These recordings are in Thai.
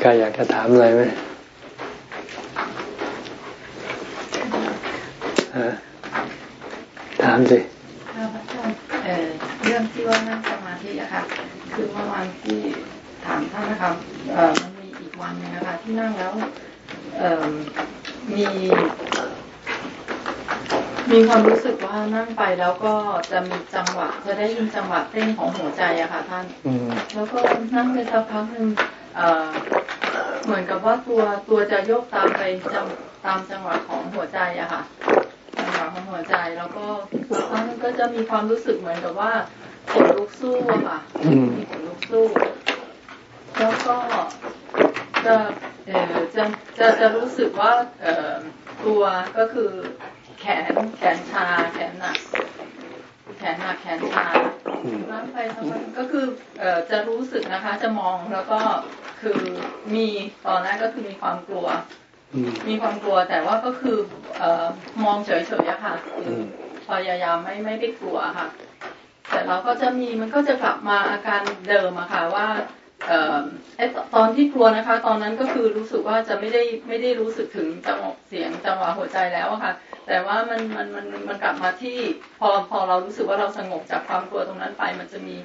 ใครอยากจะถามอะไรไหมถามสิเเรื่องที่ว่านั่งสมาธิอะค่ะ คือเมื่อวานที่ถามท่านนะครับมันมีอีกวันนึงนะคะที่นั่งแล้วมีมีความรู้สึกว่านั่งไปแล้วก็จะมีจังหวะจะได้ยินจังหวะเต้นของหัวใจอะค่ะท่านแล้วก็นั่งไปสักพักหนึ่ง เหมือนกับว่าตัวตัวจะโยกตามไปจังตามจังหวะของหัวใจอะค่ะจังหวะของหัวใจแล้วก็สักพักนึงก็จะมีความรู้สึกเหมือนกับว่าขนลุกสู้อะค่ะมีขนลุกสู้ แล้วก็จะเออจะจะจะรู้สึกว่าเออตัวก็คือแขนแขนชาแขนหนัก แขนหนักแขนชานั่งไปสักพักก็คือเอ่อจะรู้สึกนะคะ จะมองแล้วก็คือมีตอนแรกก็คือมีความกลัว มีความกลัวแต่ว่าก็คือเอ่อมองเฉยๆอะค่ะคือพยายามไม่ไม่ได้กลัวค่ะ แต่เราก็จะมีมันก็จะกลับมาอาการเดิมอะค่ะว่า เอ่อตอนที่กลัวนะคะ ตอนนั้นก็คือรู้สึกว่าจะไม่ได้ไม่ได้รู้สึกถึงจังหวะเสียงจังหวะหัวใจแล้วอะค่ะ แต่ว่ามันมันมันมันกลับมาที่พอพอเรารู้สึกว่าเราสงบจากความกลัวตรงนั้นไป มันจะมี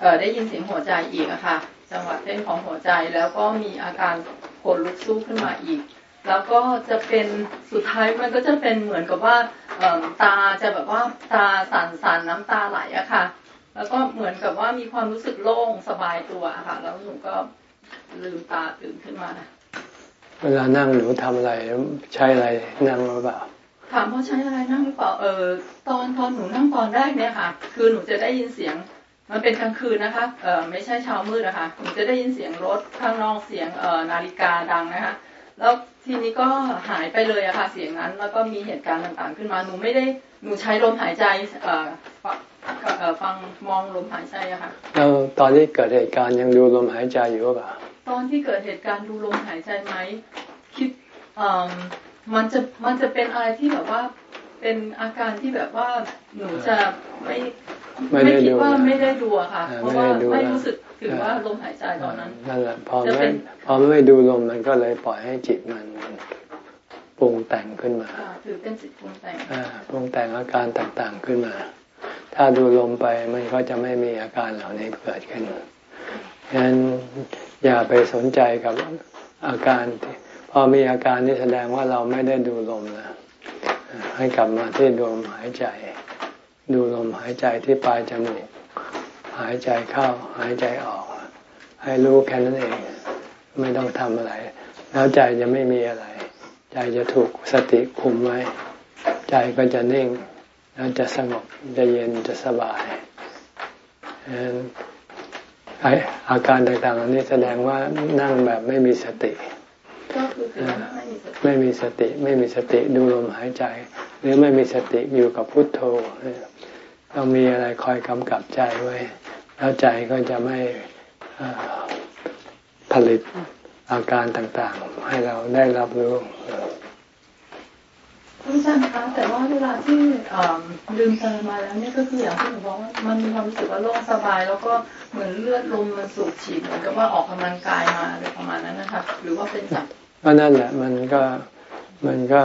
เอ่อได้ยินเสียงหัวใจอีกอะค่ะ จังหวะเต้นของหัวใจแล้วก็มีอาการขนลุกสู้ขึ้นมาอีก แล้วก็จะเป็นสุดท้ายมันก็จะเป็นเหมือนกับว่าตาจะแบบว่าตาสั่นสั่นน้ำตาไหลอะค่ะ แล้วก็เหมือนกับว่ามีความรู้สึกโล่งสบายตัวอะค่ะ แล้วหนูก็ลืมตาตื่นขึ้นมา เวลานั่งหนูทำอะไรใช้อะไรนั่งหรือเปล่าถามว่าใช้อะไรนั่งหรือเปล่าเออตอนตอนหนูนั่งตอนแรกเนี่ยค่ะ คือหนูจะได้ยินเสียง มันเป็นกลางคืนนะคะเออไม่ใช่เช้ามืดนะคะหนูจะได้ยินเสียงรถข้างนอกเสียงเออนาฬิกาดังนะคะแล้วทีนี้ก็หายไปเลยอะค่ะเสียงนั้น แล้วก็มีเหตุการณ์ต่างๆ ขึ้นมาหนูไม่ได้หนูใช้ลมหายใจเอ่อ ฟังมองลมหายใจอะค่ะแล้วตอนที่เกิดเหตุการณ์ยังดูลมหายใจอยู่หรือเปล่าตอนที่เกิดเหตุการณ์ดูลมหายใจไหมคิดมันจะมันจะเป็นอะไรที่แบบว่าเป็นอาการที่แบบว่าหนูจะไม่ไม่คิดว่าไม่ได้ดูอะค่ะ เพราะว่าไม่รู้สึกถึงว่าลมหายใจตอนนั้นนั่นแหละพอไม่พอไม่ดูลมมันก็เลยปล่อยให้จิตมันปรุงแต่งขึ้นมาถือเป็นจิตปรุงแต่งปรุงแต่งอาการต่างๆขึ้นมา ถ้าดูลมไปมันก็จะไม่มีอาการเหล่านี้เกิดขึ้นฉะนั้นอย่าไปสนใจกับอาการพอมีอาการนี้แสดงว่าเราไม่ได้ดูลมนะให้กลับมาที่ดูลมหายใจ ดูลมหายใจที่ปลายจมูกหายใจเข้าหายใจออก ให้รู้แค่นั้นเอง ไม่ต้องทำอะไร แล้วใจจะไม่มีอะไร ใจจะถูกสติคุมไว้ ใจก็จะนิ่ง จะสงบจะเย็นจะสบายอาการต่างๆอันนี้แสดงว่านั่งแบบไม่มีสติไม่มีสติไม่มีสติดูลมหายใจ หรือไม่มีสติอยู่กับพุทโธต้องมีอะไรคอยกำกับใจไว้ แล้วใจก็จะไม่ผลิตอาการต่างๆ ให้เราได้รับรู้ อาจารย์คะแต่ว่าเวลาที่ลืมตามาแล้วเนี่ยก็คืออย่างที่หนูบอกว่ามันมีความรู้สึกว่าโล่งสบาย แล้วก็เหมือนเลือดลมมันสูบฉีดเหมือนกับว่าออกกำลังกายมาอะไรประมาณนั้นนะคะหรือว่าเป็นจากก็นั่นแหละมันก็มันก็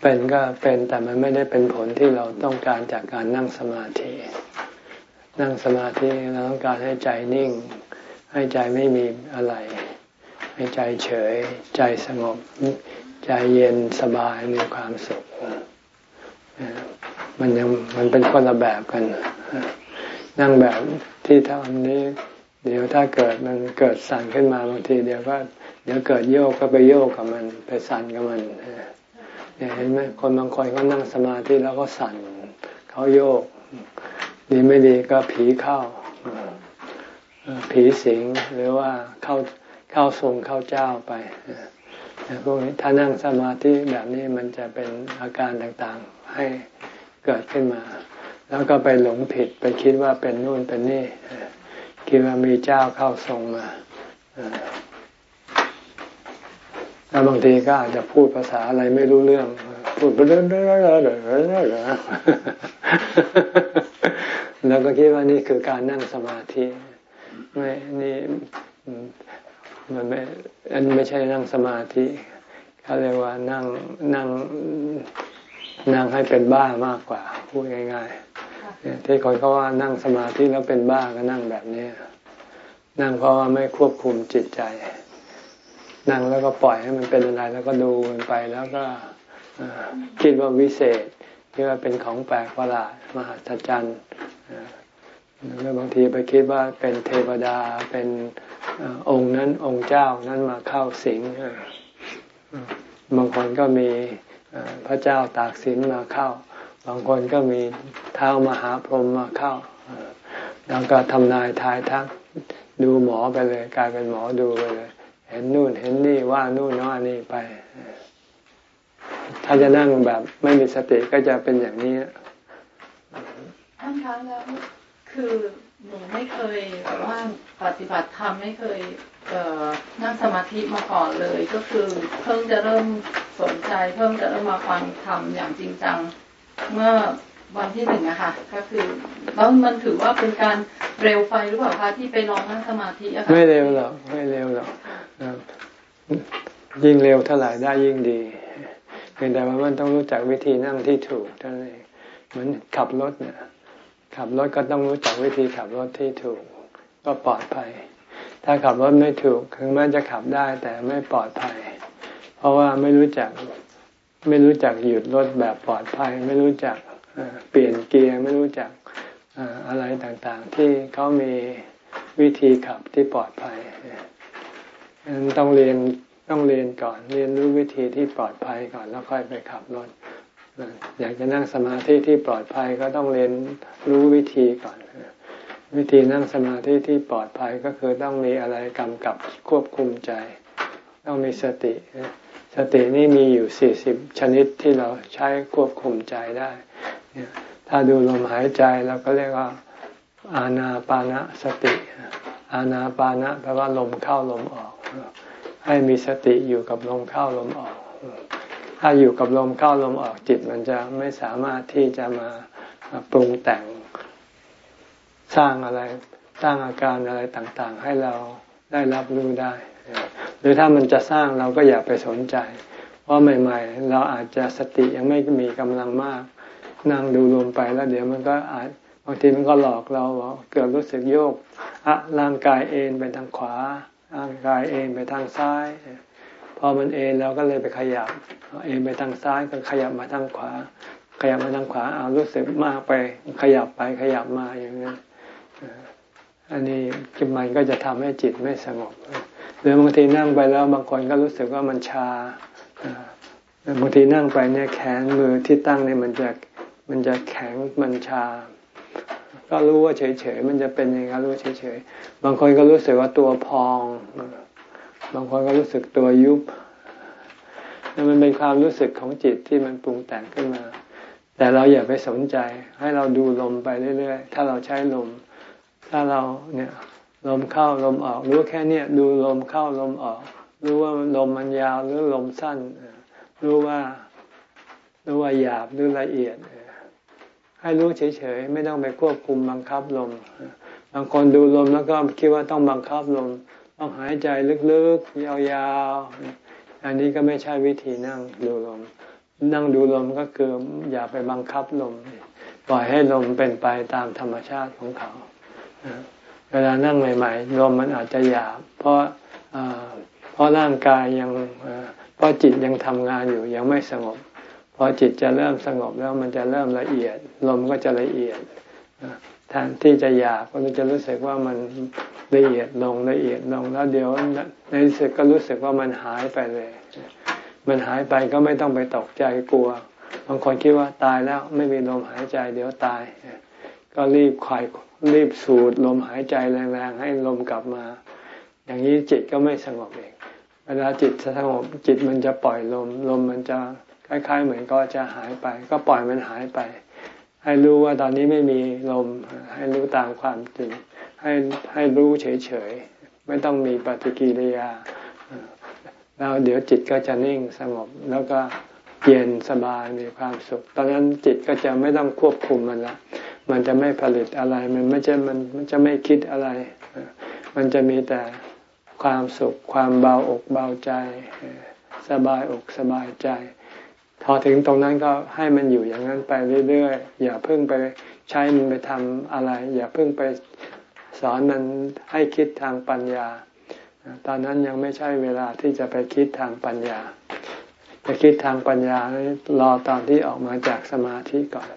เป็นก็เป็นแต่มันไม่ได้เป็นผลที่เราต้องการจากการนั่งสมาธิ นั่งสมาธิเราต้องการให้ใจนิ่ง ให้ใจไม่มีอะไร ให้ใจเฉย ใจสงบ ใจเย็นสบายมีความสุขมันยังมันเป็นคนละแบบกัน นั่งแบบที่ทำนี้ เดี๋ยวถ้าเกิดมันเกิดสั่นขึ้นมาบางที เดี๋ยวก็เดี๋ยวเกิดโยกก็ไปโยกกับมันไปสั่นกับมันเนี่ยเห็นไหมคนบางคนเขานั่งสมาธิแล้วก็สั่นเขาโยก ดีไม่ดีก็ผีเข้าผีสิงหรือว่าเข้าเข้าทรงเข้าเจ้าไป พวกนี้ถ้านั่งสมาธิแบบนี้มันจะเป็นอาการต่างๆให้เกิดขึ้นมา แล้วก็ไปหลงผิดไปคิดว่าเป็นนู่นเป็นนี่ คิดว่ามีเจ้าเข้าทรงมาแล้วบางทีก็อาจจะพูดภาษาอะไรไม่รู้เรื่อง พูดไปเรื่อยๆแล้วก็คิดว่านี่คือการนั่งสมาธิ ไม่นี่ มันไม่อันไม่ใช่นั่งสมาธิเขาเรียกว่านั่งนั่งนั่งให้เป็นบ้ามากกว่าพูดง่ายๆที่คนเขาว่านั่งสมาธิแล้วเป็นบ้าก็นั่งแบบนี้นั่งเพราะว่าไม่ควบคุมจิตใจ นั่งแล้วก็ปล่อยให้มันเป็นอะไรแล้วก็ดูมันไปแล้วก็คิดว่าวิเศษคิดว่าเป็นของแปลกประหลาดมหัศจรรย์ แล้วบางทีไปคิดว่าเป็นเทวดาเป็นองค์นั้นองค์เจ้านั้นมาเข้าสิงบางคนก็มีพระเจ้าตากสินมาเข้า บางคนก็มีเท้ามหาพรหมมาเข้า แล้วก็ทำนายทายทักดูหมอไปเลย กลายเป็นหมอดูไปเลย เห็นนู่นเห็นนี่ว่านู่นว่านี่ไป ถ้าจะนั่งแบบไม่มีสติก็จะเป็นอย่างนี้ท่านคะแล้ว คือหนูไม่เคยว่าปฏิบัติธรรมไม่เคยเนั่งสมาธิมาก่อนเลย ก็คือเพิ่งจะเริ่มสนใจ เพิ่งจะเริ่มมาฟังธรรมอย่างจริงจัง เมื่อวันที่หนึ่งอะค่ะก็คือแล้วมันถือว่าเป็นการเร็วไปหรือเปล่าคะที่ไปลองนั่งสมาธิอะค่ะไม่เร็วหรอกไม่เร็วหรอกยิ่งเร็วเท่าไหร่ได้ยิ่งดีเพียงแต่ว่ามันต้องรู้จักวิธีนั่งที่ถูกเท่านั้นเองเหมือนขับรถเนี่ย ขับรถก็ต้องรู้จักวิธีขับรถที่ถูก ก็ปลอดภัย ถ้าขับรถไม่ถูกถึงแม้จะขับได้แต่ไม่ปลอดภัย เพราะว่าไม่รู้จักไม่รู้จักหยุดรถแบบปลอดภัย ไม่รู้จักเปลี่ยนเกียร์ไม่รู้จักอะไรต่างๆ ที่เขามีวิธีขับที่ปลอดภัยต้องเรียนต้องเรียนก่อน เรียนรู้วิธีที่ปลอดภัยก่อนแล้วค่อยไปขับรถ อยากจะนั่งสมาธิที่ปลอดภัยก็ต้องเรียนรู้วิธีก่อน วิธีนั่งสมาธิที่ปลอดภัยก็คือต้องมีอะไรกำกับควบคุมใจ ต้องมีสติ สตินี่มีอยู่สี่สิบชนิดที่เราใช้ควบคุมใจได้ ถ้าดูลมหายใจเราก็เรียกว่าอาณาปานะสติ อาณาปานะแปลว่าลมเข้าลมออก ให้มีสติอยู่กับลมเข้าลมออก ถ้าอยู่กับลมเข้าลมออกจิตมันจะไม่สามารถที่จะมาปรุงแต่งสร้างอะไรสร้างอาการอะไรต่างๆ ให้เราได้รับรู้ได้ หรือถ้ามันจะสร้างเราก็อย่าไปสนใจ เพราะใหม่ ๆ เราอาจจะสติยังไม่มีกำลังมาก นั่งดูลมไปแล้วเดี๋ยวมันก็อาจบางทีมันก็หลอกเราเกิดรู้สึกโยกอะร่างกายเอ็นไปทางขวาร่างกายเอ็นไปทางซ้าย พอมันเอนเราก็เลยไปขยับเอนไปทางซ้ายก็ขยับมาทางขวา ขยับมาทางขวาเอารู้สึกมากไปขยับไปขยับมาอย่างนี้อันนี้จิตมันก็จะทำให้จิตไม่สงบหรือบางทีนั่งไปแล้วบางคนก็รู้สึกว่ามันชาบางทีนั่งไปเนี่ยแขนมือที่ตั้งเนี่ยมันจะมันจะแข็งมันชา ก็รู้ว่าเฉยๆมันจะเป็นยังไงรู้เฉยๆบางคนก็รู้สึกว่าตัวพอง บางคนก็รู้สึกตัวยุบนั่นมันเป็นความรู้สึกของจิตที่มันปรุงแต่งขึ้นมา แต่เราอย่าไปสนใจ ให้เราดูลมไปเรื่อยๆ ถ้าเราใช้ลม ถ้าเราเนี่ยลมเข้าลมออกรู้แค่เนี้ยดูลมเข้าลมออก รู้ว่าลมมันยาวหรือลมสั้น รู้ว่ารู้ว่าหยาบหรือละเอียด ให้รู้เฉยๆ ไม่ต้องไปควบคุมบังคับลม บางคนดูลมแล้วก็คิดว่าต้องบังคับลม ต้องหายใจลึกๆ ยาวๆ อันนี้ก็ไม่ใช่วิธีนั่งดูลม นั่งดูลมก็คืออย่าไปบังคับลม ปล่อยให้ลมเป็นไปตามธรรมชาติของเขา เวลานั่งใหม่ ๆ ลมมันอาจจะหยาบ เพราะเพราะร่างกายยังเพราะจิตยังทำงานอยู่ยังไม่สงบพอจิตจะเริ่มสงบแล้วมันจะเริ่มละเอียด ลมก็จะละเอียด แทนที่จะหยาบก็จะรู้สึกว่ามันละเอียดลงละเอียดลงแล้วเดี๋ยวในที่สุดก็รู้สึกว่ามันหายไปเลย มันหายไปก็ไม่ต้องไปตกใจกลัว บางคนคิดว่าตายแล้วไม่มีลมหายใจ เดี๋ยวตาย ก็รีบคอยรีบสูดลมหายใจแรงๆให้ลมกลับมา อย่างนี้จิตก็ไม่สงบเองเวลาจิตสงบจิตมันจะปล่อยลม ลมมันจะคล้ายๆ เหมือนก็จะหายไป ก็ปล่อยมันหายไป ให้รู้ว่าตอนนี้ไม่มีลม ให้รู้ตามความจริง ให้ให้รู้เฉยๆ ไม่ต้องมีปฏิกิริยา แล้วเดี๋ยวจิตก็จะนิ่งสงบ แล้วก็เย็นสบายมีความสุข ตอนนั้นจิตก็จะไม่ต้องควบคุมมันละ มันจะไม่ผลิตอะไร มันไม่จะมันมันจะไม่คิดอะไร มันจะมีแต่ความสุข ความเบาอกเบาใจ สบายอกสบายใจ พอถึงตรงนั้นก็ให้มันอยู่อย่างนั้นไปเรื่อยๆ อย่าเพิ่งไปใช้มันไปทำอะไร อย่าเพิ่งไปสอนมันให้คิดทางปัญญา ตอนนั้นยังไม่ใช่เวลาที่จะไปคิดทางปัญญา จะคิดทางปัญญารอตอนที่ออกมาจากสมาธิก่อน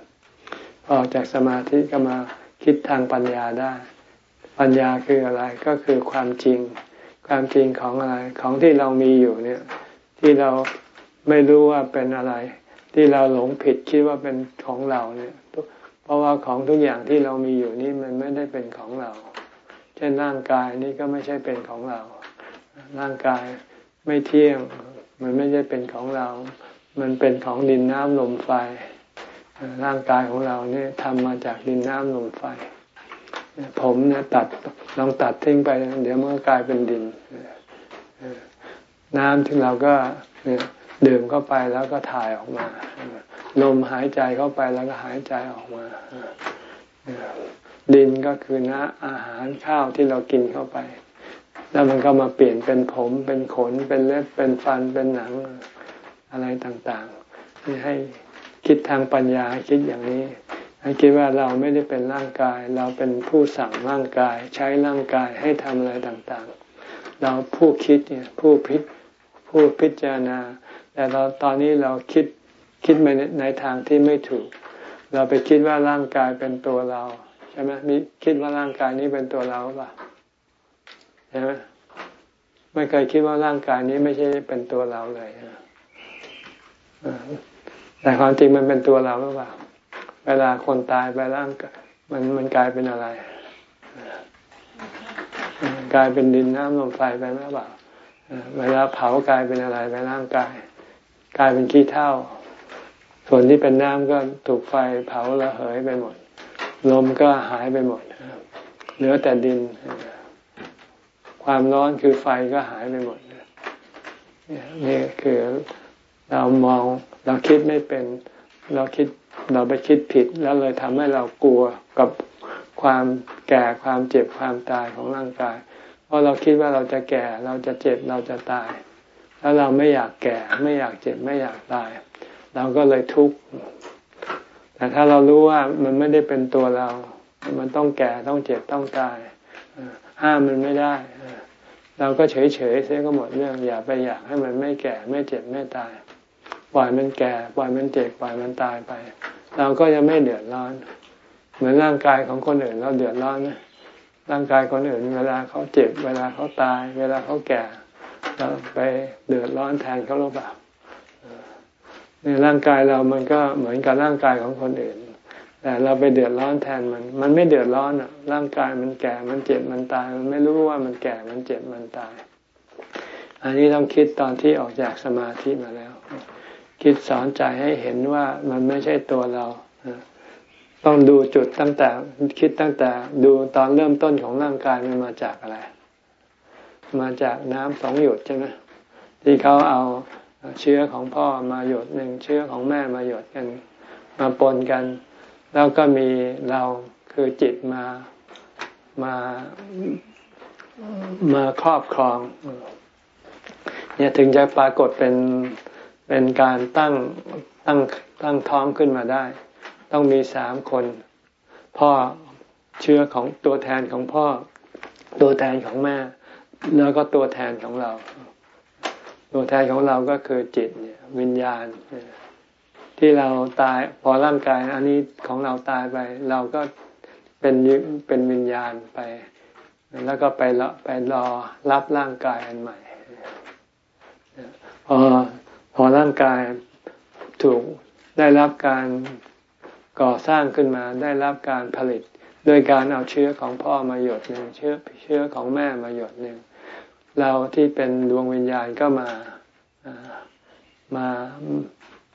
ออกจากสมาธิก็มาคิดทางปัญญาได้ ปัญญาคืออะไรก็คือความจริง ความจริงของอะไรของที่เรามีอยู่เนี่ยที่เรา ไม่รู้ว่าเป็นอะไร ที่เราหลงผิดคิดว่าเป็นของเราเนี่ย เพราะว่าของทุกอย่างที่เรามีอยู่นี่มันไม่ได้เป็นของเรา เช่นร่างกายนี่ก็ไม่ใช่เป็นของเรา ร่างกายไม่เที่ยง มันไม่ใช่เป็นของเรา มันเป็นของดินน้ำลมไฟ ร่างกายของเราเนี่ยทำมาจากดินน้ำลมไฟ ผมเนี่ยตัดลองตัดทิ้งไป เดี๋ยวมันก็กลายเป็นดินน้ำที่เราก็เนี่ย ดื่มเข้าไปแล้วก็ถ่ายออกมา ลมหายใจเข้าไปแล้วก็หายใจออกมา ดินก็คือน้ำอาหารข้าวที่เรากินเข้าไป แล้วมันก็มาเปลี่ยนเป็นผม เป็นขน เป็นเล็บ เป็นฟัน เป็นหนังอะไรต่างๆนี่ให้คิดทางปัญญาคิดอย่างนี้ ให้คิดว่าเราไม่ได้เป็นร่างกาย เราเป็นผู้สั่งร่างกาย ใช้ร่างกายให้ทำอะไรต่างๆ เราผู้คิดเนี่ยผู้พิผู้พิจารณา แต่เราตอนนี้เราคิดคิดไปในทางที่ไม่ถูก เราไปคิดว่าร่างกายเป็นตัวเราใช่ไหมมีคิดว่าร่างกายนี้เป็นตัวเราป่ะใช่ไหมไม่เคยคิดว่าร่างกายนี้ไม่ใช่เป็นตัวเราเลยแต่ความจริงมันเป็นตัวเราหรือเปล่า เวลาคนตายไปร่างมันมันกลายเป็นอะไร กลายเป็นดินน้ำลมไฟไปหรือเปล่าเวลาเผากลายเป็นอะไรไปร่างกาย ลายเป็นขี้เท่าส่วนที่เป็นน้ำก็ถูกไฟเผาระเหยไปหมด ลมก็หายไปหมด เหลือแต่ดิน ความร้อนคือไฟก็หายไปหมด นี่คือเรามองเราคิดไม่เป็น เราคิดเราไปคิดผิดแล้วเลยทำให้เรากลัวกับความแก่ความเจ็บความตายของร่างกาย เพราะเราคิดว่าเราจะแก่เราจะเจ็บเราจะตาย แล้วเราไม่อยากแก่ ไม่อยากเจ็บไม่อยากตาย เราก็เลยทุกข์แต่ถ้าเรารู้ว่ามันไม่ได้เป็นตัวเรา มันต้องแก่ต้องเจ็บต้องตายห้ามมันไม่ได้เราก็เฉยเฉยเสียก็หมดเรื่อง อย่าไปอยากให้มันไม่แก่ไม่เจ็บไม่ตาย ปล่อยมันแก่ ปล่อยมันเจ็บปล่อยมันตายไป เราก็จะไม่เดือดร้อน เหมือนร่างกายของคนอื่นเราเดือดร้อนนะร่างกายคนอื่น เวลาเขาเจ็บ เวลาเขาตาย เวลาเขาแก่ เราไปเดือดร้อนแทนเขาหรือเปล่าในร่างกายเรามันก็เหมือนกับร่างกายของคนอื่น แต่เราไปเดือดร้อนแทนมัน มันไม่เดือดร้อนอะ ร่างกายมันแก่ มันเจ็บ มันตาย มันไม่รู้ว่ามันแก่ มันเจ็บ มันตาย อันนี้ต้องคิดตอนที่ออกจากสมาธิมาแล้ว คิดสอนใจให้เห็นว่ามันไม่ใช่ตัวเรา ต้องดูจุดตั้งแต่ คิดตั้งแต่ดูตอนเริ่มต้นของร่างกายมันมาจากอะไร มาจากน้ำสองหยดใช่ไหมที่เขาเอาเชื้อของพ่อมาหยดหนึ่งเชื้อของแม่มาหยดกัน มาปนกัน แล้วก็มีเราคือจิตมามามาครอบครอง เนี่ยถึงจะปรากฏเป็นเป็นการตั้งตั้งตั้งท้องขึ้นมาได้ ต้องมีสามคน พ่อเชื้อของตัวแทนของพ่อ ตัวแทนของแม่ แล้วก็ตัวแทนของเรา ตัวแทนของเราก็คือจิตเนี่ยวิญญาณ ที่เราตายพอร่างกายอันนี้ของเราตายไป เราก็เป็นเป็นวิญญาณไป แล้วก็ไปรอไปรอรับร่างกายอันใหม่พอพอร่างกายถูกได้รับการก่อสร้างขึ้นมาได้รับการผลิตโดยการเอาเชื้อของพ่อมาหยดหนึ่งเชื้อเชื้อของแม่มาหยดหนึ่ง เราที่เป็นดวงวิญญาณก็มามา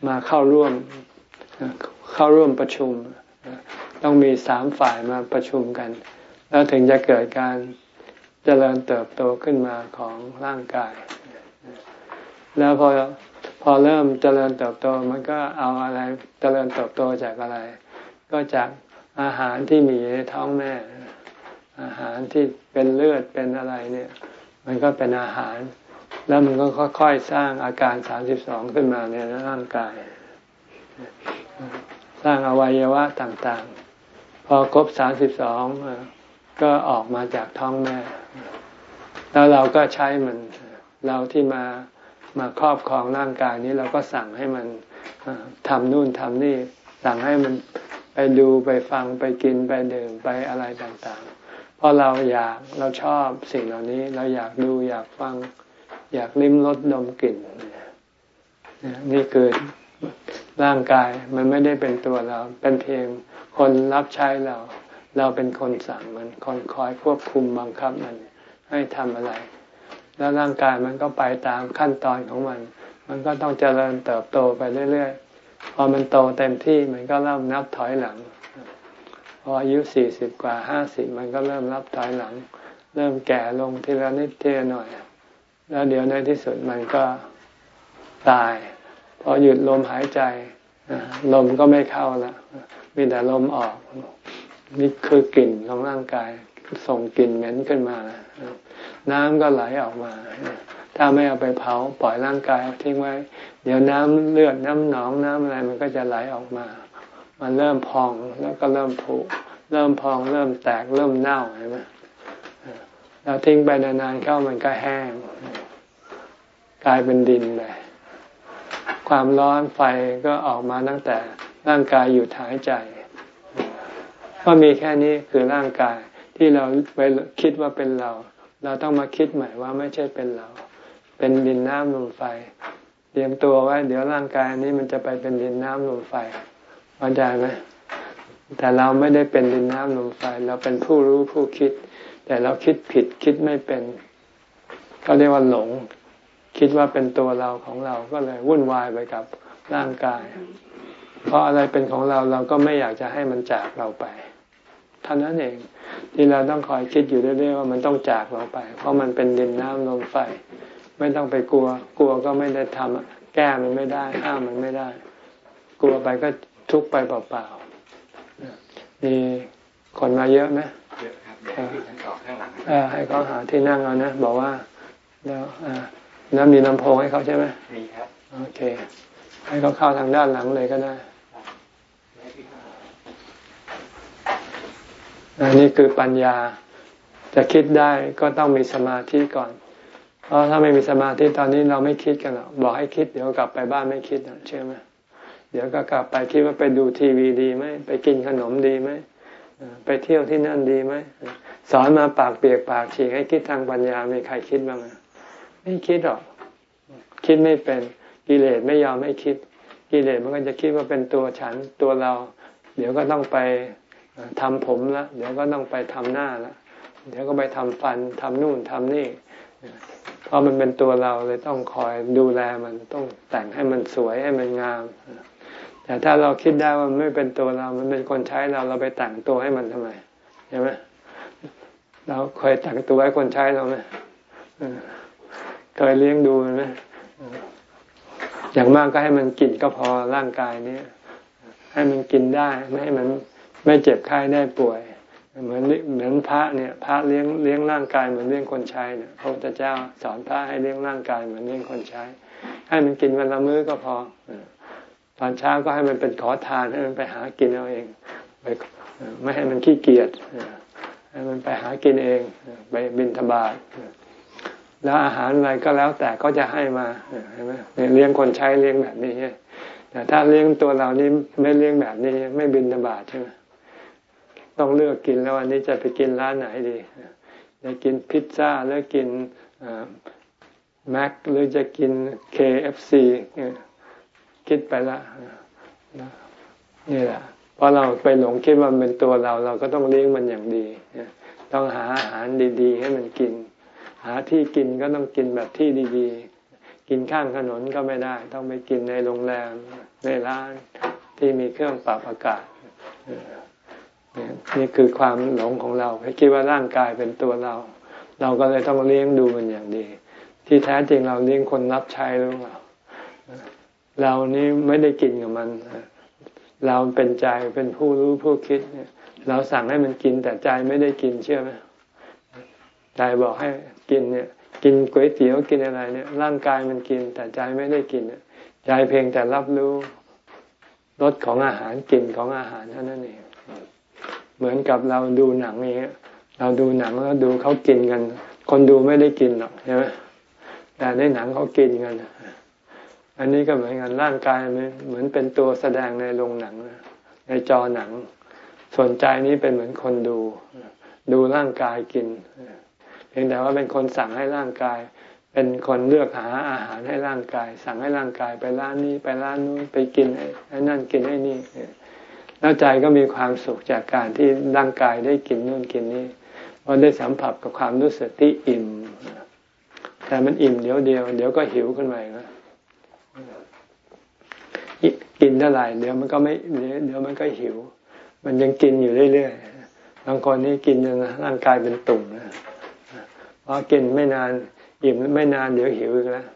มาเข้าร่วมเข้าร่วมประชุม ต้องมีสามฝ่ายมาประชุมกัน แล้วถึงจะเกิดการเจริญเติบโตขึ้นมาของร่างกาย แล้วพอพอเริ่มเจริญเติบโตมันก็เอาอะไรเจริญเติบโตจากอะไร ก็จากอาหารที่มีในท้องแม่ อาหารที่เป็นเลือดเป็นอะไรเนี่ย มันก็เป็นอาหาร แล้วมันก็ค่อยๆสร้างอาการสามสิบสองขึ้นมาในร่างกาย สร้างอวัยวะต่างๆ พอครบสามสิบสองก็ออกมาจากท้องแม่ แล้วเราก็ใช้มันเราที่มามาครอบครองร่างกายนี้เราก็สั่งให้มันทำนู่นทำนี่ สั่งให้มันไปดูไปฟังไปกินไปดื่มไปอะไรต่างๆ ราะเราอยากเราชอบสิ่งเหล่านี้ เราอยากดูอยากฟัง อยากลิ้มรสดมกลิ่นนี่คือร่างกายมันไม่ได้เป็นตัวเรา เป็นเพียงคนรับใช้เรา เราเป็นคนสั่งมันคนคอยควบคุมบังคับมัน ให้ทำอะไร แล้วร่างกายมันก็ไปตามขั้นตอนของมัน มันก็ต้องเจริญเติบโตไปเรื่อยๆ พอมันโตเต็มที่มันก็เริ่มนับถอยหลัง พออายุสี่สิบกว่าห้าสิบมันก็เริ่มนับถอยหลัง เริ่มแก่ลงทีละนิดทีละหน่อย แล้วเดี๋ยวในที่สุดมันก็ตาย พอหยุดลมหายใจลมก็ไม่เข้าละมีแต่ลมออก นี่คือกลิ่นของร่างกายส่งกลิ่นเหม็นขึ้นมา น้ำก็ไหลออกมา ถ้าไม่เอาไปเผาปล่อยร่างกายทิ้งไว้ เดี๋ยวน้ำเลือดน้ำหนองน้ำอะไรมันก็จะไหลออกมา มันเริ่มพองแล้วก็เริ่มผุเริ่มพองเริ่มแตกเริ่มเน่าเห็นไหมแล้วทิ้งไปนานๆเข้ามันก็แห้ง กลายเป็นดินเลยความร้อนไฟก็ออกมาตั้งแต่ร่างกายอยู่หายใจ ก็มีแค่นี้คือร่างกายที่เราไปคิดว่าเป็นเรา เราต้องมาคิดใหม่ว่าไม่ใช่เป็นเรา เป็นดินน้ำลมไฟ เตรียมตัวไว้ เดี๋ยวร่างกายนี้มันจะไปเป็นดินน้ำลมไฟ เข้าใจไหมแต่เราไม่ได้เป็นดินน้ำลมไฟเราเป็นผู้รู้ผู้คิด แต่เราคิดผิดคิดไม่เป็นก็เรียกว่าหลง คิดว่าเป็นตัวเราของเราก็เลยวุ่นวายไปกับร่างกาย เพราะอะไรเป็นของเราเราก็ไม่อยากจะให้มันจากเราไปเท่านั้นเองที่เราต้องคอยคิดอยู่เรื่อยๆว่ามันต้องจากเราไป เพราะมันเป็นดินน้ำลมไฟ ไม่ต้องไปกลัว กลัวก็ไม่ได้ทำแก้มันไม่ได้ ห้ามมันไม่ได้ กลัวไปก็ ทุกไปเปล่าๆมีคนมาเยอะไหมเยอะครับเดี๋ยวให้เขาข้างหลังให้เขาหาที่นั่งเอานะ บอกว่าแล้วอ่าแล้วมีลำโพงให้เขาใช่ไหมมีครับโอเค ให้เขาเข้าทางด้านหลังเลยก็ได้อันนี้คือปัญญาจะคิดได้ก็ต้องมีสมาธิก่อน เพราะถ้าไม่มีสมาธิตอนนี้เราไม่คิดกันหรอกบอกให้คิดเดี๋ยวกลับไปบ้านไม่คิดเชื่อไหมเดี๋ยวก็กลับไปคิดว่าไปดูทีวีดีไหมไปกินขนมดีไหมไปเที่ยวที่นั่นดีไหมสอนมาปากเปียกปากฉีกให้คิดทางปัญญามีใครคิดบ้างไม่คิดหรอก คิดไม่เป็นกิเลสไม่ยอมให้คิด กิเลสมันก็จะคิดว่าเป็นตัวฉันตัวเรา เดี๋ยวก็ต้องไปทำผมละเดี๋ยวก็ต้องไปทำหน้าละเดี๋ยวก็ไปทำฟันทำนู่นทำนี่เพราะมันเป็นตัวเราเลยต้องคอยดูแลมันต้องแต่งให้มันสวยให้มันงาม แต่ถ้าเราคิดได้ว่าไม่เป็นตัวเรา มันเป็นคนใช้เรา เราไปแต่งตัวให้มันทำไมใช่ไหมเราเคยแต่งตัวให้คนใช้เราไหมเคยเลี้ยงดูไหมอย่างมากก็ให้มันกินก็พอร่างกายนี้ให้มันกินได้ไม่ให้มันไม่เจ็บไข้ได้ป่วย เหมือนเหมือนพระเนี่ย พระเลี้ยงเลี้ยงร่างกายเหมือนเลี้ยงคนใช้เนี่ยพระพุทธเจ้าสอนพระให้เลี้ยงร่างกายเหมือนเลี้ยงคนใช้ ให้มันกินวันละมื้อก็พอ ตอนเช้าก็ให้มันเป็นขอทานให้มันไปหากินเอาเองไปไม่ให้มันขี้เกียจให้มันไปหากินเอง ไปบินทบาทแล้วอาหารอะไรก็แล้วแต่ก็จะให้มาใช่ไหมเลี้ยงคนใช้เลี้ยงแบบนี้แต่ถ้าเลี้ยงตัวเรานี่ไม่เลี้ยงแบบนี้ ไม่บินทบาตใช่ไหมต้องเลือกกินแล้ววันนี้จะไปกินร้านไหนดีจะกินพิซซ่าหรือกินแม็กหรือจะกิน KFC คิดไปละนี่แหละเพราะเราไปหลงคิดว่าเป็นตัวเรา เราก็ต้องเลี้ยงมันอย่างดีต้องหาอาหารดีๆ ให้มันกิน หาที่กินก็ต้องกินแบบที่ดีๆ กินข้างถนนก็ไม่ได้ ต้องไปกินในโรงแรมในร้านที่มีเครื่องปรับอากาศนี่คือความหลงของเราคิดว่าร่างกายเป็นตัวเรา เราก็เลยต้องเลี้ยงดูมันอย่างดี ที่แท้จริงเราเลี้ยงคนรับใช้หรือเปล่า เรานี่ไม่ได้กินกับมัน เราเป็นใจเป็นผู้รู้ผู้คิด เราสั่งให้มันกินแต่ใจไม่ได้กินเชื่อไหมใจบอกให้กินเนี่ย กินก๋วยเตี๋ยวกินอะไรเนี่ย ร่างกายมันกิน แต่ใจไม่ได้กินใจเพียงแต่รับรู้รสของอาหารกลิ่นของอาหารเท่านั้นเองเหมือนกับเราดูหนังนี้เราดูหนังแล้วดูเขากินกัน คนดูไม่ได้กินหรอกใช่ไหมแต่ในหนังเขากินกัน อันนี้ก็เหมือนกันร่างกายเหมือนเป็นตัวแสดงในโรงหนัง ในจอหนัง ส่วนใจนี้เป็นเหมือนคนดู ดูร่างกายกินเพียงแต่ว่าเป็นคนสั่งให้ร่างกาย เป็นคนเลือกหาอาหารให้ร่างกาย สั่งให้ร่างกายไปร้านนี้ไปร้านนู้นไปกินไอ้นั่นกินไอ้นี่แล้วใจก็มีความสุขจากการที่ร่างกายได้กินนู่นกินนี่พอได้สัมผัสกับความรู้สึกที่อิ่ม แต่มันอิ่มเดี๋ยวเดียว เดี๋ยวก็หิวขึ้นมาอีก กินเท่าไหร่เดี๋ยวมันก็ไม่เดี๋ยวมันก็หิว มันยังกินอยู่เรื่อยๆบางคนนี่กินจนร่างกายเป็นตุ่มนะพอกินไม่นานอิ่มไม่นานเดี๋ยวหิวอีกแล้ว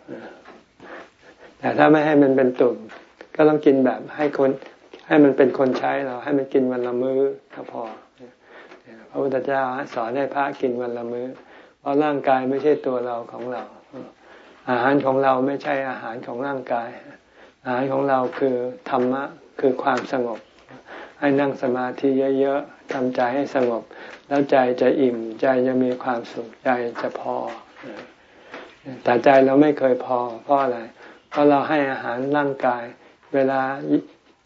แต่ถ้าไม่ให้มันเป็นตุ่มก็ต้องกินแบบให้คน ให้มันเป็นคนใช้เรา ให้มันกินวันละมื้อก็พอพระพุทธเจ้าสอนให้พระกินวันละมื้อ เพราะร่างกายไม่ใช่ตัวเราของเรา อาหารของเราไม่ใช่อาหารของร่างกาย อาหารของเราคือธรรมะคือความสงบ ให้นั่งสมาธิเยอะๆทำใจให้สงบ แล้วใจจะอิ่มใจจะมีความสุขใจจะพอ แต่ใจเราไม่เคยพอ เพราะอะไร เพราะเราให้อาหารร่างกาย เวลา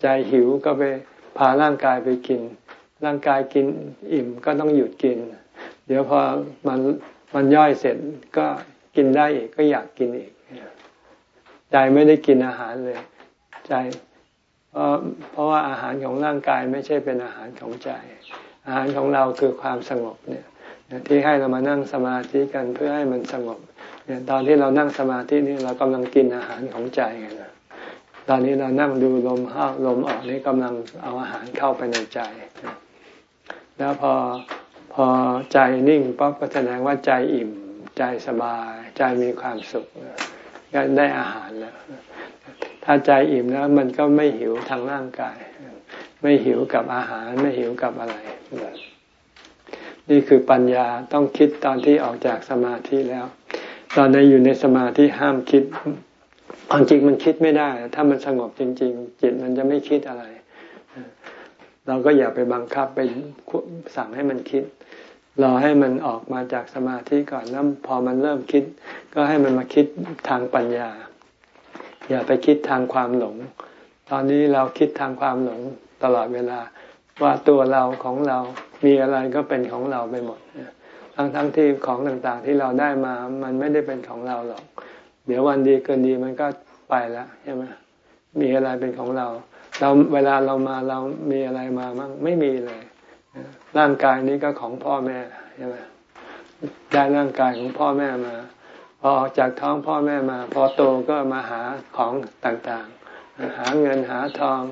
ใจหิวก็ไปพาร่างกายไปกิน ร่างกายกินอิ่มก็ต้องหยุดกิน เดี๋ยวพอมันมันย่อยเสร็จก็กินได้อีกก็อยากกินอีก ใจไม่ได้กินอาหารเลย ใจ เพราะเพราะว่าอาหารของร่างกายไม่ใช่เป็นอาหารของใจ อาหารของเราคือความสงบเนี่ยที่ให้เรามานั่งสมาธิกันเพื่อให้มันสงบเนี่ยตอนที่เรานั่งสมาธินี่เรากำลังกินอาหารของใจกันนะตอนนี้เรานั่งดูลมเข้าลมออกนี่กำลังเอาอาหารเข้าไปในใจ แล้วพอพอใจนิ่งปั๊บก็แสดงว่าใจอิ่ม ใจสบาย ใจมีความสุข ก็ได้อาหารแล้ว ถ้าใจอิ่มแล้วมันก็ไม่หิวทางร่างกาย ไม่หิวกับอาหารไม่หิวกับอะไร นี่คือปัญญาต้องคิดตอนที่ออกจากสมาธิแล้ว ตอนในอยู่ในสมาธิห้ามคิดความจริงมันคิดไม่ได้ ถ้ามันสงบจริง ๆ จิตมันจะไม่คิดอะไร เราก็อย่าไปบังคับไปสั่งให้มันคิด รอให้มันออกมาจากสมาธิก่อนแล้วพอมันเริ่มคิด ก็ให้มันมาคิดทางปัญญา อย่าไปคิดทางความหลง ตอนนี้เราคิดทางความหลงตลอดเวลา ว่าตัวเราของเรามีอะไรก็เป็นของเราไปหมดทั้งทั้งที่ของต่างๆที่เราได้มา มันไม่ได้เป็นของเราหรอก เดี๋ยววันดีเกินดีมันก็ไปแล้วใช่ไหมมีอะไรเป็นของเรา เราเวลาเรามาเรามีอะไรมามั่งไม่มีเลย ร่างกายนี้ก็ของพ่อแม่ใช่ไหมได้ร่างกายของพ่อแม่มา พอออกจากท้องพ่อแม่มา พอโตก็มาหาของต่างๆ หาเงินหาทอง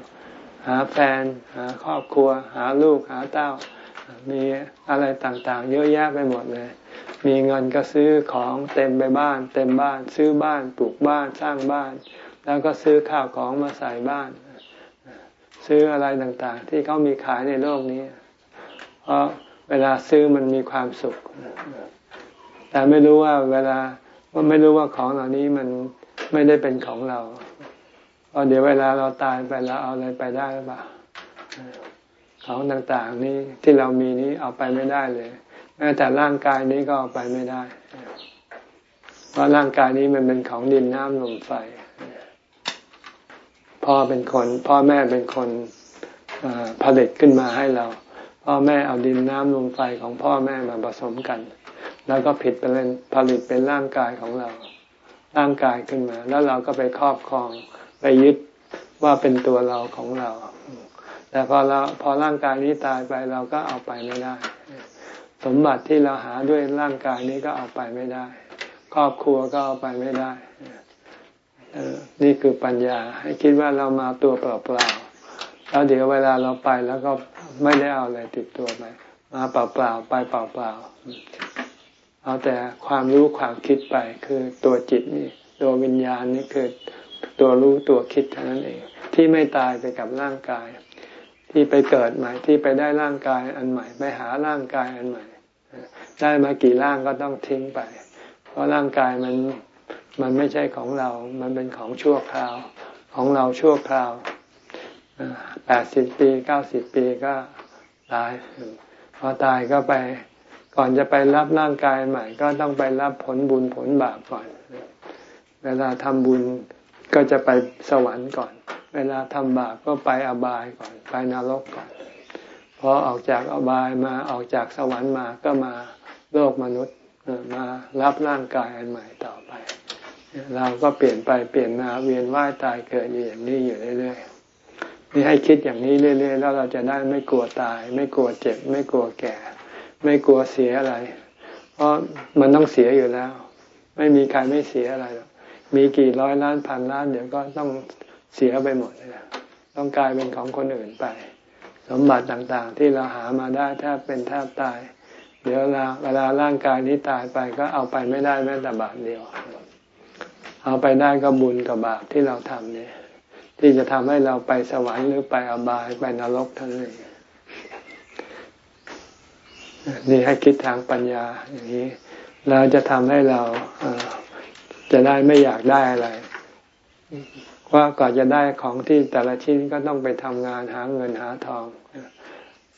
หาแฟน หาครอบครัว หาลูกหาเต้า มีอะไรต่างๆ เยอะแยะไปหมดเลย มีเงินก็ซื้อของเต็มไปบ้าน เต็มบ้าน ซื้อบ้านปลูกบ้านสร้างบ้าน แล้วก็ซื้อข้าวของมาใส่บ้าน ซื้ออะไรต่างๆ ที่เขามีขายในโลกนี้ เพราะเวลาซื้อมันมีความสุข แต่ไม่รู้ว่าเวลาว่าไม่รู้ว่าของเหล่านี้มันไม่ได้เป็นของเราเพราะเดี๋ยวเวลาเราตายไปแล้วเอาอะไรไปได้หรือเปล่าของต่างๆนี้ที่เรามีนี้เอาไปไม่ได้เลยแม้แต่ร่างกายนี้ก็เอาไปไม่ได้เพราะร่างกายนี้มันเป็นของดินน้ำลมไฟพ่อเป็นคน พ่อแม่เป็นคนผลิตขึ้นมาให้เรา พ่อแม่เอาดินน้ำลมไฟของพ่อแม่มาผสมกัน แล้วก็ผิดเป็นผลิตเป็นร่างกายของเรา ร่างกายขึ้นมา แล้วเราก็ไปครอบครองไปยึดว่าเป็นตัวเราของเรา แต่พอเราพอร่างกายนี้ตายไปเราก็เอาไปไม่ได้ สมบัติที่เราหาด้วยร่างกายนี้ก็เอาไปไม่ได้ ครอบครัวก็เอาไปไม่ได้นี่คือปัญญาให้คิดว่าเรามาตัวเปล่า แล้วเดี๋ยวเวลาเราไปแล้วก็ไม่ได้เอาอะไรติดตัวไปมาเปล่าๆไปเปล่าๆเอาแต่ความรู้ความคิดไปคือตัวจิตนี่ตัววิญญาณนี่คือตัวรู้ตัวคิดเท่านั้นเอง ที่ไม่ตายไปกับร่างกาย ที่ไปเกิดใหม่ที่ไปได้ร่างกายอันใหม่ ไปหาร่างกายอันใหม่ ได้มากี่ร่างก็ต้องทิ้งไป เพราะร่างกายมันมันไม่ใช่ของเรา มันเป็นของชั่วคราว ของเราชั่วคราว แปดสิบปีเก้าสิบปีก็ตาย พอตายก็ไป ก่อนจะไปรับร่างกายใหม่ ก็ต้องไปรับผลบุญผลบาปก่อน เวลาทำบุญก็จะไปสวรรค์ก่อน เวลาทำบาปก็ไปอบายก่อน ไปนรกก่อน พอออกจากอบายมาออกจากสวรรค์มาก็มาโลกมนุษย์มารับร่างกายอันใหม่ต่อไป เราก็เปลี่ยนไปเปลี่ยนมาเวียนว่ายตายเกิดอยู่อย่างนี้อยู่เรื่อยๆ นี่ให้คิดอย่างนี้เรื่อยๆแล้วเราจะได้ไม่กลัวตาย ไม่กลัวเจ็บ ไม่กลัวแก่ ไม่กลัวเสียอะไร เพราะมันต้องเสียอยู่แล้ว ไม่มีใครไม่เสียอะไรหรอกมีกี่ร้อยล้านพันล้านเดี๋ยวก็ต้องเสียไปหมดเลยต้องกลายเป็นของคนอื่นไป สมบัติต่างๆ ที่เราหามาได้แทบเป็นแทบตาย เดี๋ยวเวลาเวลาร่างกายนี้ตายไปก็เอาไปไม่ได้แม้แต่บาทเดียว เอาไปได้ก็บุญกับบาปที่เราทำเนี่ย ที่จะทำให้เราไปสวรรค์หรือไปอบายไปนรกทั้งนั้นนี่ให้คิดทางปัญญาอย่างนี้เราจะทำให้เราจะได้ไม่อยากได้อะไรว่าก่อนจะได้ของที่แต่ละชิ้นก็ต้องไปทำงานหาเงินหาทอง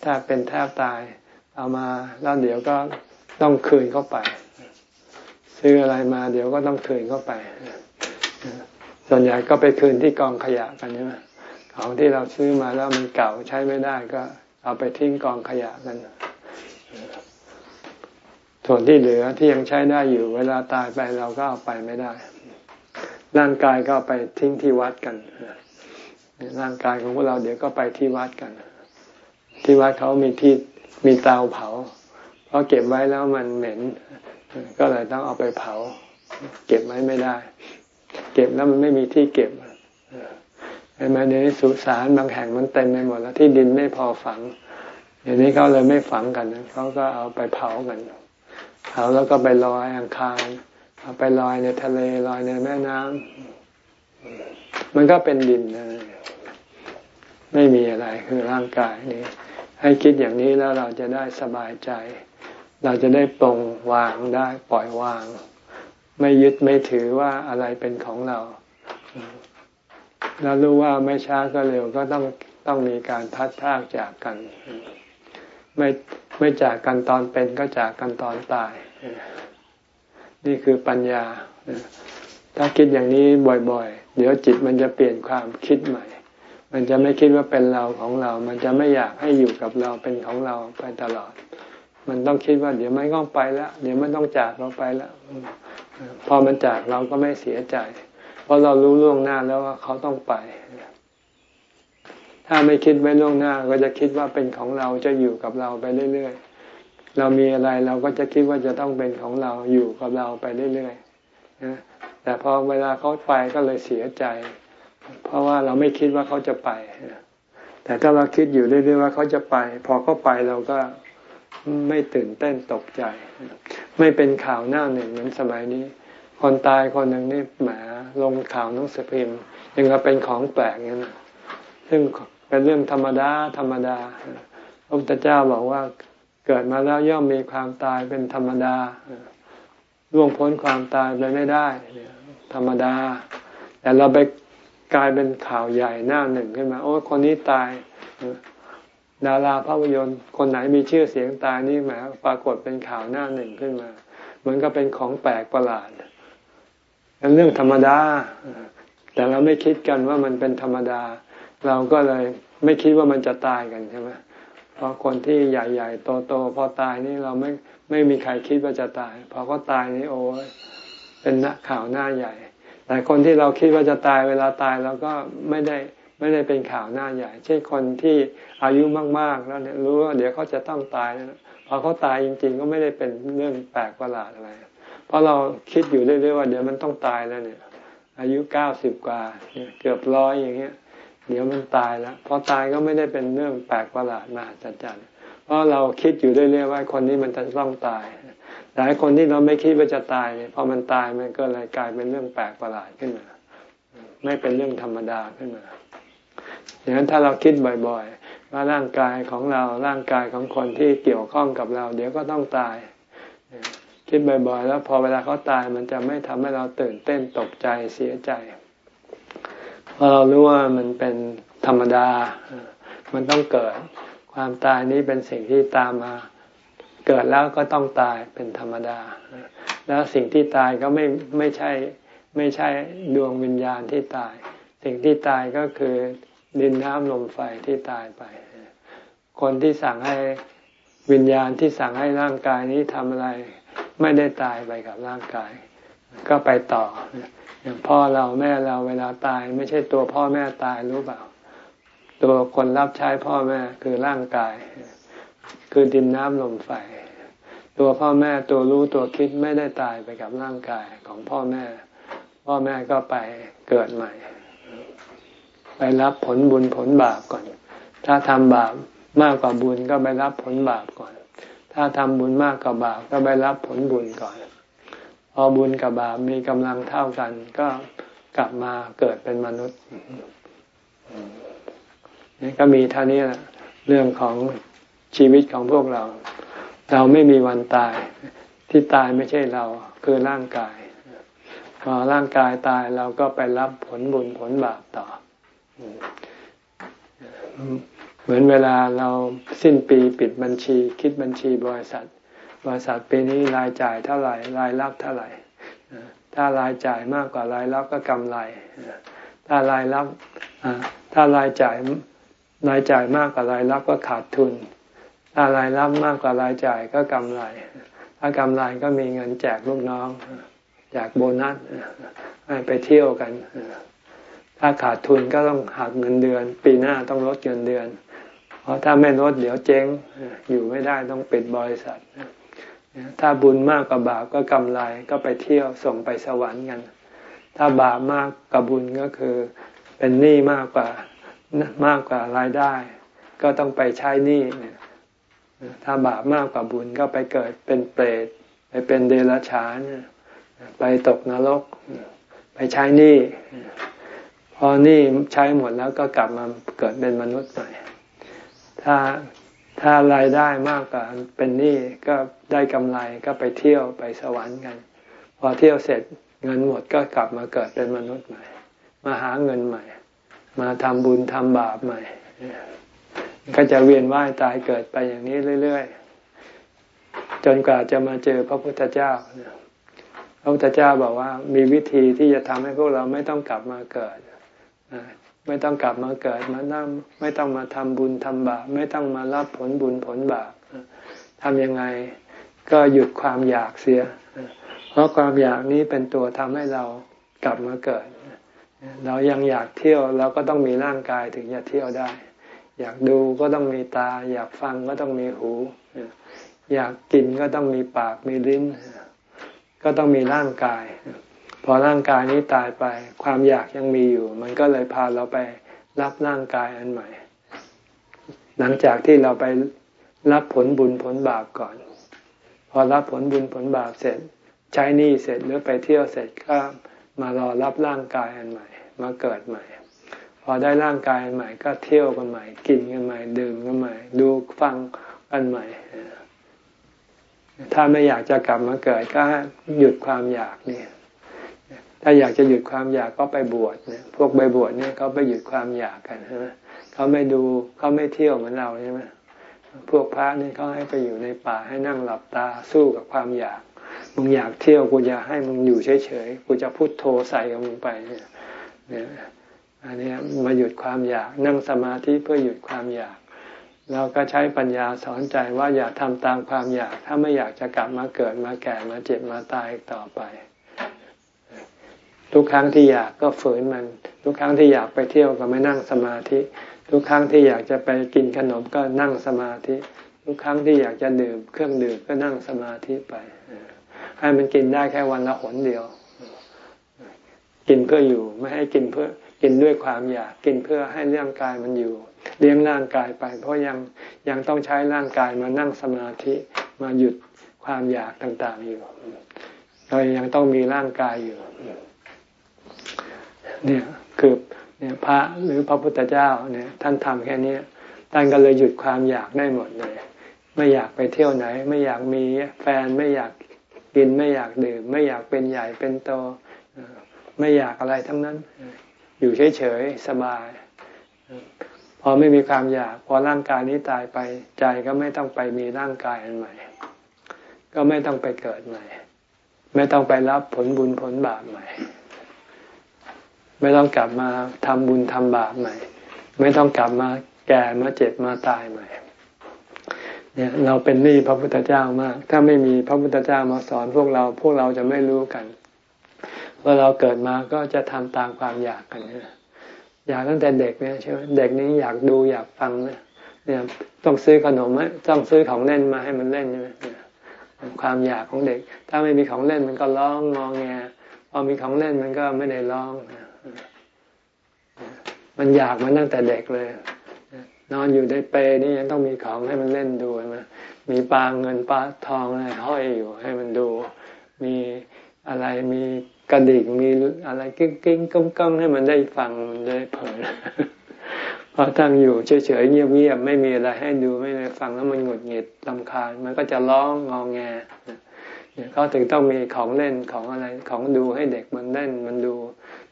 ถ้าเป็นแทบตาย เอามาแล้วเดี๋ยวก็ต้องคืนเข้าไป ซื้ออะไรมาเดี๋ยวก็ต้องคืนเข้าไป ส่วนใหญ่ก็ไปคืนที่กองขยะกันใช่ไหมของที่เราซื้อมาแล้วมันเก่าใช้ไม่ได้ก็เอาไปทิ้งกองขยะกันส่วนที่เหลือที่ยังใช้ได้อยู่ เวลาตายไปเราก็เอาไปไม่ได้ ร่างกายก็ไปทิ้งที่วัดกันร่างกายของพวกเราเดี๋ยวก็ไปที่วัดกัน ที่วัดเขามีที่มีเตาเผาเพราะเก็บไว้แล้วมันเหม็น ก็เลยต้องเอาไปเผา เก็บไว้ไม่ได้ เก็บแล้วมันไม่มีที่เก็บเห็นไหมในสุสานบางแห่งมันเต็มไปหมดแล้วที่ดินไม่พอฝังอย่างนี้เขาเลยไม่ฝังกันเขาก็เอาไปเผากันเอาแล้วก็ไปลอยอังคารเอาไปลอยในทะเลลอยในแม่น้ำมันก็เป็นดินนะไม่มีอะไรคือร่างกายนี้ ให้คิดอย่างนี้แล้วเราจะได้สบายใจ เราจะได้ปลงวางได้ปล่อยวาง ไม่ยึดไม่ถือว่าอะไรเป็นของเราเรารู้ว่าไม่ช้าก็เร็วก็ต้องต้องมีการพัดพากจากกัน ไม่ไม่จากกันตอนเป็นก็จากกันตอนตาย นี่คือปัญญา ถ้าคิดอย่างนี้บ่อยๆ เดี๋ยวจิตมันจะเปลี่ยนความคิดใหม่ มันจะไม่คิดว่าเป็นเราของเรา มันจะไม่อยากให้อยู่กับเราเป็นของเราไปตลอด มันต้องคิดว่าเดี๋ยวไม่ต้องไปแล้ว เดี๋ยวมันต้องจากเราไปแล้ว พอมันจากเราก็ไม่เสียใจ เพราะเรารู้ล่วงหน้าแล้วว่าเขาต้องไป ถ้าไม่คิดไว้ล่วงหน้าก็จะคิดว่าเป็นของเราจะอยู่กับเราไปเรื่อยๆ เรามีอะไรเราก็จะคิดว่าจะต้องเป็นของเราอยู่กับเราไปเรื่อยๆนะแต่พอเวลาเขาไปก็เลยเสียใจ เพราะว่าเราไม่คิดว่าเขาจะไป แต่ถ้าเราคิดอยู่เรื่อยๆว่าเขาจะไป พอเขาไปเราก็ ไม่ตื่นเต้นตกใจ ไม่เป็นข่าวหน้าหนึ่งเหมือนสมัยนี้ คนตายคนหนึ่งนี่แหมลงข่าวหนังสือพิมพ์ยังก็เป็นของแปลกอย่างนี้นซึ่งเป็นเรื่องธรรมดาธรรมดาพระพุทธเจ้าบอกว่าเกิดมาแล้วย่อมมีความตายเป็นธรรมดาล่วงพ้นความตายไปไม่ได้ ธรรมดา แต่เราไปกลายเป็นข่าวใหญ่หน้าหนึ่งขึ้นมา โอ้คนนี้ตาย ดาราภาพยนตร์คนไหนมีชื่อเสียงตายนี่แหมปรากฏเป็นข่าวหน้าหนึ่งขึ้นมา เหมือนก็เป็นของแปลกประหลาดเป็นเรื่องธรรมดา แต่เราไม่คิดกันว่ามันเป็นธรรมดา เราก็เลยไม่คิดว่ามันจะตายกันใช่ไหมเพราะคนที่ใหญ่ๆโตๆพอตายนี่เราไม่ไม่มีใครคิดว่าจะตายพอเขาตายนี่โอ้เป็นนักข่าวหน้าใหญ่แต่คนที่เราคิดว่าจะตายเวลาตายเราก็ไม่ได้ ไม่ได้เป็นข่าวหน้าใหญ่ เช่นคนที่อายุมากๆแล้วเนี่ยรู้ว่าเดี๋ยวเขาจะต้องตายแล้วพอเขาตายจริง ๆ ก็ไม่ได้เป็นเรื่องแปลกประหลาดอะไร เพราะเราคิดอยู่เรื่อยๆว่าเดี๋ยวมันต้องตายแล้วเนี่ย อายุเก้าสิบกว่าเกือบร้อยอย่างเงี้ย เดี๋ยวมันตายแล้วพอตายก็ไม่ได้เป็นเรื่องแปลกประหลาดมาจัดจันเพราะเราคิดอยู่เรื่อยๆว่าคนนี้มันจะต้องตายหลายคนที่เราไม่คิดว่าจะตายเนี่ยพอมันตายมันก็เลยกลายเป็นเรื่องแปลกประหลาดขึ้นมา ไม่เป็นเรื่องธรรมดาขึ้นมา อย่างนั้นถ้าเราคิดบ่อยๆ ว่าร่างกายของเราร่างกายของคนที่เกี่ยวข้องกับเรา เดี๋ยวก็ต้องตาย คิดบ่อยๆ แล้วพอเวลาเขาตายมันจะไม่ทำให้เราตื่นเต้นตกใจเสียใจเพราะเรารู้ว่ามันเป็นธรรมดา มันต้องเกิด ความตายนี้เป็นสิ่งที่ตามมา เกิดแล้วก็ต้องตายเป็นธรรมดา แล้วสิ่งที่ตายก็ไม่ไม่ใช่ไม่ใช่ดวงวิญญาณที่ตาย สิ่งที่ตายก็คือ ดินน้ำลมไฟที่ตายไป คนที่สั่งให้วิญญาณที่สั่งให้ร่างกายนี้ทำอะไร ไม่ได้ตายไปกับร่างกาย ก็ไปต่ออย่างพ่อเราแม่เราเวลาตาย ไม่ใช่ตัวพ่อแม่ตายรู้เปล่า ตัวคนรับใช้พ่อแม่คือร่างกาย คือดินน้ำลมไฟ ตัวพ่อแม่ตัวรู้ตัวคิดไม่ได้ตายไปกับร่างกายของพ่อแม่ พ่อแม่ก็ไปเกิดใหม่ ไปรับผลบุญผลบาปก่อน ถ้าทำบาปมากกว่าบุญก็ไปรับผลบาปก่อน ถ้าทำบุญมากกว่าบาปก็ไปรับผลบุญก่อน พอบุญกับบาปมีกำลังเท่ากัน ก็กลับมาเกิดเป็นมนุษย์นี่ก็มีเท่านี้แหละเรื่องของชีวิตของพวกเรา เราไม่มีวันตาย ที่ตายไม่ใช่เราคือร่างกาย พอร่างกายตายเราก็ไปรับผลบุญผลบาปต่อ เหมือนเวลาเราสิ้นปีปิดบัญชี คิดบัญชีบริษัท บริษัทปีนี้รายจ่ายเท่าไหร่รายรับเท่าไหร่ถ้ารายจ่ายมากกว่ารายรับก็กำไร ถ้ารายรับถ้ารายจ่ายรายจ่ายมากกว่ารายรับก็ขาดทุน ถ้ารายรับมากกว่ารายจ่ายก็กำไร ถ้ากำไรก็มีเงินแจกลูกน้องแจกโบนัสให้ไปเที่ยวกัน ถ้าขาดทุนก็ต้องหักเงินเดือน ปีหน้าต้องลดเงินเดือน เพราะถ้าไม่ลดเดี๋ยวเจ๊งอยู่ไม่ได้ต้องปิดบริษัทถ้าบุญมากกว่าบาปก็กำไรก็ไปเที่ยวส่งไปสวรรค์กัน ถ้าบาปมากกว่าบุญก็คือเป็นหนี้มากกว่ามากกว่ารายได้ ก็ต้องไปใช้หนี้ถ้าบาปมากกว่าบุญก็ไปเกิดเป็นเปรตไปเป็นเดรัจฉานไปตกนรก ไปใช้หนี้ อหนี้ใช้หมดแล้วก็กลับมาเกิดเป็นมนุษย์ใหม่ถ้าถ้ารายได้มากกว่าเป็นหนี้ก็ได้กำไรก็ไปเที่ยวไปสวรรค์กัน พอเที่ยวเสร็จเงินหมดก็กลับมาเกิดเป็นมนุษย์ใหม่ มาหาเงินใหม่ มาทำบุญทำบาปใหม่ ก็จะเวียนว่ายตายเกิดไปอย่างนี้เรื่อยๆ จนกว่าจะมาเจอพระพุทธเจ้าพระพุทธเจ้าบอกว่ามีวิธีที่จะทำให้พวกเราไม่ต้องกลับมาเกิด ไม่ต้องกลับมาเกิดมานั่งไม่ต้องมาทำบุญทำบาปไม่ต้องมารับผลบุญผลบาปทำยังไงก็หยุดความอยากเสีย เพราะความอยากนี้เป็นตัวทำให้เรากลับมาเกิด เรายังอยากเที่ยวเราก็ต้องมีร่างกายถึงจะเที่ยวได้ อยากดูก็ต้องมีตา อยากฟังก็ต้องมีหู อยากกินก็ต้องมีปากมีลิ้น ก็ต้องมีร่างกาย พอร่างกายนี้ตายไป ความอยากยังมีอยู่ มันก็เลยพาเราไปรับร่างกายอันใหม่ หลังจากที่เราไปรับผลบุญผลบาปก่อน พอรับผลบุญผลบาปเสร็จ ใช้หนี้เสร็จหรือไปเที่ยวเสร็จก็มารอรับร่างกายอันใหม่ มาเกิดใหม่ พอได้ร่างกายอันใหม่ ก็เที่ยวกันใหม่ กินกันใหม่ ดื่มกันใหม่ ดูฟังกันใหม่ ถ้าไม่อยากจะกลับมาเกิดก็หยุดความอยากเนี่ย ถ้าอยากจะหยุดความอยากก็ไปบวชเนี่ยพวกไปบวชเนี่ยเขาไปหยุดความอยากกันใช่ไหมเขาไม่ดูเขาไม่เที่ยวเหมือนเราใช่ไหมพวกพระนี่เขาให้ไปอยู่ในป่าให้นั่งหลับตาสู้กับความอยาก มึงอยากเที่ยวกูจะให้มึงอยู่เฉยๆ กูจะพุโทโธใส่กับมึงไปเนี่ยเนี่ยอันนี้มาหยุดความอยากนั่งสมาธิเพื่อหยุดความอยากเราก็ใช้ปัญญาสอนใจว่าอย่าทำตามความอยาก ถ้าไม่อยากจะกลับมาเกิดมาแก่มาเจ็บมาตายต่อไป ทุกครั้งที่อยากก็ฝืนมัน ทุกครั้งที่อยากไปเที่ยวก็ไม่นั่งสมาธิ ทุกครั้งที่อยากจะไปกินขนมก็นั่งสมาธิ ทุกครั้งที่อยากจะดื่มเครื่องดื่มก็นั่งสมาธิไป ให้มันกินได้แค่วันละหนเดียว กินเพื่ออยู่ไม่ให้กินเพื่อกินด้วยความอยากกินเพื่อให้ร่างกายมันอยู่ เลี้ยงร่างกายไป เพราะยังยังต้องใช้ร่างกายมานั่งสมาธิมาหยุดความอยากต่างๆอยู่เรายังต้องมีร่างกายอยู่ เนี่ยคือเนี่ยพระหรือพระพุทธเจ้าเนี่ยท่านทำแค่นี้ท่านก็เลยหยุดความอยากได้หมดเลย ไม่อยากไปเที่ยวไหน ไม่อยากมีแฟนไม่อยากกินไม่อยากดื่ม ไม่อยากเป็นใหญ่เป็นโตไม่อยากอะไรทั้งนั้น อยู่เฉยๆสบาย พอไม่มีความอยาก พอร่างกายนี้ตายไปใจก็ไม่ต้องไปมีร่างกายอันใหม่ ก็ไม่ต้องไปเกิดใหม่ ไม่ต้องไปรับผลบุญผลบาปใหม่ ไม่ต้องกลับมาทำบุญทำบาปใหม่ ไม่ต้องกลับมาแก่มาเจ็บมาตายใหม่เนี่ยเราเป็นหนี้พระพุทธเจ้ามาก ถ้าไม่มีพระพุทธเจ้ามาสอนพวกเราพวกเราจะไม่รู้กัน ว่าเราเกิดมาก็จะทำตามความอยากกันเนี่ยอยากตั้งแต่เด็กเนี่ยใช่ไหมเด็กนี้อยากดูอยากฟังเนี่ยเนี่ยต้องซื้อขนมไหมต้องซื้อของเล่นมาให้มันเล่นใช่ไหมความอยากของเด็ก ถ้าไม่มีของเล่นมันก็ร้องงองแงพอมีของเล่นมันก็ไม่ได้ร้อง มันอยากมันตั้งแต่เด็กเลย นอนอยู่ในเปนี่ยังต้องมีของให้มันเล่นดูไหมมีปลาเงินปลาทองอะไรห้อยอยู่ให้มันดู มีอะไรมีกระดิกมีอะไรกิ้งกิ้งก้องก้งให้มันได้ฟังมันได้เผยพอตั้งอยู่เฉยๆเงียบๆไม่มีอะไรให้ดูไม่ได้ฟังแล้วมันหงุดหงิดลำคาญ มันก็จะร้องงองแงเนี่ยเขาถึงต้องมีของเล่นของอะไรของดูให้เด็กมันเล่นมันดู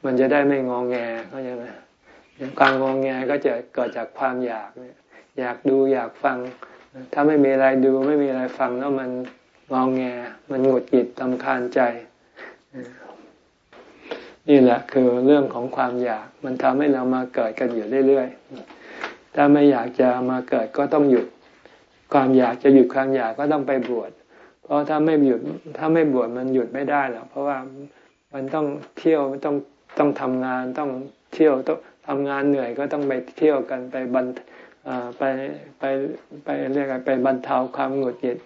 มันจะได้ไม่งองแงเข้าใจไหมความงองแงก็จะเกิดจากความอยากเนี่ยอยากดูอยากฟัง ถ้าไม่มีอะไรดูไม่มีอะไรฟังแล้วมันงองแง มันหงุดหงิดลำคาญใจ นี่แหละคือเรื่องของความอยาก มันทำให้เรามาเกิดกันอยู่เรื่อยๆ ถ้าไม่อยากจะมาเกิดก็ต้องหยุด ความอยากจะหยุดความอยากก็ต้องไปบวช เพราะถ้าไม่หยุดถ้าไม่บวชมันหยุดไม่ได้หรอกเพราะว่ามันต้องเที่ยวต้อง ต้องทำงานต้องเที่ยวต้องทำงานเหนื่อยก็ต้องไปเที่ยวกันไปบรรไปไปไปเรียกไปบรรเทาความหงุดหงิด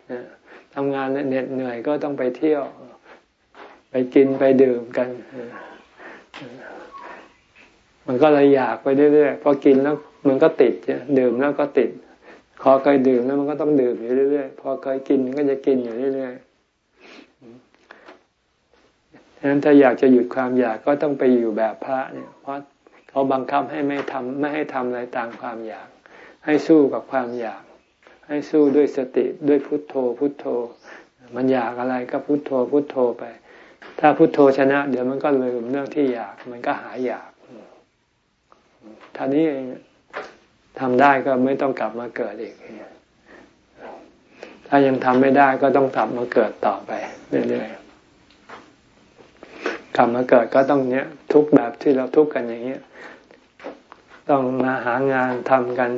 ทำงานเหน็ดเหนื่อยก็ต้องไปเที่ยว ไปกินไปดื่มกันมันก็เลยอยากไปเรื่อยๆพอกินแล้วมันก็ติดดื่มแล้วก็ติดพอเคยดื่มแล้วมันก็ต้องดื่มอยู่เรื่อยๆพอเคยกินมันก็จะกินอยู่เรื่อยๆ ฉะนั้นถ้าอยากจะหยุดความอยากก็ต้องไปอยู่แบบพระเนี่ย เพราะเขาบังคับให้ไม่ทำไม่ให้ทำอะไรตามความอยาก ให้สู้กับความอยาก ให้สู้ด้วยสติด้วยพุทโธ พุทโธ มันอยากอะไรก็พุทโธ พุทโธไป ถ้าพุโทโธชนะ เดี๋ยวมันก็ลืมเรื่องที่อยาก มันก็หายอยากท่านี้เองทำได้ก็ไม่ต้องกลับมาเกิดอีก ถ้ายังทำไม่ได้ก็ต้องกลับมาเกิดต่อไปเรื่อยๆ กลับมาเกิดก็ต้องเนี้ยทุกแบบที่เราทุกกันอย่างเงี้ย ต้องมาหางานทำกัน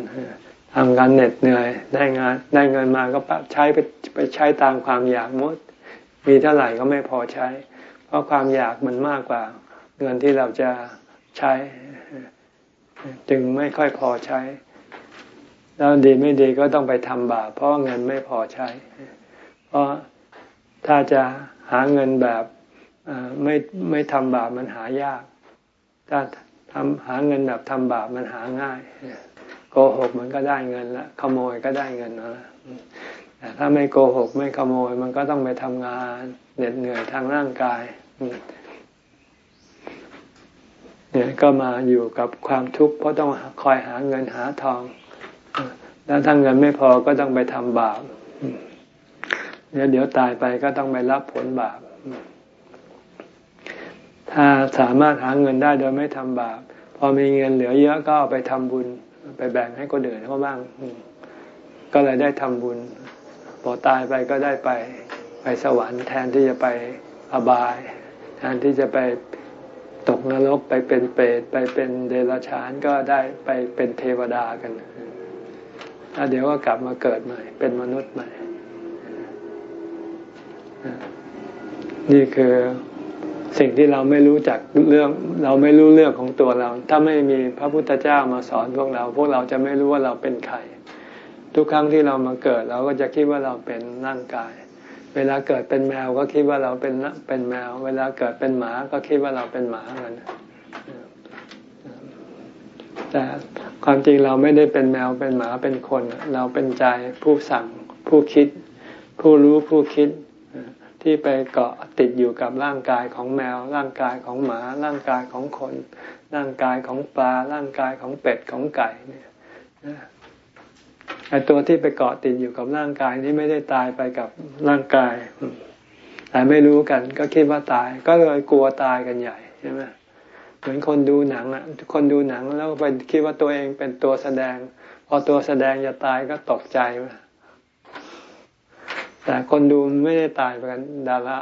ทำงานเหน็ดเหนื่อย ได้งานได้เงินมาก็ปใช้ไปไปใช้ตามความอยากมด มีเท่าไหร่ก็ไม่พอใช้ เพราะความอยากมันมากกว่า เงินที่เราจะใช้ จึงไม่ค่อยพอใช้ แล้วดีไม่ดีก็ต้องไปทำบาปเพราะเงินไม่พอใช้ เพราะถ้าจะหาเงินแบบ ไม่ไม่ทำบาปมันหายาก ถ้าทำหาเงินแบบทำบาปมันหาง่ายโกหกมันก็ได้เงินละขโมยก็ได้เงินแล้วแต่ถ้าไม่โกหกไม่ขโมย มันก็ต้องไปทำงานเหน็ดเหนื่อยทางร่างกายเนี่ยก็มาอยู่กับความทุกข์เพราะต้องคอยหาเงินหาทอง แล้วถ้าเงินไม่พอก็ต้องไปทำบาปเนี่ยวเดี๋ยวตายไปก็ต้องไปรับผลบาป ถ้าสามารถหาเงินได้โดยไม่ทำบาป พอมีเงินเหลือเยอะก็เอาไปทำบุญ ไปแบ่งให้คนอื่นเขาบ้าง ก็เลยได้ทำบุญ พอตายไปก็ได้ไปไปสวรรค์แทนที่จะไปอบาย แทนที่จะไปตกนรกไปเป็นเปรตไปเป็นเดรัจฉานก็ได้ไปเป็นเทวดากันแล้วเดี๋ยวก็กลับมาเกิดใหม่ เป็นมนุษย์ใหม่ นี่คือ สิ่งที่เราไม่รู้จักเรื่อง เราไม่รู้เรื่องของตัวเรา ถ้าไม่มีพระพุทธเจ้ามาสอนพวกเรา พวกเราจะไม่รู้ว่าเราเป็นใคร ทุกครั้งที่เรามาเกิด เราก็จะคิดว่าเราเป็นร่างกาย เวลาเกิดเป็นแมวก็คิดว่าเราเป็นเป็นแมว เวลาเกิดเป็นหมาก็คิดว่าเราเป็นหมาเหมือนแต่ความจริงเราไม่ได้เป็นแมวเป็นหมาเป็นคน เราเป็นใจผู้สั่งผู้คิด ผู้รู้ผู้คิด ที่ไปเกาะติดอยู่กับร่างกายของแมว ร่างกายของหมา ร่างกายของคน ร่างกายของปลา ร่างกายของเป็ดของไก่เนี่ยไอตัวที่ไปเกาะติดอยู่กับร่างกายนี้ไม่ได้ตายไปกับร่างกาย แต่ไม่รู้กัน ก็คิดว่าตาย ก็เลยกลัวตายกันใหญ่ใช่ไหมเหมือนคนดูหนังอะคนดูหนังแล้วไปคิดว่าตัวเองเป็นตัวแสดง พอตัวแสดงจะตายก็ตกใจ แต่คนดูไม่ได้ตายไปกันดารา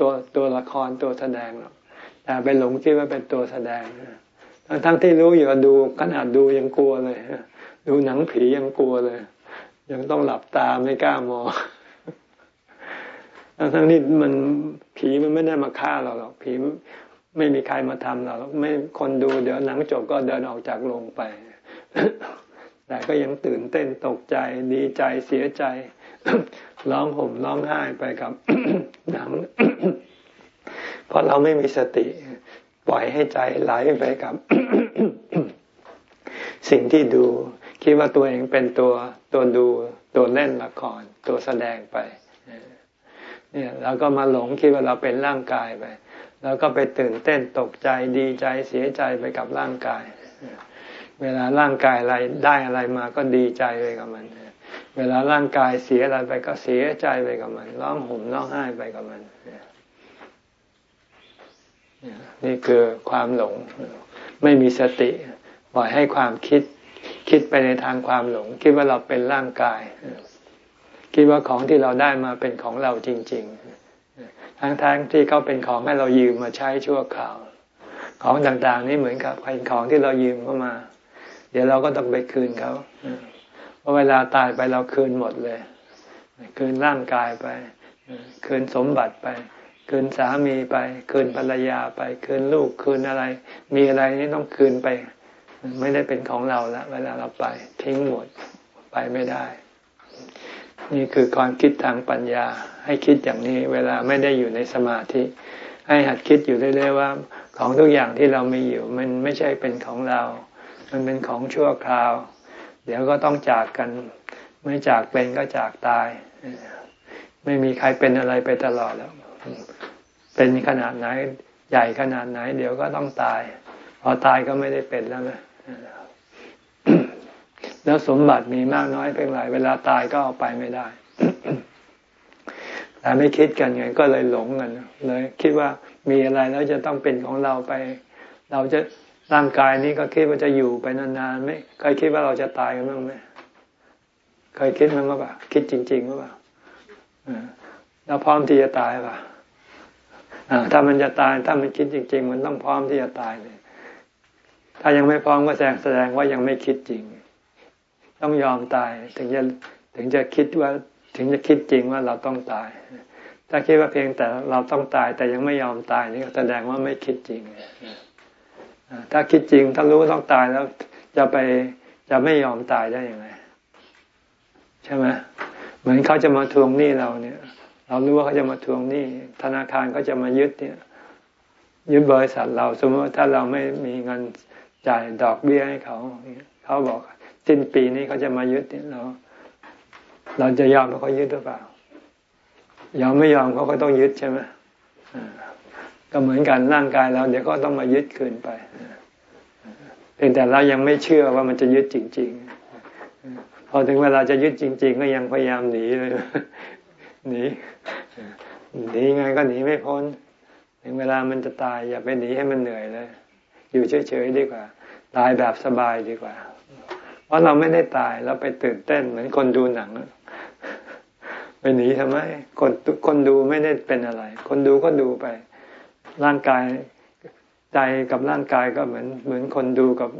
ตัวตัวละครตัวแสดงหรอกแต่ไปหลงคิดว่าเป็นตัวแสดงทั้งทั้งที่รู้อยู่ดูขนาดดูยังกลัวเลยดูหนังผียังกลัวเลย ยังต้องหลับตาไม่กล้ามองทั้งทั้งที่มันผีมันไม่ได้มาฆ่าเราหรอกผีไม่มีใครมาทำเราไม่คนดูเดี๋ยวหนังจบก็เดินออกจากโรงไป แต่ก็ยังตื่นเต้นตกใจดีใจเสียใจ ร้องห่มร้องไห้ไปกับหนัง เพราะเราไม่มีสติ ปล่อยให้ใจไหลไปกับ สิ่งที่ดู คิดว่าตัวเองเป็นตัวตัวดูตัวเล่นละครตัวแสดงไป เนี่ยเราก็มาหลงคิดว่าเราเป็นร่างกายไป แล้วก็ไปตื่นเต้นตกใจดีใจเสียใจไปกับร่างกาย เวลาร่างกายอะไรได้อะไรมาก็ดีใจไปกับมันเเวลาร่างกายเสียอะไรไปก็เสียใจไปกับมัน ร้องห่มร้องไห้ไปกับมัน นี่คือความหลง ไม่มีสติปล่อยให้ความคิด คิดไปในทางความหลง คิดว่าเราเป็นร่างกาย คิดว่าของที่เราได้มาเป็นของเราจริง ๆ ทั้งๆทที่เขาเป็นของให้เรายืมมาใช้ชั่วคราว ของต่างๆ นี่เหมือนกับเป็นของที่เรายืมเข้ามา เดี๋ยวเราก็ต้องไปคืนเขา ราะเวลาตายไปเราคืนหมดเลย คืนร่างกายไป คืนสมบัติไป คืนสามีไป คืนภรรยาไป คืนลูกคืนอะไร มีอะไรนี่ต้องคืนไป ไม่ได้เป็นของเราแล้วเวลาเราไป ทิ้งหมดไปไม่ได้ นี่คือความคิดทางปัญญา ให้คิดอย่างนี้ เวลาไม่ได้อยู่ในสมาธิ ให้หัดคิดอยู่เรื่อยๆว่า ของทุกอย่างที่เรามีอยู่ มันไม่ใช่เป็นของเรา มันเป็นของชั่วคราว เดี๋ยวก็ต้องจากกัน ไม่จากเป็นก็จากตาย ไม่มีใครเป็นอะไรไปตลอดแล้ว เป็นขนาดไหนใหญ่ขนาดไหน เดี๋ยวก็ต้องตาย พอตายก็ไม่ได้เป็นแล้วนะแล้วสมบัติมีมากน้อยเพียงไรเวลาตายก็เอาไปไม่ได้แต่ไม่คิดกันไงก็เลยหลงกันเลยคิดว่ามีอะไรแล้วจะต้องเป็นของเราไป เราจะ ร่างกายนี้ก็คิดว่าจะอยู่ไปนานๆไหมเคยคิดว่าเราจะตายกันบ้างไหมเคยคิดมั้งหรือเปล่าคิดจริงๆหรือเปล่าเราพร้อมที่จะตายป่ะถ้ามันจะตายถ้ามันคิดจริง ๆ มันต้องพร้อมที่จะตายเลย ถ้ายังไม่พร้อมก็แสดงแสดงว่ายังไม่คิดจริง ต้องยอมตายถึงจะถึงจะคิดว่าถึงจะคิดจริงว่าเราต้องตาย ถ้าคิดว่าเพียงแต่เราต้องตายแต่ยังไม่ยอมตายนี่ก็แสดงว่าไม่คิดจริง ถ้าคิดจริงถ้ารู้ต้องตายแล้วจะไปจะไม่ยอมตายได้ยังไง ใช่ไหมเหมือนเขาจะมาทวงหนี้เราเนี่ย เรารู้ว่าเขาจะมาทวงหนี้ธนาคารเขาจะมายึดเนี่ย ยึดบริษัทเราสมมติถ้าเราไม่มีเงินจ่ายดอกเบี้ยให้เขาเขาบอกสิ้นปีนี้เขาจะมายึดเนี่ยเรา เราจะยอมให้เขายึดหรือเปล่ายอมไม่ยอมเขาก็ต้องยึดใช่ไหม ก็เหมือนกันร่างกายเราเดี๋ยวก็ต้องมายึดคืนไปเพียงแต่เรายังไม่เชื่อว่ามันจะยึดจริง ๆ พอถึงเวลาจะยึดจริง ๆ ก็ยังพยายามหนีเลยหนีหนีไงก็หนีไม่พ้นถึงเวลามันจะตายอย่าไปหนีให้มันเหนื่อยเลย อยู่เฉยๆดีกว่า ตายแบบสบายดีกว่า เพราะเราไม่ได้ตายเราไปตื่นเต้นเหมือนคนดูหนังไปหนีทำไมคนคนดูไม่ได้เป็นอะไร คนดูก็ดูไป ร่างกายใจกับร่างกายก็เหมือนเหมือนคนดูกับ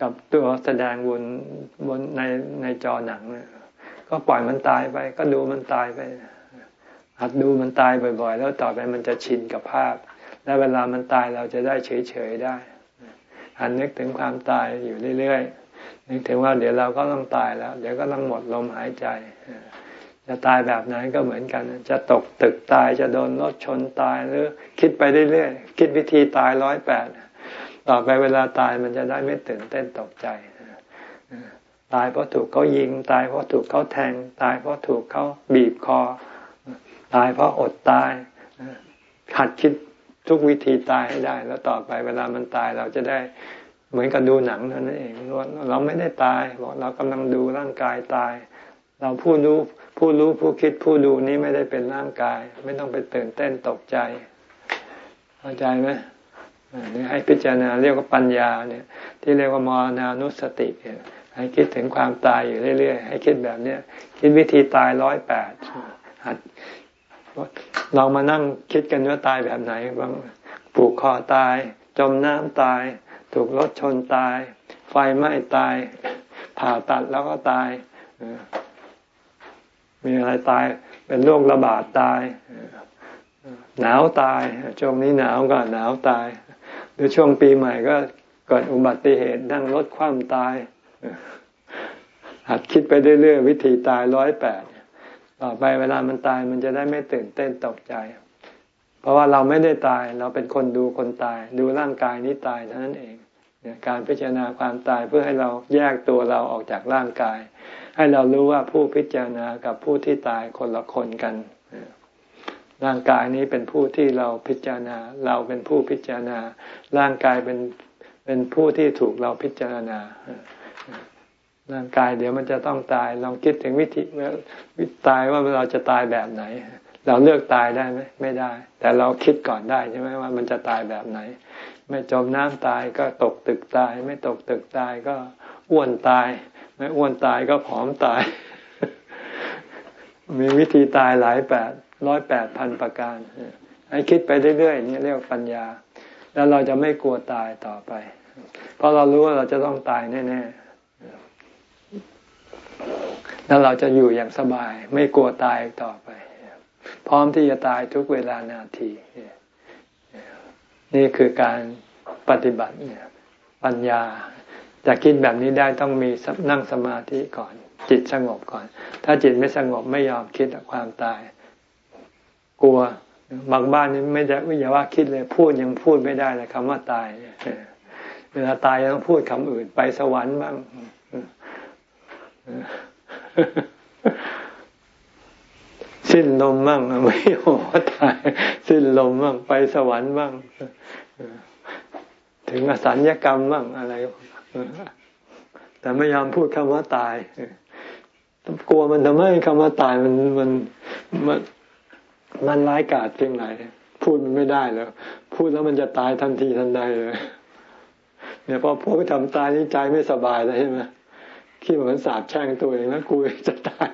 กับตัวแสดงบนบนในในจอหนังเนี่ยก็ปล่อยมันตายไป ก็ดูมันตายไปหัดดูมันตายบ่อย ๆ แล้วต่อไปมันจะชินกับภาพ และเวลามันตายเราจะได้เฉยๆได้หันนึกถึงความตายอยู่เรื่อยๆนึกถึงว่าเดี๋ยวเราก็ต้องตายแล้ว เดี๋ยวก็ต้องหมดลมหายใจ จะตายแบบไหนก็เหมือนกัน จะตกตึกตายจะโดนรถชนตายหรือ คิดไปเรื่อยๆคิดวิธีตายร้อยแปดต่อไปเวลาตายมันจะได้ไม่ตื่นเต้นตกใจตายเพราะถูกเขายิง ตายเพราะถูกเขาแทง ตายเพราะถูกเขาบีบคอ ตายเพราะอดตายหัดคิดทุกวิธีตายให้ได้ แล้วต่อไปเวลามันตายเราจะได้เหมือนกับดูหนังเท่านั่นเองเราไม่ได้ตายบอกเรากำลังดูร่างกายตาย เราผู้รู้ ผู้รู้ผู้คิดผู้ดูนี้ไม่ได้เป็นร่างกาย ไม่ต้องไปตื่นเต้นตกใจ เข้าใจไหมนี่ให้พิจารณาเรียกว่าปัญญาเนี่ย ที่เรียกว่ามรณานุสติให้คิดถึงความตายอยู่เรื่อยๆ ให้คิดแบบเนี้ยคิดวิธีตายร้อยแปดหัดเรามานั่งคิดกันว่าตายแบบไหนบ้างผูกคอตาย จมน้ำตาย ถูกรถชนตาย ไฟไหม้ตาย ผ่าตัดแล้วก็ตาย มีอะไรตาย เป็นโรคระบาดตาย หนาวตาย ช่วงนี้หนาวก็หนาวตาย หรือช่วงปีใหม่ก็เกิดอุบัติเหตุนั่งรถคว่ำตาย หัดคิดไปเรื่อยๆวิธีตายร้อยแปดต่อไปเวลามันตายมันจะได้ไม่ตื่นเต้นตกใจ เพราะว่าเราไม่ได้ตายเราเป็นคนดูคนตาย ดูร่างกายนี้ตายเท่านั้นเองการพิจารณาความตายเพื่อให้เราแยกตัวเราออกจากร่างกาย ให้เรารู้ว่าผู้พิจารณากับผู้ที่ตายคนละคนกัน ร่างกายนี้เป็นผู้ที่เราพิจารณา เราเป็นผู้พิจารณา ร่างกายเป็นเป็นผู้ที่ถูกเราพิจารณา ร่างกายเดี๋ยวมันจะต้องตาย ลองคิดถึงวิธีวิตายว่าเราจะตายแบบไหน เราเลือกตายได้ไหมไม่ได้ แต่เราคิดก่อนได้ใช่ไหมว่ามันจะตายแบบไหน ไม่จมน้ำตายก็ตกตึกตาย ไม่ตกตึกตายก็อ้วนตาย ไม่อ้วนตายก็ผอมตาย มีวิธีตายหลายแปดร้อยแปดพันประการ ให้คิดไปเรื่อยๆนี่เรียกปัญญา แล้วเราจะไม่กลัวตายต่อไป เพราะเรารู้ว่าเราจะต้องตายแน่ๆ แล้วเราจะอยู่อย่างสบาย ไม่กลัวตายต่อไป พร้อมที่จะตายทุกเวลานาที นี่คือการปฏิบัติเนี่ยปัญญา จะคิดแบบนี้ได้ต้องมีนั่งสมาธิก่อน จิตสงบก่อน ถ้าจิตไม่สงบไม่ยอมคิดความตาย กลัวบางบ้านนี่ไม่ได้ไม่อย่าว่าคิดเลยพูดยังพูดไม่ได้เลยคำว่าตายเวลาตายต้องพูดคำอื่นไปสวรรค์บ้างสิ้นลมบ้างไม่โอ้ตาย สิ้นลมบ้างไปสวรรค์บ้างถึงอสัญญกรรมบ้างอะไร แต่ไม่ยอมพูดคำว่าตายกลัวมันทำไมคำว่าตายมันมันมันมันร้ายกาจเพียงไรพูดมันไม่ได้แล้ว พูดแล้วมันจะตายทันทีทันใดเลยเนี่ยพอพูดทำตายนี่ใจไม่สบายเลยใช่ไหมคิดเหมือนสาบแช่งตัวเองแล้วกูจะตาย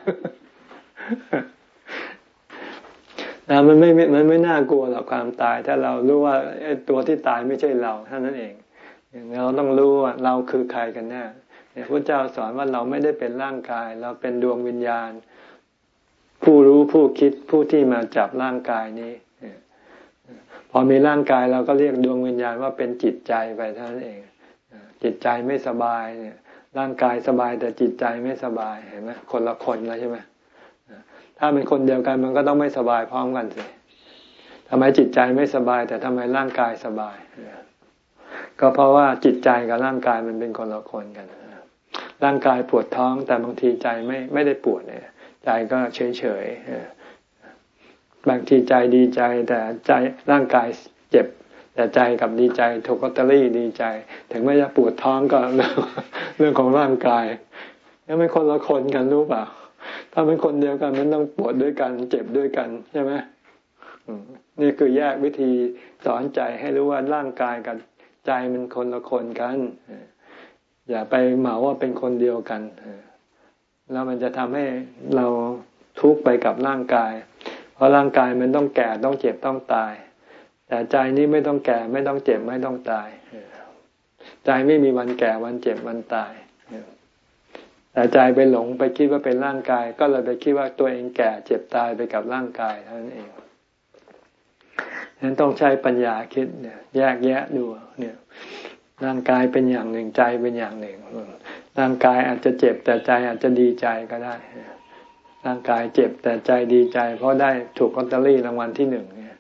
นะมันไม่มันไม่น่ากลัวหรอกความตาย ถ้าเรารู้ว่าตัวที่ตายไม่ใช่เราเท่านั้นเอง เราต้องรู้ว่าเราคือใครกันแน่เนี่ยพระเจ้าสอนว่าเราไม่ได้เป็นร่างกาย เราเป็นดวงวิญญาณ ผู้รู้ผู้คิดผู้ที่มาจับร่างกายนี้พอมีร่างกายเราก็เรียกดวงวิญญาณว่าเป็นจิตใจไปเท่านั้นเอง จิตใจไม่สบายเนี่ย ร่างกายสบายแต่จิตใจไม่สบายเห็นไหมคนละคนแล้วใช่ไหมถ้าเป็นคนเดียวกันมันก็ต้องไม่สบายพร้อมกันสิทำไมจิตใจไม่สบาย แต่ทำไมร่างกายสบาย ก็เพราะว่าจิตใจกับร่างกายมันเป็นคนละคนกัน ร่างกายปวดท้องแต่บางทีใจไม่ไม่ได้ปวดเนี่ย ใจก็เฉยเฉยบางทีใจดีใจ แต่ใจร่างกายเจ็บ แต่ใจกับดีใจถูกลอตเตอรี่ดีใจ ถึงแม้จะปวดท้องก็เรื่องของร่างกายยังไม่คนละคนกันรู้เปล่าถ้าเป็นคนเดียวกันมันต้องปวดด้วยกัน เจ็บด้วยกันใช่ไหมนี่คือแยกวิธีสอนใจให้รู้ว่าร่างกายกับ ใจมันคนละคนกัน อย่าไปเหมาว่าเป็นคนเดียวกัน แล้วมันจะทำให้เราทุกข์ไปกับร่างกาย เพราะร่างกายมันต้องแก่ต้องเจ็บต้องตาย แต่ใจนี้ไม่ต้องแก่ไม่ต้องเจ็บไม่ต้องตาย ใจไม่มีวันแก่วันเจ็บวันตายแต่ใจไปหลงไปคิดว่าเป็นร่างกาย ก็เลยไปคิดว่าตัวเองแก่เจ็บตายไปกับร่างกายเท่านั้นเองฉะนั้นต้องใช้ปัญญาคิดเนี่ยแยกแยะดู เนี่ยร่างกายเป็นอย่างหนึ่งใจเป็นอย่างหนึ่ง ร่างกายอาจจะเจ็บแต่ใจอาจจะดีใจก็ได้ ร่างกายเจ็บแต่ใจดีใจ เพราะได้ถูกลอตเตอรี่รางวัลที่หนึ่งเนี่ย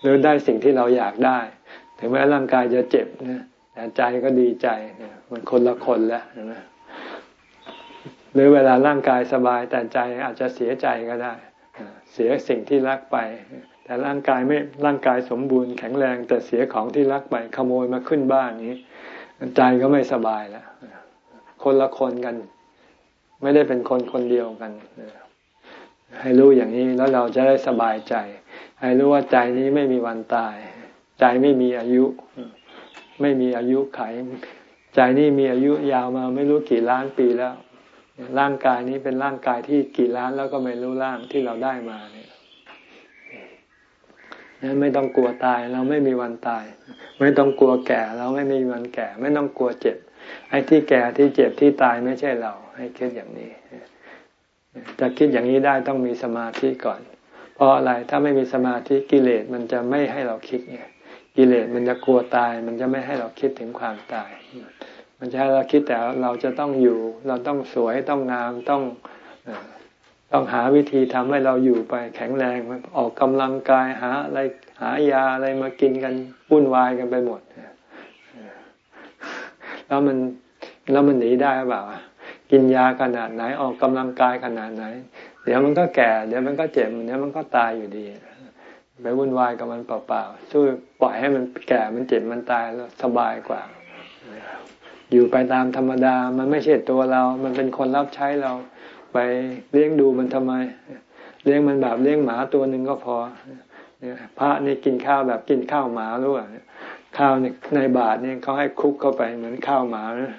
หรือได้สิ่งที่เราอยากได้ ถึงแม้ร่างกายจะเจ็บนะแต่ใจก็ดีใจเนี่ยมันคนละคนแล้วนะหรือเวลาร่างกายสบายแต่ใจอาจจะเสียใจก็ได้ เสียสิ่งที่รักไป แต่ร่างกายไม่ร่างกายสมบูรณ์แข็งแรง แต่เสียของที่รักไปขโมยมาขึ้นบ้านนี้ ใจก็ไม่สบายแล้วคนละคนกัน ไม่ได้เป็นคนคนเดียวกันให้รู้อย่างนี้แล้วเราจะได้สบายใจ ให้รู้ว่าใจนี้ไม่มีวันตาย ใจไม่มีอายุ ไม่มีอายุไข ใจนี้มีอายุยาวมาไม่รู้กี่ล้านปีแล้ว ร่างกายนี้เป็นร่างกายที่กี่ล้านแล้วก็ไม่รู้ร่างที่เราได้มาเน ไม่ต้องกลัวตายเราไม่มีวันตาย ไม่ต้องกลัวแก่เราไม่มีวันแก่ ไม่ต้องกลัวเจ็บ ไอ้ที่แก่ที่เจ็บที่ตายไม่ใช่เรา ให้คิดอย่างนี้ จะคิดอย่างนี้ได้ต้องมีสมาธิก่อน เพราะอะไรถ้าไม่มีสมาธิกิเลสมันจะไม่ให้เราคิดไงกิเลสมันจะกลัวตาย มันจะไม่ให้เราคิดถึงความตาย มันจะให้เราคิดแต่เราจะต้องอยู่ เราต้องสวยต้องงามต้อง ต้องหาวิธีทำให้เราอยู่ไปแข็งแรงออกกำลังกายหาอะไรหายาอะไรมากินกันวุ่นวายกันไปหมดแล้วมันแล้วมันหนีได้หรือเปล่ากินยาขนาดไหนออกกำลังกายขนาดไหน เดี๋ยวมันก็แก่ เดี๋ยวมันก็เจ็บเดี๋ยวมันก็ตายอยู่ดีไปวุ่นวายกับมันเปล่าๆสู้ปล่อยให้มันแก่มันเจ็บมันตายแล้วสบายกว่า อยู่ไปตามธรรมดา มันไม่ใช่ตัวเรา มันเป็นคนรับใช้เรา ไปเลี้ยงดูมันทำไม เลี้ยงมันแบบเลี้ยงหมาตัวหนึ่งก็พอพระนี่กินข้าวแบบกินข้าวหมารู้อะข้าวในบาทนี่เขาให้คุกเข้าไปเหมือนข้าวหมานะ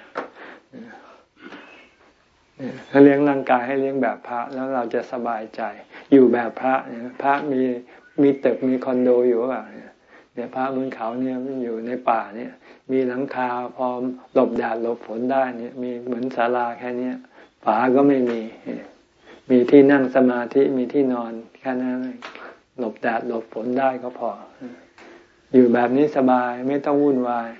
ถ้าเลี้ยงร่างกายให้เลี้ยงแบบพระแล้วเราจะสบายใจ อยู่แบบพระเนี่ยพระมีมีตึกมีคอนโดอยู่อะเนี่ยพระบนเขาเนี่ยอยู่ในป่าเนี่ย มีหลังคาพอหลบแดดหลบฝนได้เนี่ย มีเหมือนศาลาแค่เนี้ยาก็ไม่มี มีที่นั่งสมาธิมีที่นอนแค่นั้นหลบแดดหลบฝนได้ก็พอ อยู่แบบนี้สบายไม่ต้องวุ่นวาย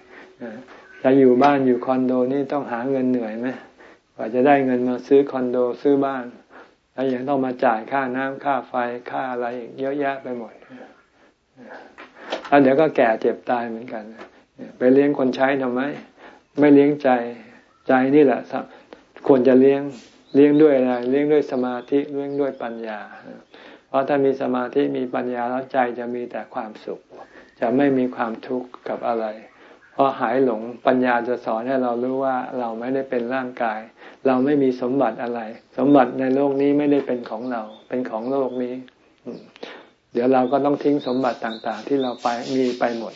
จะอยู่บ้านอยู่คอนโดนี่ต้องหาเงินเหนื่อยไหมกว่าจะได้เงินมาซื้อคอนโดซื้อบ้าน แล้วยังต้องมาจ่ายค่าน้ำค่าไฟค่าอะไรเยอะแยะไปหมดแล้วเดี๋ยวก็แก่เจ็บตายเหมือนกัน ไปเลี้ยงคนใช้ทำไม ไม่เลี้ยงใจใจนี่แหละ ควรจะเลี้ยงเลี้ยงด้วยอะไรเลี้ยงด้วยสมาธิเลี้ยงด้วยปัญญา เพราะถ้ามีสมาธิมีปัญญาแล้วใจจะมีแต่ความสุข จะไม่มีความทุกข์กับอะไรพอหายหลงปัญญาจะสอนให้เรารู้ว่าเราไม่ได้เป็นร่างกาย เราไม่มีสมบัติอะไร สมบัติในโลกนี้ไม่ได้เป็นของเรา เป็นของโลกนี้ เดี๋ยวเราก็ต้องทิ้งสมบัติต่าง ๆ ที่เราไปมีไปหมด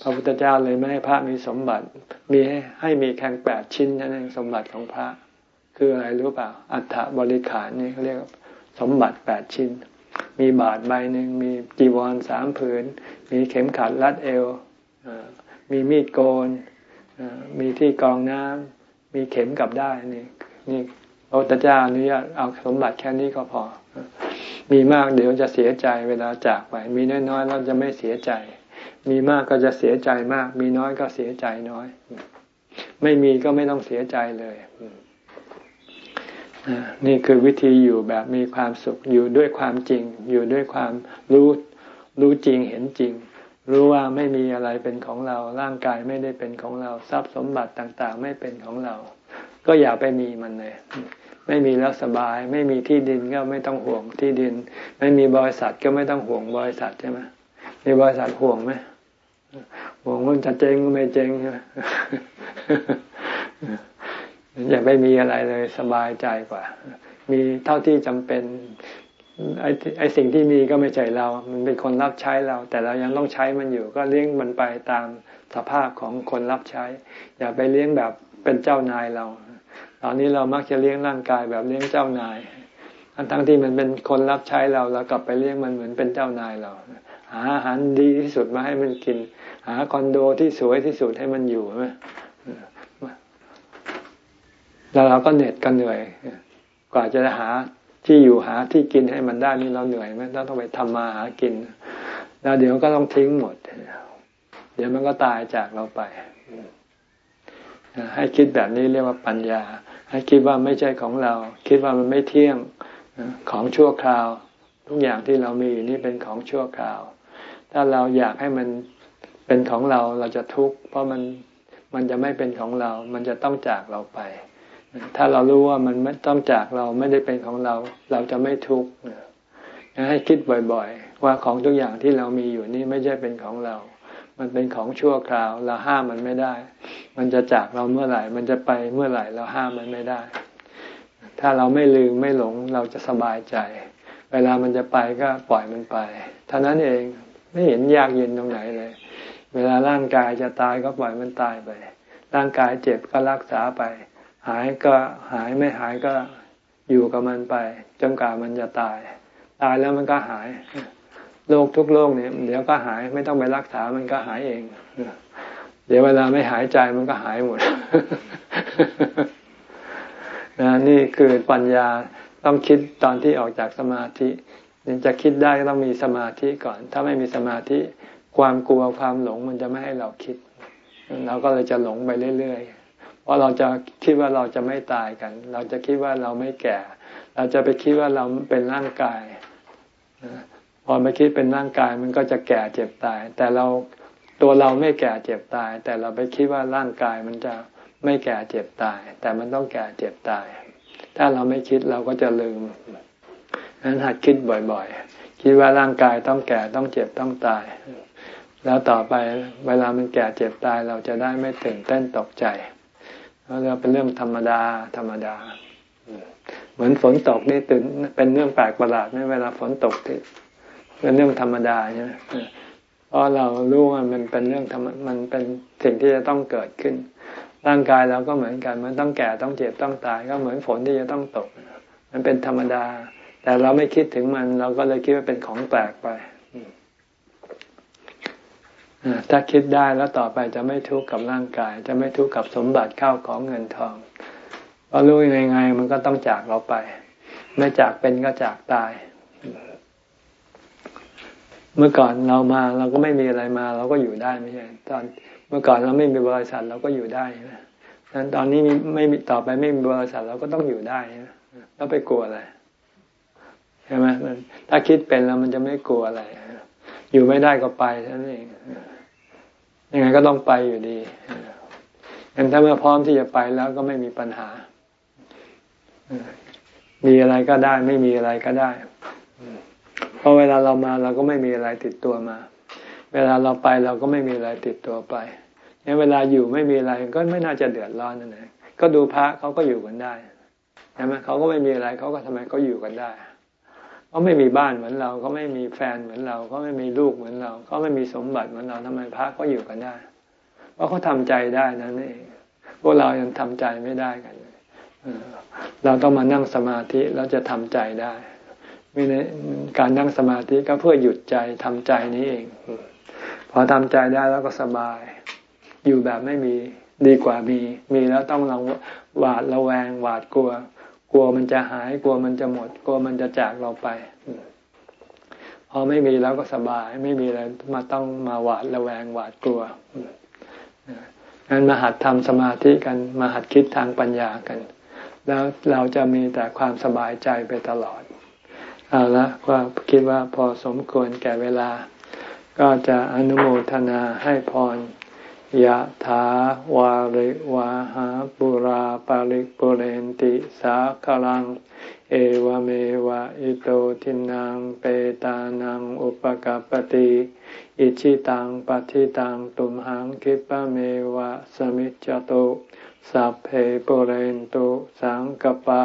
พระพุทธเจ้าเลยไม่ให้พระมีสมบัติ มีให้ให้มีแค่แปดชิ้นนั่นเองสมบัติของพระ คืออะไรรู้เปล่า อัฐบริขารนี่เขาเรียกสมบัติแปดชิ้น มีบาทใบหนึ่งมีจีวรสามผืน มีเข็มขัดรัดเอวมีมีดโกนมีที่กองน้ำมีเข็มกลับได้นี่นี่พระพุทธเจ้าอนุญาตเอาสมบัติแค่นี้ก็พอ มีมากเดี๋ยวจะเสียใจเวลาจากไป มีน้อยๆเราจะไม่เสียใจ มีมากก็จะเสียใจมาก มีน้อยก็เสียใจน้อย ไม่มีก็ไม่ต้องเสียใจเลยนี่คือวิธีอยู่แบบมีความสุขอยู่ด้วยความจริง อยู่ด้วยความรู้รู้จริงเห็นจริง รู้ว่าไม่มีอะไรเป็นของเราร่างกายไม่ได้เป็นของเราทรัพย์สมบัติต่างๆ ไม่เป็นของเรา ก็อย่าไปมีมันเลย ไม่มีแล้วสบาย ไม่มีที่ดินก็ไม่ต้องห่วงที่ดิน ไม่มีบริษัทก็ไม่ต้องห่วงบริษัทใช่ไหมมีบริษัทห่วงไหม ห่วงมันจะเจ๊งก็ไม่เจ๊งใช่ไหมอย่าไปมีอะไรเลยสบายใจกว่า มีเท่าที่จำเป็นไอ้ไอ้สิ่งที่มีก็ไม่ใช่เรา มันเป็นคนรับใช้เรา แต่เรายังต้องใช้มันอยู่ ก็เลี้ยงมันไปตามสภาพของคนรับใช้ อย่าไปเลี้ยงแบบเป็นเจ้านายเรา ตอนนี้เรามักจะเลี้ยงร่างกายแบบเลี้ยงเจ้านาย ทั้งทั้งที่มันเป็นคนรับใช้เราเรากลับไปเลี้ยงมันเหมือนเป็นเจ้านายเรา หาอาหารดีที่สุดมาให้มันกิน หาคอนโดที่สวยที่สุดให้มันอยู่ใช่ไหมแล้วเราก็เหน็ดกันเหนื่อย กว่าจะหาที่อยู่หาที่กินให้มันได้นี่เราเหนื่อยไหมเราต้องไปทำมาหากิน แล้วเดี๋ยวก็ต้องทิ้งหมด เดี๋ยวมันก็ตายจากเราไป ให้คิดแบบนี้เรียกว่าปัญญา ให้คิดว่าไม่ใช่ของเรา คิดว่ามันไม่เที่ยงของชั่วคราว ทุกอย่างที่เรามีอยู่นี่เป็นของชั่วคราว ถ้าเราอยากให้มันเป็นของเราเราจะทุกข์เพราะมันมันจะไม่เป็นของเรา มันจะต้องจากเราไป ถ้าเรารู้ว่ามันไม่ต้องจากเราไม่ได้เป็นของเรา เราจะไม่ทุกข์ให้คิดบ่อยๆ ว่าของทุกอย่างที่เรามีอยู่นี่ไม่ใช่เป็นของเรา มันเป็นของชั่วคราว เราห้ามมันไม่ได้ มันจะจากเราเมื่อไหร่ มันจะไปเมื่อไหร่เราห้ามมันไม่ได้ ถ้าเราไม่ลืมไม่หลงเราจะสบายใจ เวลามันจะไปก็ปล่อยมันไปเท่านั้นเอง ไม่เห็นยากเย็นตรงไหนเลย เวลาร่างกายจะตายก็ปล่อยมันตายไป ร่างกายเจ็บก็รักษาไป หายก็หายไม่หายก็อยู่กับมันไปจนกว่ามันจะตาย ตายแล้วมันก็หายโรคทุกโรคเนี่ยเดี๋ยวก็หายไม่ต้องไปรักษามันก็หายเองเดี๋ยวเวลาไม่หายใจมันก็หายหมดนะนี่คือปัญญาต้องคิดตอนที่ออกจากสมาธิ จะคิดได้ก็ต้องมีสมาธิก่อน ถ้าไม่มีสมาธิความกลัวความหลงมันจะไม่ให้เราคิด เราก็เลยจะหลงไปเรื่อยๆ เพราะเราจะคิดว่าเราจะไม่ตายกัน เราจะคิดว่าเราไม่แก่ เราจะไปคิดว่าเราเป็นร่างกาย พอไปคิดเป็นร่างกายมันก็จะแก่เจ็บตาย แต่เราตัวเราไม่แก่เจ็บตาย แต่เราไปคิดว่าร่างกายมันจะไม่แก่เจ็บตาย แต่มันต้องแก่เจ็บตาย ถ้าเราไม่คิดเราก็จะลืม นั้นหัดคิดบ่อยๆ คิดว่าร่างกายต้องแก่ต้องเจ็บต้องตาย แล้วต่อไปเวลามันแก่เจ็บตายเราจะได้ไม่ตื่นเต้นตกใจเพราะเราเป็นเรื่องธรรมดาธรรมดา เหมือนฝนตกนี่ตื่นเป็นเรื่องแปลกประหลาดไหมเวลาฝนตกเป็นเรื่องธรรมดาใช่ไหมเพราะเรารู้ว่ามันเป็นเรื่องธรรมมันเป็นสิ่งที่จะต้องเกิดขึ้น ร่างกายเราก็เหมือนกัน มันต้องแก่ต้องเจ็บต้องตาย ก็เหมือนฝนที่จะต้องตก มันเป็นธรรมดา แต่เราไม่คิดถึงมัน เราก็เลยคิดว่าเป็นของแปลกไปถ้าคิดได้แล้วต่อไปจะไม่ทุกข์กับร่างกาย จะไม่ทุกข์กับสมบัติเข้าของเงินทองเพราะรู้ยังไงมันก็ต้องจากเราไป ไม่จากเป็นก็จากตาย เมื่อก่อนเรามาเราก็ไม่มีอะไรมา เราก็อยู่ได้ไม่ใช่ตอนเมื่อก่อนเราไม่มีบริษัทเราก็อยู่ได้นะนั้นตอนนี้ไม่มีต่อไปไม่มีบริษัทเราก็ต้องอยู่ได้นะแล้วไปกลัวอะไร ช่ไหมมันถ้าคิดเป็นแล้วมันจะไม่กลัวอะไร อยู่ไม่ได้ก็ไปท่านเองยังไงก็ต้องไปอยู่ดีงั้นถ้าเมื่อพร้อมที่จะไปแล้วก็ไม่มีปัญหา มีอะไรก็ได้ ไม่มีอะไรก็ได้ เพราะเวลาเรามาเราก็ไม่มีอะไรติดตัวมา เวลาเราไปเราก็ไม่มีอะไรติดตัวไปเนี่ยเวลาอยู่ไม่มีอะไรก็ไม่น่าจะเดือดร้อนนั่นเองก็ดูพระเขาก็อยู่กันได้ใช่ไหมเขาก็ไม่มีอะไรเขาก็ทำไมเขาอยู่กันได้ เขาไม่มีบ้านเหมือนเราเขาไม่มีแฟนเหมือนเราเขาไม่มีลูกเหมือนเราเขาไม่มีสมบัติเหมือนเราทำไมพระเขาอยู่กันได้ เพราะเขาทำใจได้นั่นเองพวกเรายังทำใจไม่ได้กันเราต้องมานั่งสมาธิแล้วจะทำใจได้ไม่ในการนั่งสมาธิก็เพื่อหยุดใจทำใจนี้เอง พอทำใจได้แล้วก็สบาย อยู่แบบไม่มีดีกว่ามี มีแล้วต้องระหวาดระแวงหวาดกลัว กลัวมันจะหาย กลัวมันจะหมด กลัวมันจะจากเราไปพอไม่มีแล้วก็สบาย ไม่มีอะไรมาต้องมาหวาดระแวงหวาดกลัวงั้นมาหัดทำสมาธิกันมาหัดคิดทางปัญญากัน แล้วเราจะมีแต่ความสบายใจไปตลอด เอาละก็คิดว่าพอสมควรแก่เวลา ก็จะอนุโมทนาให้พร ยะถาวาริวาหาปุราปาริกปุเรนติสาคลัง เอวเมวะอิโตทินังเปตานังอุปกปติอิชิตังปฏิตังตุมหังคิปะเมวะสมิจจตุสัพเพปุเรนตุสังกปา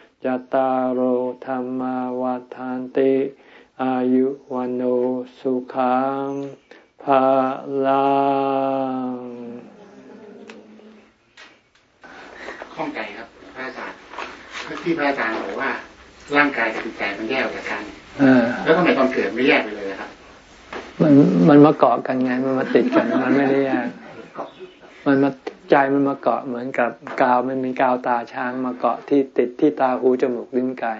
จตารโหธรรมวาทานติ อายุวันโอสุขังภาลังข้องใจครับพระอาจารย์ที่พระอาจารย์บอกว่า ร่างกายกับจิตใจมันแยกออกจากกันแล้วทำไมตอนเกิดไม่แยกไปเลยครับ มันมันมาเกาะกันไงมันมาติดกัน มันไม่ได้แยกมันมา ใจมันมาเกาะเหมือนกับกาวมันมีกาวตาช้างมาเกาะที่ติดที่ตาหูจมูกลิ้นกาย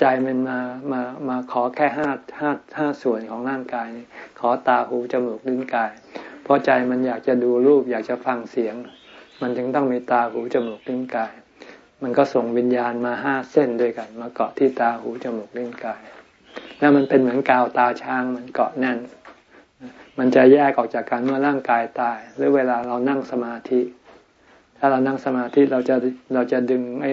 ใจมันมามามาขอแค่ห้าห้าห้าส่วนของร่างกายนี่ขอตาหูจมูกลิ้นกาย เพราะใจมันอยากจะดูรูปอยากจะฟังเสียง มันจึงต้องมีตาหูจมูกลิ้นกาย มันก็ส่งวิญญาณมาห้าเส้นด้วยกัน มาเกาะที่ตาหูจมูกลิ้นกาย แล้วมันเป็นเหมือนกาวตาช้างมันเกาะแน่น มันจะแยกออกจากกันเมื่อร่างกายตาย หรือเวลาเรานั่งสมาธิ ถ้าเรานั่งสมาธิเราจะเราจะดึงไอ้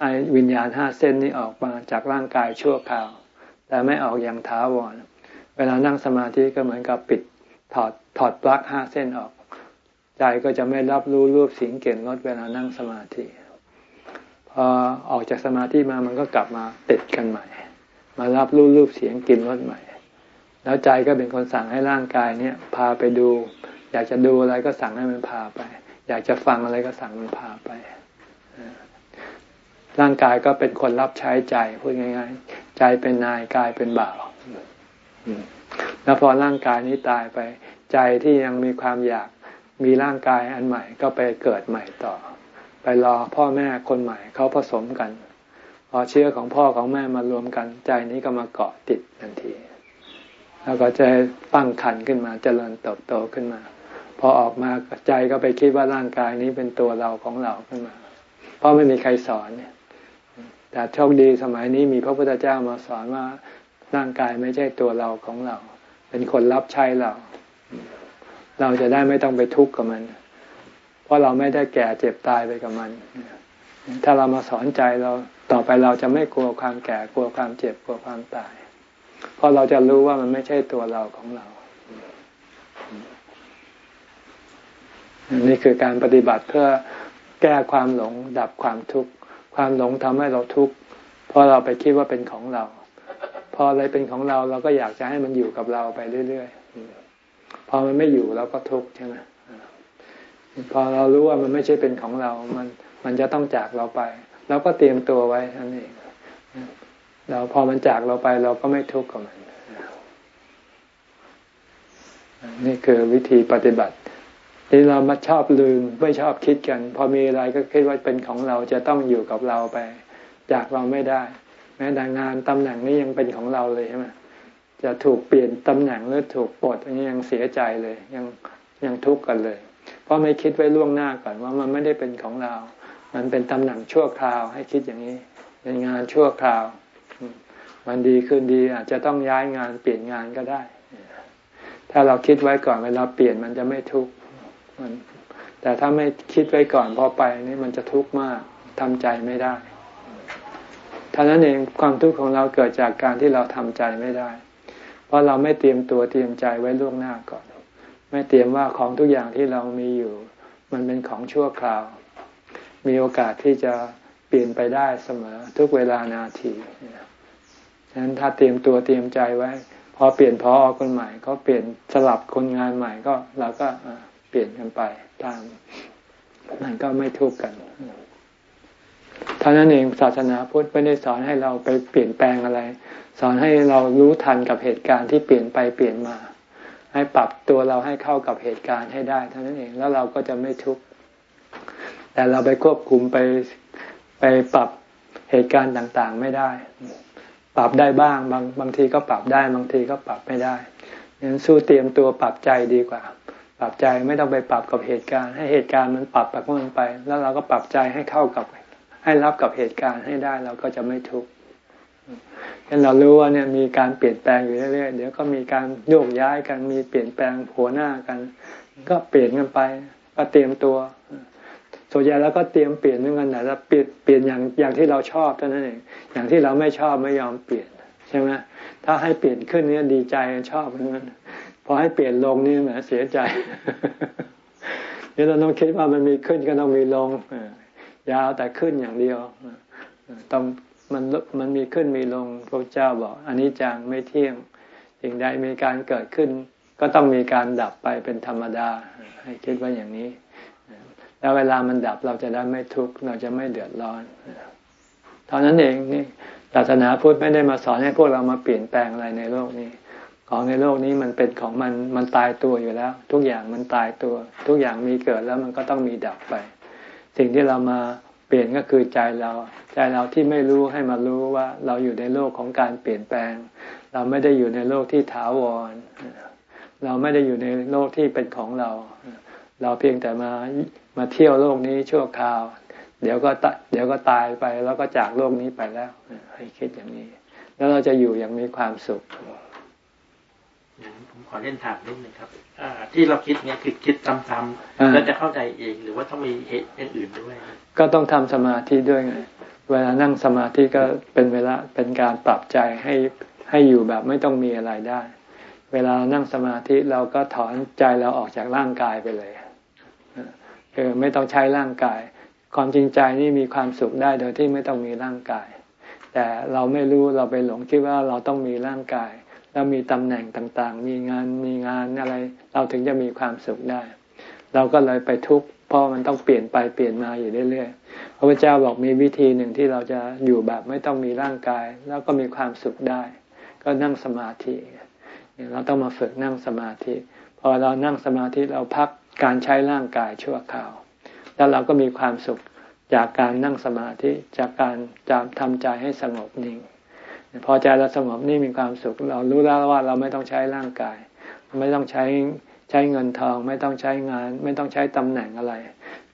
ไอ้วิญญาณห้าเส้นนี้ออกมาจากร่างกายชั่วคราว แต่ไม่ออกอย่างท้าวร เวลานั่งสมาธิก็เหมือนกับปิดถอดถอดปลั๊กห้าเส้นออก ใจก็จะไม่รับรู้รูปสิ่งเกลิ่นรสเวลานั่งสมาธิพอออกจากสมาธิมามันก็กลับมาติดกันใหม่ มารับรู้รูปเสียงกลิ่นรสใหม่ แล้วใจก็เป็นคนสั่งให้ร่างกายเนี่ย พาไปดู อยากจะดูอะไรก็สั่งให้มันพาไป อยากจะฟังอะไรก็สั่งมันพาไปร่างกายก็เป็นคนรับใช้ใจพูดง่ายๆ ใจเป็นนายกายเป็นบ่าวแล้วพอร่างกายนี้ตายไป ใจที่ยังมีความอยากมีร่างกายอันใหม่ ก็ไปเกิดใหม่ต่อ ไปรอพ่อแม่คนใหม่เขาผสมกันพอเชื้อของพ่อของแม่มารวมกัน ใจนี้ก็มาเกาะติดทันที แล้วก็จะตั้งขันขึ้นมาจเจริญเติบโตขึ้นมา พอออกมาใจก็ไปคิดว่าร่างกายนี้เป็นตัวเราของเราขึ้นมา เพราะไม่มีใครสอนเนี่ยแต่โชคดีสมัยนี้มีพระพุทธเจ้ามาสอนว่าร่างกายไม่ใช่ตัวเราของเรา เป็นคนรับใช้เรา เราจะได้ไม่ต้องไปทุกข์กับมัน เพราะเราไม่ได้แก่เจ็บตายไปกับมัน ถ้าเรามาสอนใจเราต่อไปเราจะไม่กลัวความแก่กลัวความเจ็บกลัวความตาย เพราะเราจะรู้ว่ามันไม่ใช่ตัวเราของเรา นี่คือการปฏิบัติเพื่อแก้ความหลงดับความทุกข์ ความหลงทำให้เราทุกข์เพราะเราไปคิดว่าเป็นของเรา พออะไรเป็นของเราเราก็อยากจะให้มันอยู่กับเราไปเรื่อยๆ พอมันไม่อยู่เราก็ทุกข์ใช่ไหมพอเรารู้ว่ามันไม่ใช่เป็นของเรา มัน มันจะต้องจากเราไป เราก็เตรียมตัวไว้นั่นเอง เราพอมันจากเราไปเราก็ไม่ทุกข์กับมัน นี่คือวิธีปฏิบัติที่เรามาชอบลืมไม่ชอบคิดกัน พอมีอะไรก็คิดว่าเป็นของเราจะต้องอยู่กับเราไป จากเราไม่ได้ แม้แต่งานตำแหน่งนี้ยังเป็นของเราเลยใช่ไหมจะถูกเปลี่ยนตำแหน่งหรือถูกปลดอันนี้ยังเสียใจเลยยังยังทุกข์กันเลย เพราะไม่คิดไว้ล่วงหน้าก่อนว่ามันไม่ได้เป็นของเรา มันเป็นตำแหน่งชั่วคราว ให้คิดอย่างนี้เป็นงานชั่วคราว มันดีขึ้นดีอาจจะต้องย้ายงานเปลี่ยนงานก็ได้ ถ้าเราคิดไว้ก่อนเวลาเปลี่ยนมันจะไม่ทุกข์มันแต่ถ้าไม่คิดไว้ก่อนพอไปนี่มันจะทุกข์มากทำใจไม่ได้ท่านั้นเองความทุกข์ของเราเกิดจากการที่เราทำใจไม่ได้ เพราะเราไม่เตรียมตัวเตรียมใจไว้ล่วงหน้าก่อน ไม่เตรียมว่าของทุกอย่างที่เรามีอยู่ มันเป็นของชั่วคราว มีโอกาสที่จะเปลี่ยนไปได้เสมอทุกเวลานาที ฉะนั้นถ้าเตรียมตัวเตรียมใจไว้ พอเปลี่ยนพออคนใหม่ก็เปลี่ยนสลับคนงานใหม่ก็เราก็เปลี่ยนกันไปตามมันก็ไม่ทุกข์กันเท่านั้นเองศาสนาพุทธไม่ได้สอนให้เราไปเปลี่ยนแปลงอะไร สอนให้เรารู้ทันกับเหตุการณ์ที่เปลี่ยนไปเปลี่ยนมา ให้ปรับตัวเราให้เข้ากับเหตุการณ์ให้ได้เท่านั้นเองแล้วเราก็จะไม่ทุกข์แต่เราไปควบคุมไปไปปรับเหตุการณ์ต่างๆไม่ได้ ปรับได้บ้าง บางบางทีก็ปรับได้ บางทีก็ปรับไม่ได้งั้นสู้เตรียมตัวปรับใจดีกว่า ปรับใจไม่ต้องไปปรับกับเหตุการณ์ ให้เหตุการณ์มันปรับไปของมันไป แล้วเราก็ปรับใจให้เข้ากับ ให้รับกับเหตุการณ์ให้ได้เราก็จะไม่ทุกข์ฉะนั้นเรารู้ว่าเนี่ยมีการเปลี่ยนแปลงอยู่เรื่อยๆ เดี๋ยวก็มีการโยกย้ายกัน มีเปลี่ยนแปลงหัวหน้ากัน ก็เปลี่ยนกันไป ก็เตรียมตัว ส่วนใหญ่แล้วก็เตรียมเปลี่ยนเหมือนกันแต่เปลี่ยนเปลี่ยนอย่างอย่างที่เราชอบเท่านั้นเองอย่างที่เราไม่ชอบไม่ยอมเปลี่ยนใช่ไหมถ้าให้เปลี่ยนขึ้นเนี่ยดีใจชอบเหมือนกันพอให้เปลี่ยนลงนี่แหมเสียใจนี่เราต้องคิดว่ามันมีขึ้นก็ต้องมีลงยาวแต่ขึ้นอย่างเดียวต้องมันมันมีขึ้นมีลงพระเจ้าบอกอันนี้จังไม่เที่ยงสิ่งใดมีการเกิดขึ้น ก็ต้องมีการดับไปเป็นธรรมดา ให้คิดว่าอย่างนี้ แล้วเวลามันดับเราจะได้ไม่ทุกข์เราจะไม่เดือดร้อนเท่านั้นเองนี่ศาสนาพุทธไม่ได้มาสอนให้พวกเรามาเปลี่ยนแปลงอะไรในโลกนี้ ของในโลกนี้มันเป็นของมันมันตายตัวอยู่แล้ว ทุกอย่างมันตายตัว ทุกอย่างมีเกิดแล้วมันก็ต้องมีดับไป สิ่งที่เรามาเปลี่ยนก็คือใจเรา ใจเราที่ไม่รู้ให้มารู้ว่าเราอยู่ในโลกของการเปลี่ยนแปลง เราไม่ได้อยู่ในโลกที่ถาวร เราไม่ได้อยู่ในโลกที่เป็นของเรา เราเพียงแต่มา มาเที่ยวโลกนี้ชั่วคราว เดี๋ยวก็เดี๋ยวก็ตายไปแล้วก็จากโลกนี้ไปแล้ว ให้คิดอย่างนี้ แล้วเราจะอยู่อย่างมีความสุขผมขอเล่นถามนิดนึงครับที่เราคิดเนี้ยคือคิดซ้ำๆแล้วจะเข้าใจเองหรือว่าต้องมีเหตุอย่างอื่นด้วย ก็ต้องทำสมาธิด้วยไงเวลานั่งสมาธิก็เป็นเวลาเป็นการปรับใจให้ให้อยู่แบบไม่ต้องมีอะไรได้ เวลานั่งสมาธิเราก็ถอนใจเราออกจากร่างกายไปเลย คือไม่ต้องใช้ร่างกาย ความจริงใจนี่มีความสุขได้โดยที่ไม่ต้องมีร่างกาย แต่เราไม่รู้เราไปหลงคิดว่าเราต้องมีร่างกาย แล้วมีตำแหน่งต่างๆ มีงานมีงานอะไร เราถึงจะมีความสุขได้ เราก็เลยไปทุกข์เพราะมันต้องเปลี่ยนไปเปลี่ยนมาอยู่เรื่อยๆพระพุทธเจ้าบอกมีวิธีหนึ่งที่เราจะอยู่แบบไม่ต้องมีร่างกาย แล้วก็มีความสุขได้ ก็นั่งสมาธิเราต้องมาฝึกนั่งสมาธิพอเรานั่งสมาธิเราพัก การใช้ร่างกายชั่วคราว แล้วเราก็มีความสุขจากการนั่งสมาธิจากการจำทำใจให้สงบนิ่ง พอใจเราสงบนี่งมีความสุข เรารู้แล้วว่าเราไม่ต้องใช้ร่างกาย ไม่ต้องใช้ใช้เงินทอง ไม่ต้องใช้งาน ไม่ต้องใช้ตำแหน่งอะไร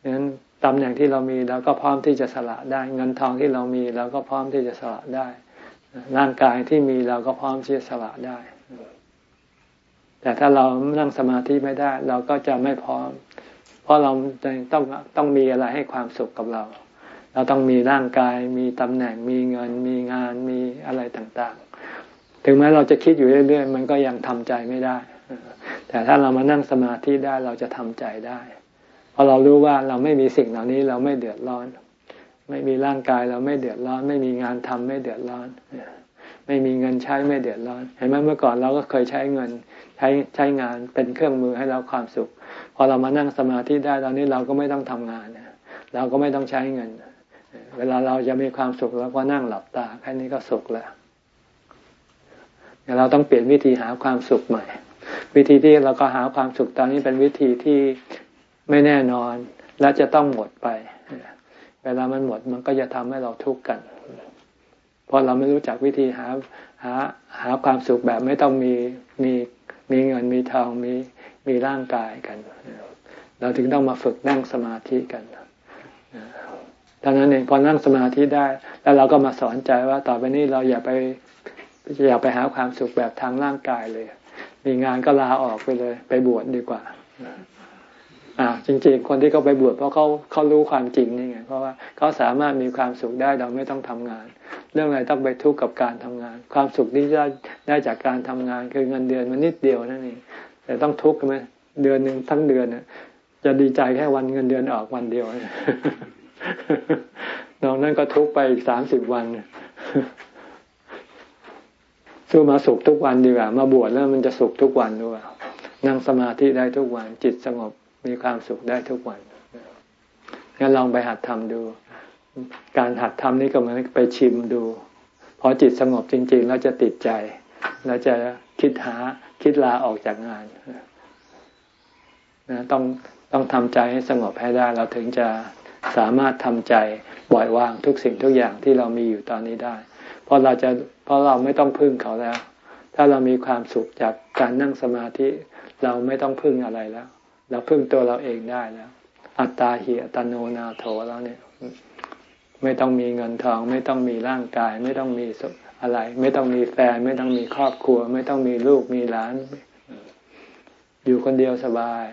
ดังนั้นตำแหน่งที่เรามีเราก็พร้อมที่จะสละได้ เงินทองที่เรามีเราก็พร้อมที่จะสละได้ ร่างกายที่มีเราก็พร้อมที่จะสละได้ แต่ถ้าเรานั่งสมาธิไม่ได้ เราก็จะไม่พร้อม เพราะเราต้องต้องมีอะไรให้ความสุขกับเรา เราต้องมีร่างกาย มีตำแหน่ง มีเงิน มีงาน มีอะไรต่างๆ ถึงแม้เราจะคิดอยู่เรื่อย ๆ มันก็ยังทำใจไม่ได้ แต่ถ้าเรามานั่งสมาธิได้เราจะทำใจได้ เพราะเรารู้ว่าเราไม่มีสิ่งเหล่านี้เราไม่เดือดร้อน ไม่มีร่างกายเราไม่เดือดร้อน ไม่มีงานทำไม่เดือดร้อน ไม่มีเงินใช้ไม่เดือดร้อน เห็นไหมเมื่อก่อนเราก็เคยใช้เงิน ใช้ใช้งานเป็นเครื่องมือให้เราความสุข พอเรามานั่งสมาธิได้ตอนนี้เราก็ไม่ต้องทำงานเราก็ไม่ต้องใช้เงิน เวลาเราจะมีความสุขเราก็นั่งหลับตาแค่นี้ก็สุขแล้วเราต้องเปลี่ยนวิธีหาความสุขใหม่ วิธีที่เราก็หาความสุขตอนนี้เป็นวิธีที่ไม่แน่นอน และจะต้องหมดไป เวลามันหมดมันก็จะทำให้เราทุกข์กันเพราะเราไม่รู้จักวิธีหาหาหาความสุขแบบไม่ต้องมีมี มีเงินมีทองมีมีร่างกายกัน เราถึงต้องมาฝึกนั่งสมาธิกันดังนั้นเองพอนั่งสมาธิได้ แล้วเราก็มาสอนใจว่าต่อไปนี้เราอย่าไปอย่าไปหาความสุขแบบทางร่างกายเลย มีงานก็ลาออกไปเลย ไปบวชดดีกว่า อ่าจริงๆ คนที่เขาไปบวชเพราะเขาเขารู้ความจริงนี่ไงเพราะว่าเขาสามารถมีความสุขได้โดยไม่ต้องทำงาน เรื่องอะไรต้องไปทุกข์กับการทำงาน ความสุขที่ได้ได้จากการทำงาน คือเงินเดือนมันนิดเดียวนั่นเองแต่ต้องทุกข์ไหมเดือนหนึ่งทั้งเดือนเนี่ยจะดีใจแค่วันเงินเดือนออกวันเดียวนองนั่นก็ทุกไปอีกสามสิบวันสู้มาสุขทุกวันดีกว่า มาบวชแล้วมันจะสุขทุกวันด้วยนั่งสมาธิได้ทุกวันจิตสงบ มีความสุขได้ทุกวันงั้นลองไปหัดทำดู การหัดทำนี่ก็เหมือนไปชิมดู พอจิตสงบจริง ๆ แล้วจะติดใจ แล้วจะคิดหาคิดลาออกจากงานนะต้องต้องทำใจให้สงบให้ได้ เราถึงจะสามารถทำใจปล่อยวางทุกสิ่งทุกอย่างที่เรามีอยู่ตอนนี้ได้ เพราะเราจะเพราะเราไม่ต้องพึ่งเขาแล้ว ถ้าเรามีความสุขจากการนั่งสมาธิ เราไม่ต้องพึ่งอะไรแล้ว เราพึ่งตัวเราเองได้แล้ว อัตตาหิอัตโนนาโถแล้วเนี่ย ไม่ต้องมีเงินทอง ไม่ต้องมีร่างกาย ไม่ต้องมีอะไร ไม่ต้องมีแฟน ไม่ต้องมีครอบครัว ไม่ต้องมีลูกมีหลาน อยู่คนเดียวสบาย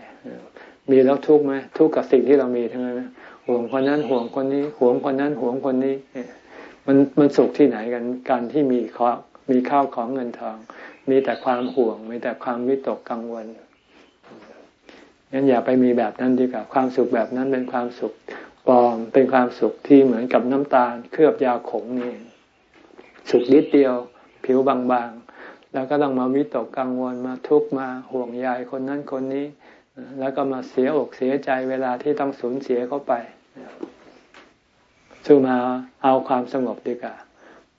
มีแล้วทุกข์ไหมทุกข์กับสิ่งที่เรามีทั้งนั้นห่วงคนนั้นห่วงคนนี้ห่วงคนนั้นห่วงคนนี้มันมันสุขที่ไหนกันการที่มีข้อมีข้าวของเงินทอง มีแต่ความห่วง มีแต่ความวิตกกังวล งั้นอย่าไปมีแบบนั้นดีกว่าความสุขแบบนั้นเป็นความสุขปลอมเป็นความสุขที่เหมือนกับน้ำตาล เคลือบยาขมนี่สุขนิดเดียว ผิวบางๆ แล้วก็ต้องมาวิตกกังวลมาทุกข์มาห่วงใยคนนั้นคนนี้ แล้วก็มาเสียอกเสียใจเวลาที่ต้องสูญเสียเขาไปสู้มาเอาความสงบดีกว่า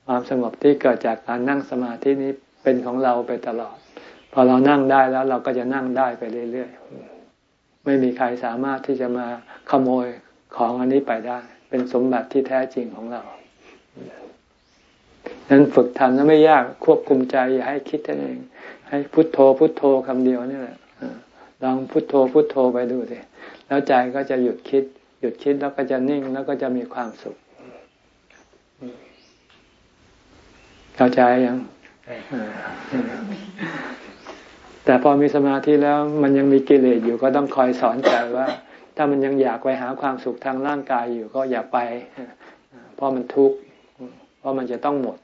ความสงบที่เกิดจากการนั่งสมาธินี้เป็นของเราไปตลอด พอเรานั่งได้แล้วเราก็จะนั่งได้ไปเรื่อยๆ ไม่มีใครสามารถที่จะมาขโมยของอันนี้ไปได้ เป็นสมบัติที่แท้จริงของเรานั้นฝึกทำนั้นไม่ยากควบคุมใจอย่าให้คิดเอง ให้พุทโธพุทโธคำเดียวนี่แหละลองพุทโธพุทโธไปดูสิแล้วใจก็จะหยุดคิด หยุดคิดแล้วก็จะนิ่งแล้วก็จะมีความสุขเข้าใจยัง แต่พอมีสมาธิแล้วมันยังมีกิเลสอยู่ก็ต้องคอยสอนใจว่า ถ้ามันยังอยากไปหาความสุขทางร่างกายอยู่ก็อย่าไป เพราะมันทุกข์เพราะมันจะต้องหมด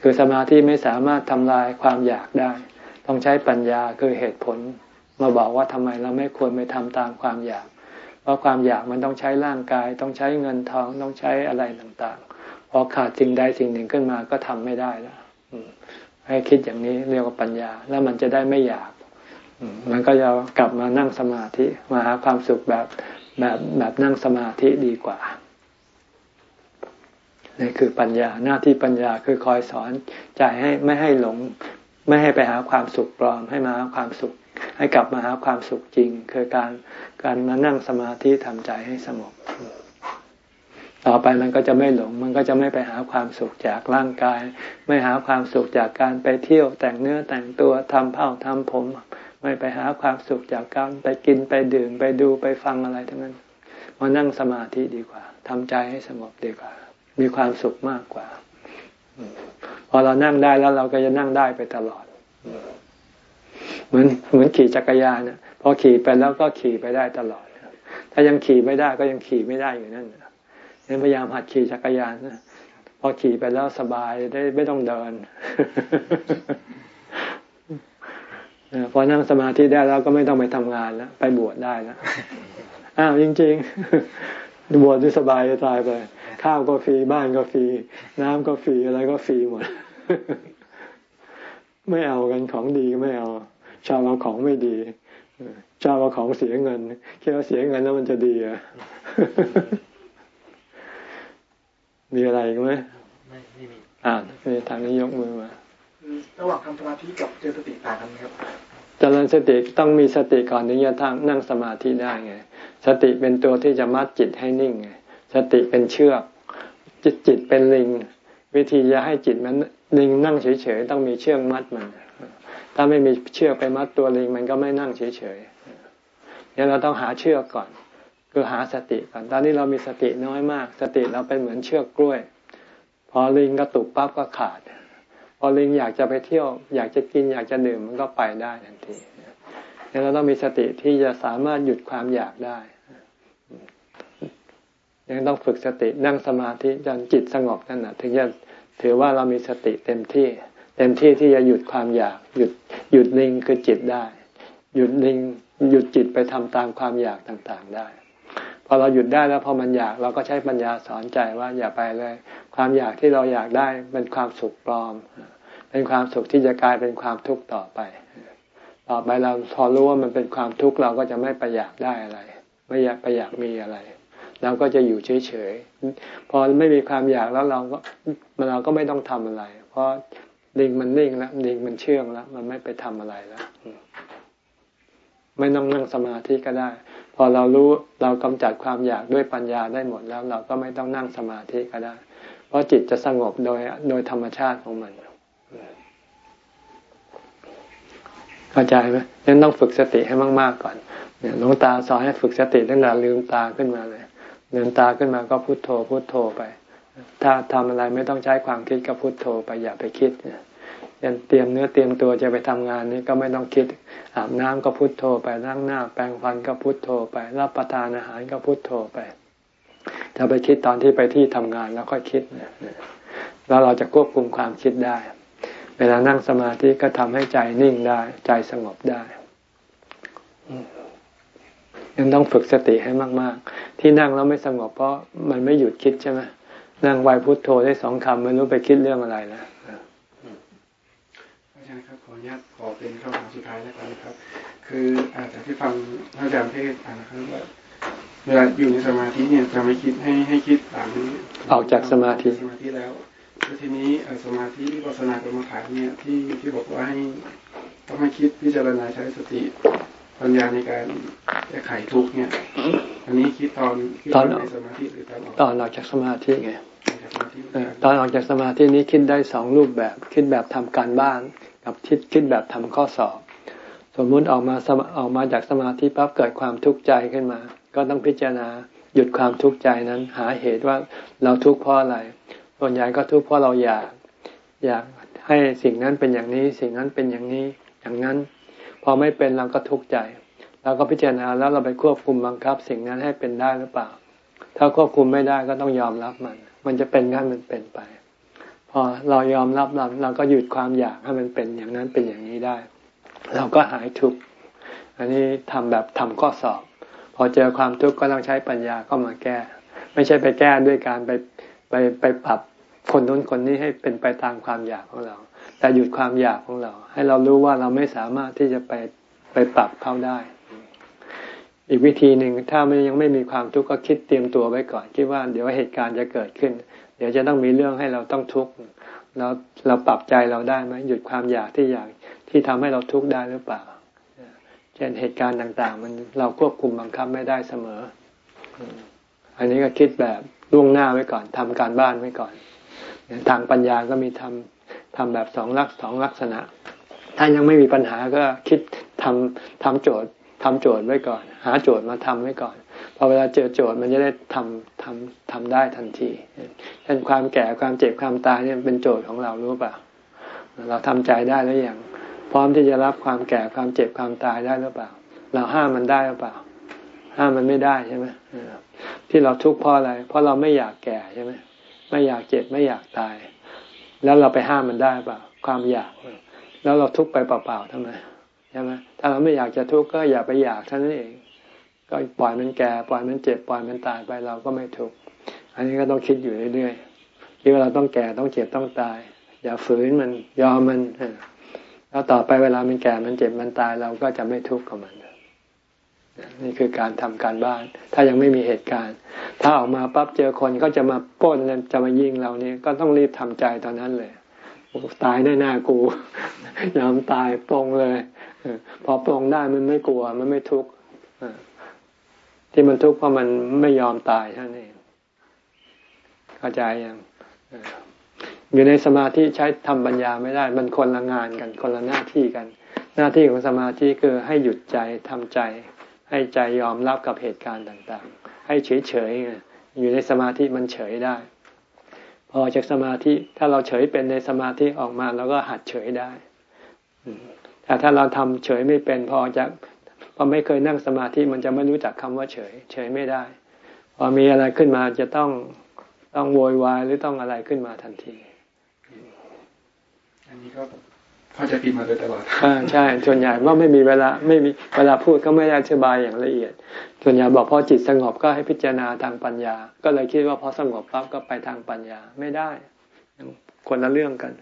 คือสมาธิไม่สามารถทำลายความอยากได้ ต้องใช้ปัญญาคือเหตุผล มาบอกว่าทำไมเราไม่ควรไปทำตามความอยาก เพราะความอยากมันต้องใช้ร่างกาย ต้องใช้เงินทองต้องใช้อะไรต่างๆพอขาดสิ่งใดสิ่งหนึ่งขึ้นมาก็ทำไม่ได้แล้ว ให้คิดอย่างนี้เรียกว่าปัญญา แล้วมันจะได้ไม่อยากมันก็จะกลับมานั่งสมาธิมาหาความสุขแบบแบบแบบนั่งสมาธิดีกว่านี่คือปัญญาหน้าที่ปัญญาคือคอยสอนใจให้ไม่ให้หลง ไม่ให้ไปหาความสุขปลอม ให้มาหาความสุข ให้กลับมาหาความสุขจริง คือการการมานั่งสมาธิทำใจให้สงบ ต่อไปมันก็จะไม่หลง มันก็จะไม่ไปหาความสุขจากร่างกาย ไม่หาความสุขจากการไปเที่ยวแต่งเนื้อแต่งตัวทำเผ้าทำผม ไม่ไปหาความสุขจากการไปกินไปดื่มไปดูไปฟังอะไรทั้งนั้นมานั่งสมาธิดีกว่าทำใจให้สงบดีกว่า มีความสุขมากกว่า พอเรานั่งได้แล้วเราก็จะนั่งได้ไปตลอด เหมือนเหมือนขี่จักรยานนะพอขี่ไปแล้วก็ขี่ไปได้ตลอด ถ้ายังขี่ไม่ได้ก็ยังขี่ไม่ได้อยู่นั่นนั้น พยายามหัดขี่จักรยานนะพอขี่ไปแล้วสบายได้ไม่ต้องเดินพอนั่งสมาธิได้แล้วก็ไม่ต้องไปทำงานแล้วไปบวชได้แล้วอ้าวจริง ๆ บวชที่สบายจะตายไปข้าวก็ฟรีบ้านก็ฟรีน้ำก็ฟรีอะไรก็ฟรีหมด ไม่เอากันของดีไม่เอาชอบเอาของไม่ดีชอบเอาของเสียเงินคิดว่าเสียเงินแล้วมันจะดีอะ มีอะไรไหมไม่ไม่มีอ่าทางนี้ยกมือมาระหว่างทำสมาธิกับเจริญสติต่างกันไหมครับเจริญสติต้องมีสติก่อนถึงจะทางนั่งสมาธิได้ไง สติเป็นตัวที่จะมัดจิตให้นิ่งไงสติเป็นเชือก จิตจิตเป็นลิง วิธีจะให้จิตมันลิงนั่งเฉยๆต้องมีเชือกมัดมัน ถ้าไม่มีเชือกไปมัดตัวลิงมันก็ไม่นั่งเฉยๆเนี่ยเราต้องหาเชือกก่อน คือหาสติก่อนตอนนี้เรามีสติน้อยมาก สติเราเป็นเหมือนเชือกกล้วย พอลิงกระตุกปั๊บก็ขาด พอลิงอยากจะไปเที่ยว อยากจะกินอยากจะดื่มมันก็ไปได้ทันทีเนี่ยเราต้องมีสติที่จะสามารถหยุดความอยากได้ ยังต้องฝึกสตินั่งสมาธิจนจิตสงบนั่นแหะถึงจะถือว่าเรามีสติเต็มที่ เต็มที่ที่จะหยุดความอยาก หยุดหยุดลิงคือจิตได้ หยุดลิงหยุดจิตไปทำตามความอยากต่างๆได้ พอเราหยุดได้แล้วพอมันอยากเราก็ใช้ปัญญาสอนใจว่าอย่าไปเลย ความอยากที่เราอยากได้เป็นความสุขปลอม เป็นความสุขที่จะกลายเป็นความทุกข์ต่อไป ต่อไปเราพอรู้ว่ามันเป็นความทุกข์เราก็จะไม่ไปอยากได้อะไร ไม่อยากไปอยากมีอะไรเราก็จะอยู่เฉยๆ พอไม่มีความอยากแล้วเราก็เราก็ไม่ต้องทำอะไร เพราะลิงมันนิ่งแล้วลิงมันเชื่องแล้ว มันไม่ไปทำอะไรแล้ว ไม่ต้องนั่งสมาธิก็ได้ อเรารู้เรากำจัดความอยากด้วยปัญญาได้หมดแล้วเราก็ไม่ต้องนั่งสมาธิก็ได้ เพราะจิตจะสงบโดยโดยธรรมชาติของมันเข้าใจไหมนั้นต้องฝึกสติให้มากๆก่อนเนี่ยหลวงตาสอนให้ฝึกสติตั้งแต่ลืมตาขึ้นมาเลยเดินตาขึ้นมาก็พุโทโธพุโทโธไป ถ้าทำอะไรไม่ต้องใช้ความคิดก็พุโทโธไปอย่าไปคิดยั นเตรียมเนื้อเตรียมตัวจะไปทำงานนี้ก็ไม่ต้องคิดอาบน้ำก็พุโทโธไปล้างหน้า แปรงฟันก็พุโทโธไป รับประทานอาหารก็พุโทโธไปถ้าไปคิดตอนที่ไปที่ทำงานแล้วค่อยคิดแล้วเราจะควบคุมความคิดได้ เวลานั่งสมาธิก็ทำให้ใจนิ่งได้ ใจสงบได้ยังต้องฝึกสติให้มาก ๆ ที่นั่งแล้วไม่สงบเพราะมันไม่หยุดคิดใช่ไหมนั่งไวพุทโธได้สองคำไม่รู้ไปคิดเรื่องอะไรแล้ว อาจารย์ครับขออนุญาตขอเป็นคำถามสุดท้ายแล้วกันนะครับ คืออาจจะที่ฟังอาจารย์เทศนะครับว่าเวลาอยู่ในสมาธิเนี่ยจะไม่คิดให้ให้คิดหลังออกจากสมาธิสมาธิแล้วแล้วทีนี้สมาธิวิปัสสนากรรมฐานเนี่ยที่ที่บอกว่าให้ต้องให้คิดพิจารณาใช้สติปัญญาในการแก้ไขทุกเนี่ย อันนี้คิดตอนตอนในสมาธิหรือตอนตอนออกจากสมาธิไงตอนออกจากสมาธินี้คิดได้สองรูปแบบ คิดแบบทำการบ้าน กับคิดคิดแบบทำข้อสอบ สมมุติออกมาออกมาจากสมาธิปั๊บเกิดความทุกข์ใจขึ้นมา ก็ต้องพิจารณาหยุดความทุกข์ใจนั้น หาเหตุว่าเราทุกข์เพราะอะไรส่วนใหญ่ก็ทุกข์เพราะเราอยาก อยากให้สิ่งนั้นเป็นอย่างนี้ สิ่งนั้นเป็นอย่างนี้อย่างนั้น พอไม่เป็นเราก็ทุกข์ใจเราก็พิจารณาแล้วเราไปควบคุมบังคับ สิ่งนั้นให้เป็นได้หรือเปล่า ถ้าควบคุมไม่ได้ก็ต้องยอมรับมัน มันจะเป็นงั้นมันเป็นไป พอเรายอมรับเราเราก็หยุดความอยากให้มันเป็นอย่างนั้นเป็นอย่างนี้ได้ เราก็หายทุกข์อันนี้ทำแบบทำข้อสอบ พอเจอความทุกข์ก็ต้องใช้ปัญญาก็มาแก้ ไม่ใช่ไปแก้ด้วยการไปไปไปปรับคนนู้นคนนี้ให้เป็นไปตามความอยากของเรา แต่หยุดความอยากของเรา ให้เรารู้ว่าเราไม่สามารถที่จะไปไปปรับเขาได้ อีกวิธีหนึ่งถ้ามันยังไม่มีความทุกข์ก็คิดเตรียมตัวไว้ก่อน คิดว่าเดี๋ยวเหตุการณ์จะเกิดขึ้น เดี๋ยวจะต้องมีเรื่องให้เราต้องทุกข์เราเราปรับใจเราได้ไหมหยุดความอยากที่อยากที่ทำให้เราทุกข์ได้หรือเปล่าเช่นเหตุการณ์ต่าง ๆ มันเราควบคุมบังคับไม่ได้เสมอ อันนี้ก็คิดแบบล่วงหน้าไว้ก่อนทำการบ้านไว้ก่อนทางปัญญาก็มีทำทำแบบสองลักสองลักษณะ ถ้ายังไม่มีปัญหาก็คิดทำทำโจทย์ทำโจทย์ไว้ก่อน หาโจทย์มาทำไว้ก่อน พอเวลาเจอโจทย์มันจะได้ทำทำทำได้ทันทีเช่นความแก่ความเจ็บความตายเนี่ยเป็นโจทย์ของเรารู้ป่ะเราทำใจได้แล้วอย่างพร้อมที่จะรับความแก่ความเจ็บความตายได้หรือเปล่า เราห้ามมันได้หรือเปล่า ห้ามมันไม่ได้ใช่ไหมที่เราทุกข์เพราะอะไร เพราะเราไม่อยากแก่ใช่ไหมไม่อยากเจ็บไม่อยากตาย แล้วเราไปห้ามมันได้เปล่า ความอยาก แล้วเราทุกข์ไปเปล่าๆทำไมใช่ไหมถ้าเราไม่อยากจะทุกข์ก็อย่าไปอยากเท่านั้นเอง ก็ปล่อยมันแก่ปล่อยมันเจ็บปล่อยมันตายไปเราก็ไม่ทุกข์อันนี้ก็ต้องคิดอยู่เรื่อยๆคิดว่าเราต้องแก่ต้องเจ็บต้องตาย อย่าฝืนมันยอมมันแล้วต่อไปเวลามันแก่มันเจ็บมันตายเราก็จะไม่ทุกข์กับมันนี่คือการทำการบ้าน ถ้ายังไม่มีเหตุการณ์ ถ้าออกมาปั๊บเจอคนก็จะมาป้นจะมายิงเราเนี่ยก็ต้องรีบทำใจตอนนั้นเลยตายได้หน้ากูยอมตายปรงเลยพอปรงได้มันไม่กลัวมันไม่ทุกข์ ที่มันทุกข์เพราะมันไม่ยอมตายเท่านั้เองเข้าใจยังอยู่ในสมาธิใช้ทำปัญญาไม่ได้ มันคนละงานกัน คนละหน้าที่กัน หน้าที่ของสมาธิคือให้หยุดใจทำใจ ให้ใจยอมรับกับเหตุการณ์ต่าง ๆ ให้เฉยๆอยู่ในสมาธิมันเฉยได้ พอจากสมาธิถ้าเราเฉยเป็นในสมาธิออกมาเราก็หัดเฉยได้แต่ถ้าเราทำเฉยไม่เป็นพอจะพ อไม่เคยนั่งสมาธิมันจะไม่รู้จักคำว่าเฉย เฉยไม่ได้ พอมีอะไรขึ้นมาจะต้องต้องโวยวายหรือต้องอะไรขึ้นมาทันที อันนี้ก็เข้าใจผิดมาโดยตลอดอ่าใช่ส่วนใหญ่ว่าไม่มีเวลาไม่มีเวลาพูดก็ไม่ได้อธิบายอย่างละเอียด ส่วนใหญ่บอกพอจิตสงบก็ให้พิจารณาทางปัญญา ก็เลยคิดว่าพอสงบปั๊บก็ไปทางปัญญาไม่ได้คนละเรื่องกัน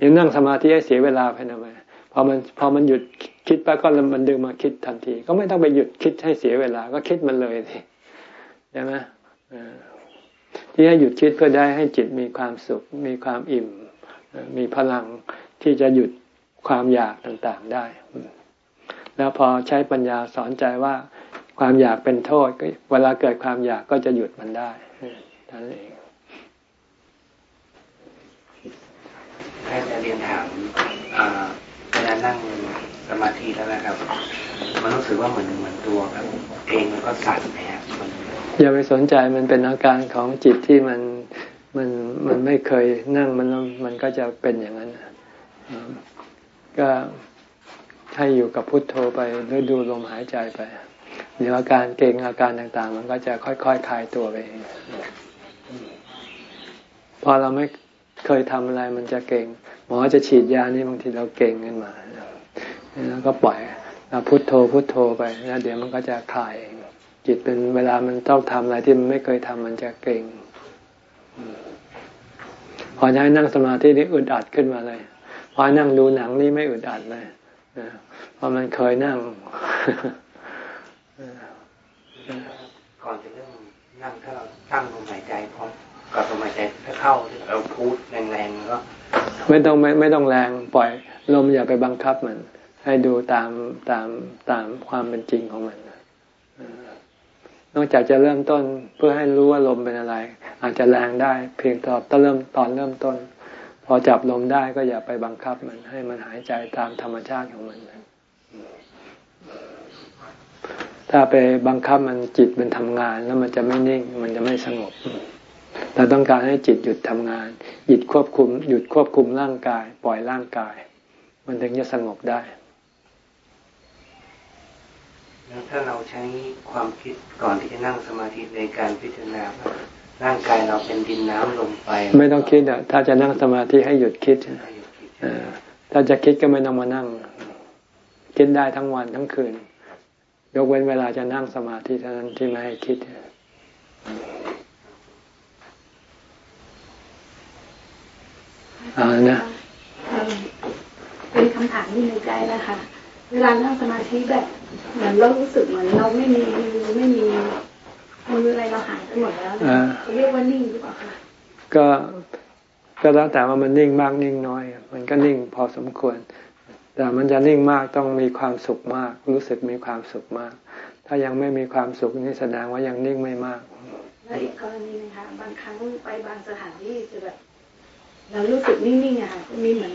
ยังนั่งสมาธิให้เสียเวลาไปทำไมพอมันพอมันหยุด คิดไปก็มันดึงมาคิดทันที ก็ไม่ต้องไปหยุดคิดให้เสียเวลา ก็คิดมันเลยสิใช่ไหมที่ให้หยุดคิดเพื่อได้ให้จิตมีความสุข มีความอิ่ม มีพลังที่จะหยุดความอยากต่างๆได้ แล้วพอใช้ปัญญาสอนใจว่าความอยากเป็นโทษเวลาเกิดความอยากก็จะหยุดมันได้ท่านเองถ้าจะเรียนถามเวลานั่ง สมาธิแล้วนะครับ มันรู้สึกว่าเหมือนเหมือนตัวครับเองมันก็สั่นนะครับอย่าไปสนใจมันเป็นอาการของจิตที่มันมันมันไม่เคยนั่งมันมันก็จะเป็นอย่างนั้นก็ให้อยู่กับพุทโธไปหรือดูลมหายใจไปเดี๋ยวอาการเก่งอาการต่างๆ มันก็จะค่อยๆคคลายตัวไปเองพอเราไม่เคยทำอะไรมันจะเก่งหมอจะฉีดยานี่บางทีเราเก่งขึ้นมา แล้วก็ปล่อยเราพุทโธพุทโธไปแล้วเดี๋ยวมันก็จะคลายเองจิตเป็นเวลามันต้องทำอะไรที่มันไม่เคยทำมันจะเก่งพอใช้นั่งสมาธินี่อึดอัดขึ้นมาเลย พอนั่งดูหนังนี่ไม่อึดอัดเลยเพราะมันเคยนั่งก่อนจะเริ่มนั่งถ้าเราตั้งลมหายใจพร้อมกับลมหายใจถ้าเข้าเราพูดแรงๆก็ ไม่ต้องไม่ไม่ต้องแรงปล่อยลมอย่าไปบังคับมัน ให้ดูตามตามตามความเป็นจริงของมันนอกจากจะเริ่มต้นเพื่อให้รู้ว่าลมเป็นอะไร อาจจะแรงได้ เพียงตอนตอนเริ่มตอนเริ่มต้น พอจับลมได้ก็อย่าไปบังคับมันให้มันหายใจตามธรรมชาติของมันถถ้าไปบังคับมันจิตมันทำงาน แล้วมันจะไม่นิ่ง มันจะไม่สงบเราต้องการให้จิตหยุดทำงาน หยุดควบคุม หยุดควบคุมร่างกาย ปล่อยร่างกาย มันถึงจะสงบได้ แล้วถ้าเราใช้ความคิดก่อนที่จะนั่งสมาธิในการพิจารณาร่างกายเราเป็นดินน้ำลมไฟไม่ต้องคิดอะถ้าจะนั่งสมาธิให้หยุดคิดถ้าจะคิดก็ไม่ต้องมานั่ง คิดได้ทั้งวันทั้งคืน ยกเว้นเวลาจะนั่งสมาธิเท่านั้นที่ไม่ให้คิดอ่านะเป็นคำถามที่ในใจนะคะ เวลานั่งสมาธิแบบเหมือนเรารู้สึกเหมือนเราไม่มีไม่มีมืออะไรเราหายไปหมดแล้วเรียกว่านิ่งหรือเปล่าคะก็ก็แล้วแต่ว่ามันนิ่งมากนิ่งน้อย มันก็นิ่งพอสมควร แต่มันจะนิ่งมากต้องมีความสุขมาก รู้สึกมีความสุขมาก ถ้ายังไม่มีความสุขนี่แสดงว่ายังนิ่งไม่มากแล้วอีกกรณีนะคะบางครั้งไปบางสถานที่จะแบบเรารู้สึกนิ่งๆอะค่ะมีเหมือน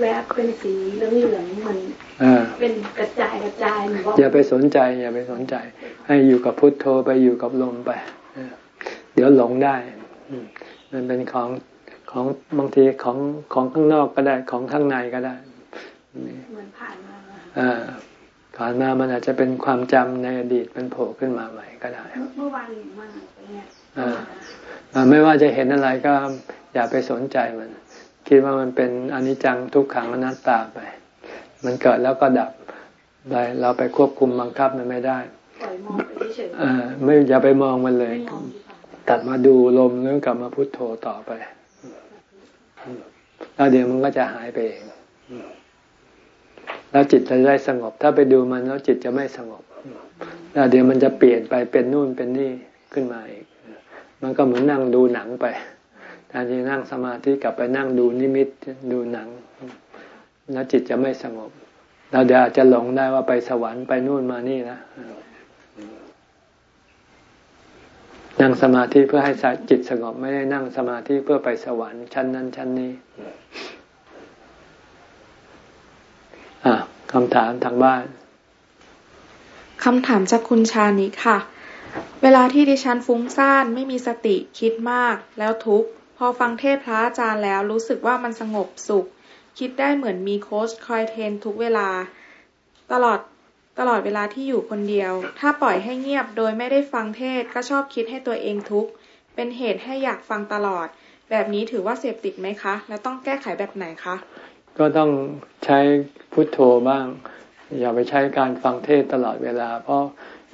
แวบๆเป็นสีเหลืองๆมันเป็นกระจายกระจายอย่าไปสนใจ อย่าไปสนใจ ให้อยู่กับพุทโธไปอยู่กับลมไปเดี๋ยวหลงได้มันเป็นของของบางทีของของข้างนอกก็ได้ของข้างในก็ได้เหมือนผ่านมาอ่าผ่านมามันอาจจะเป็นความจำในอดีตเป็นโผล่ขึ้นมาใหม่ก็ได้เมื่อวานเห็นมันเนี่ยไม่ว่าจะเห็นอะไรก็อย่าไปสนใจมัน คิดว่ามันเป็นอนิจจังทุกขังอนัตตาไป มันเกิดแล้วก็ดับไปเราไปควบคุมบังคับมันไม่ได้อไม่อย่าไปมองมันเลย ตัดมาดูลมแล้วกลับมาพุโทโธต่อไปแล้วเดี๋ยวมันก็จะหายไปเองแล้วจิตจะได้สงบ ถ้าไปดูมันแล้วจิตจะไม่สงบแล้วเดี๋ยวมันจะเปลี่ยนไปเป็นนู่นเป็นนี่ขึ้นมาอีก มันก็เหมือนนั่งดูหนังไป แทนที่นั่งสมาธิกลับไปนั่งดูนิมิตดูหนัง แล้วจิตจะไม่สงบ เราเดี๋ยวอาจจะหลงได้ว่าไปสวรรค์ไปนู่นมานี่นะนั่งสมาธิเพื่อให้จิตสงบไม่ได้นั่งสมาธิเพื่อไปสวรรค์ชั้นนั้นชั้นนี้อะคำถามทางบ้านคำถามจากคุณชานิค่ะ เวลาที่ดิฉันฟุ้งซ่านไม่มีสติคิดมากแล้วทุกข์ พอฟังเทศพระอาจารย์แล้วรู้สึกว่ามันสงบสุข คิดได้เหมือนมีโค้ชคอยเทรนทุกเวลา ตลอดตลอดเวลาที่อยู่คนเดียว ถ้าปล่อยให้เงียบโดยไม่ได้ฟังเทศก็ชอบคิดให้ตัวเองทุกข์ เป็นเหตุให้อยากฟังตลอด แบบนี้ถือว่าเสพติดไหมคะ แล้วต้องแก้ไขแบบไหนคะ ก็ต้องใช้พุทโธบ้าง อย่าไปใช้การฟังเทศตลอดเวลา เพราะ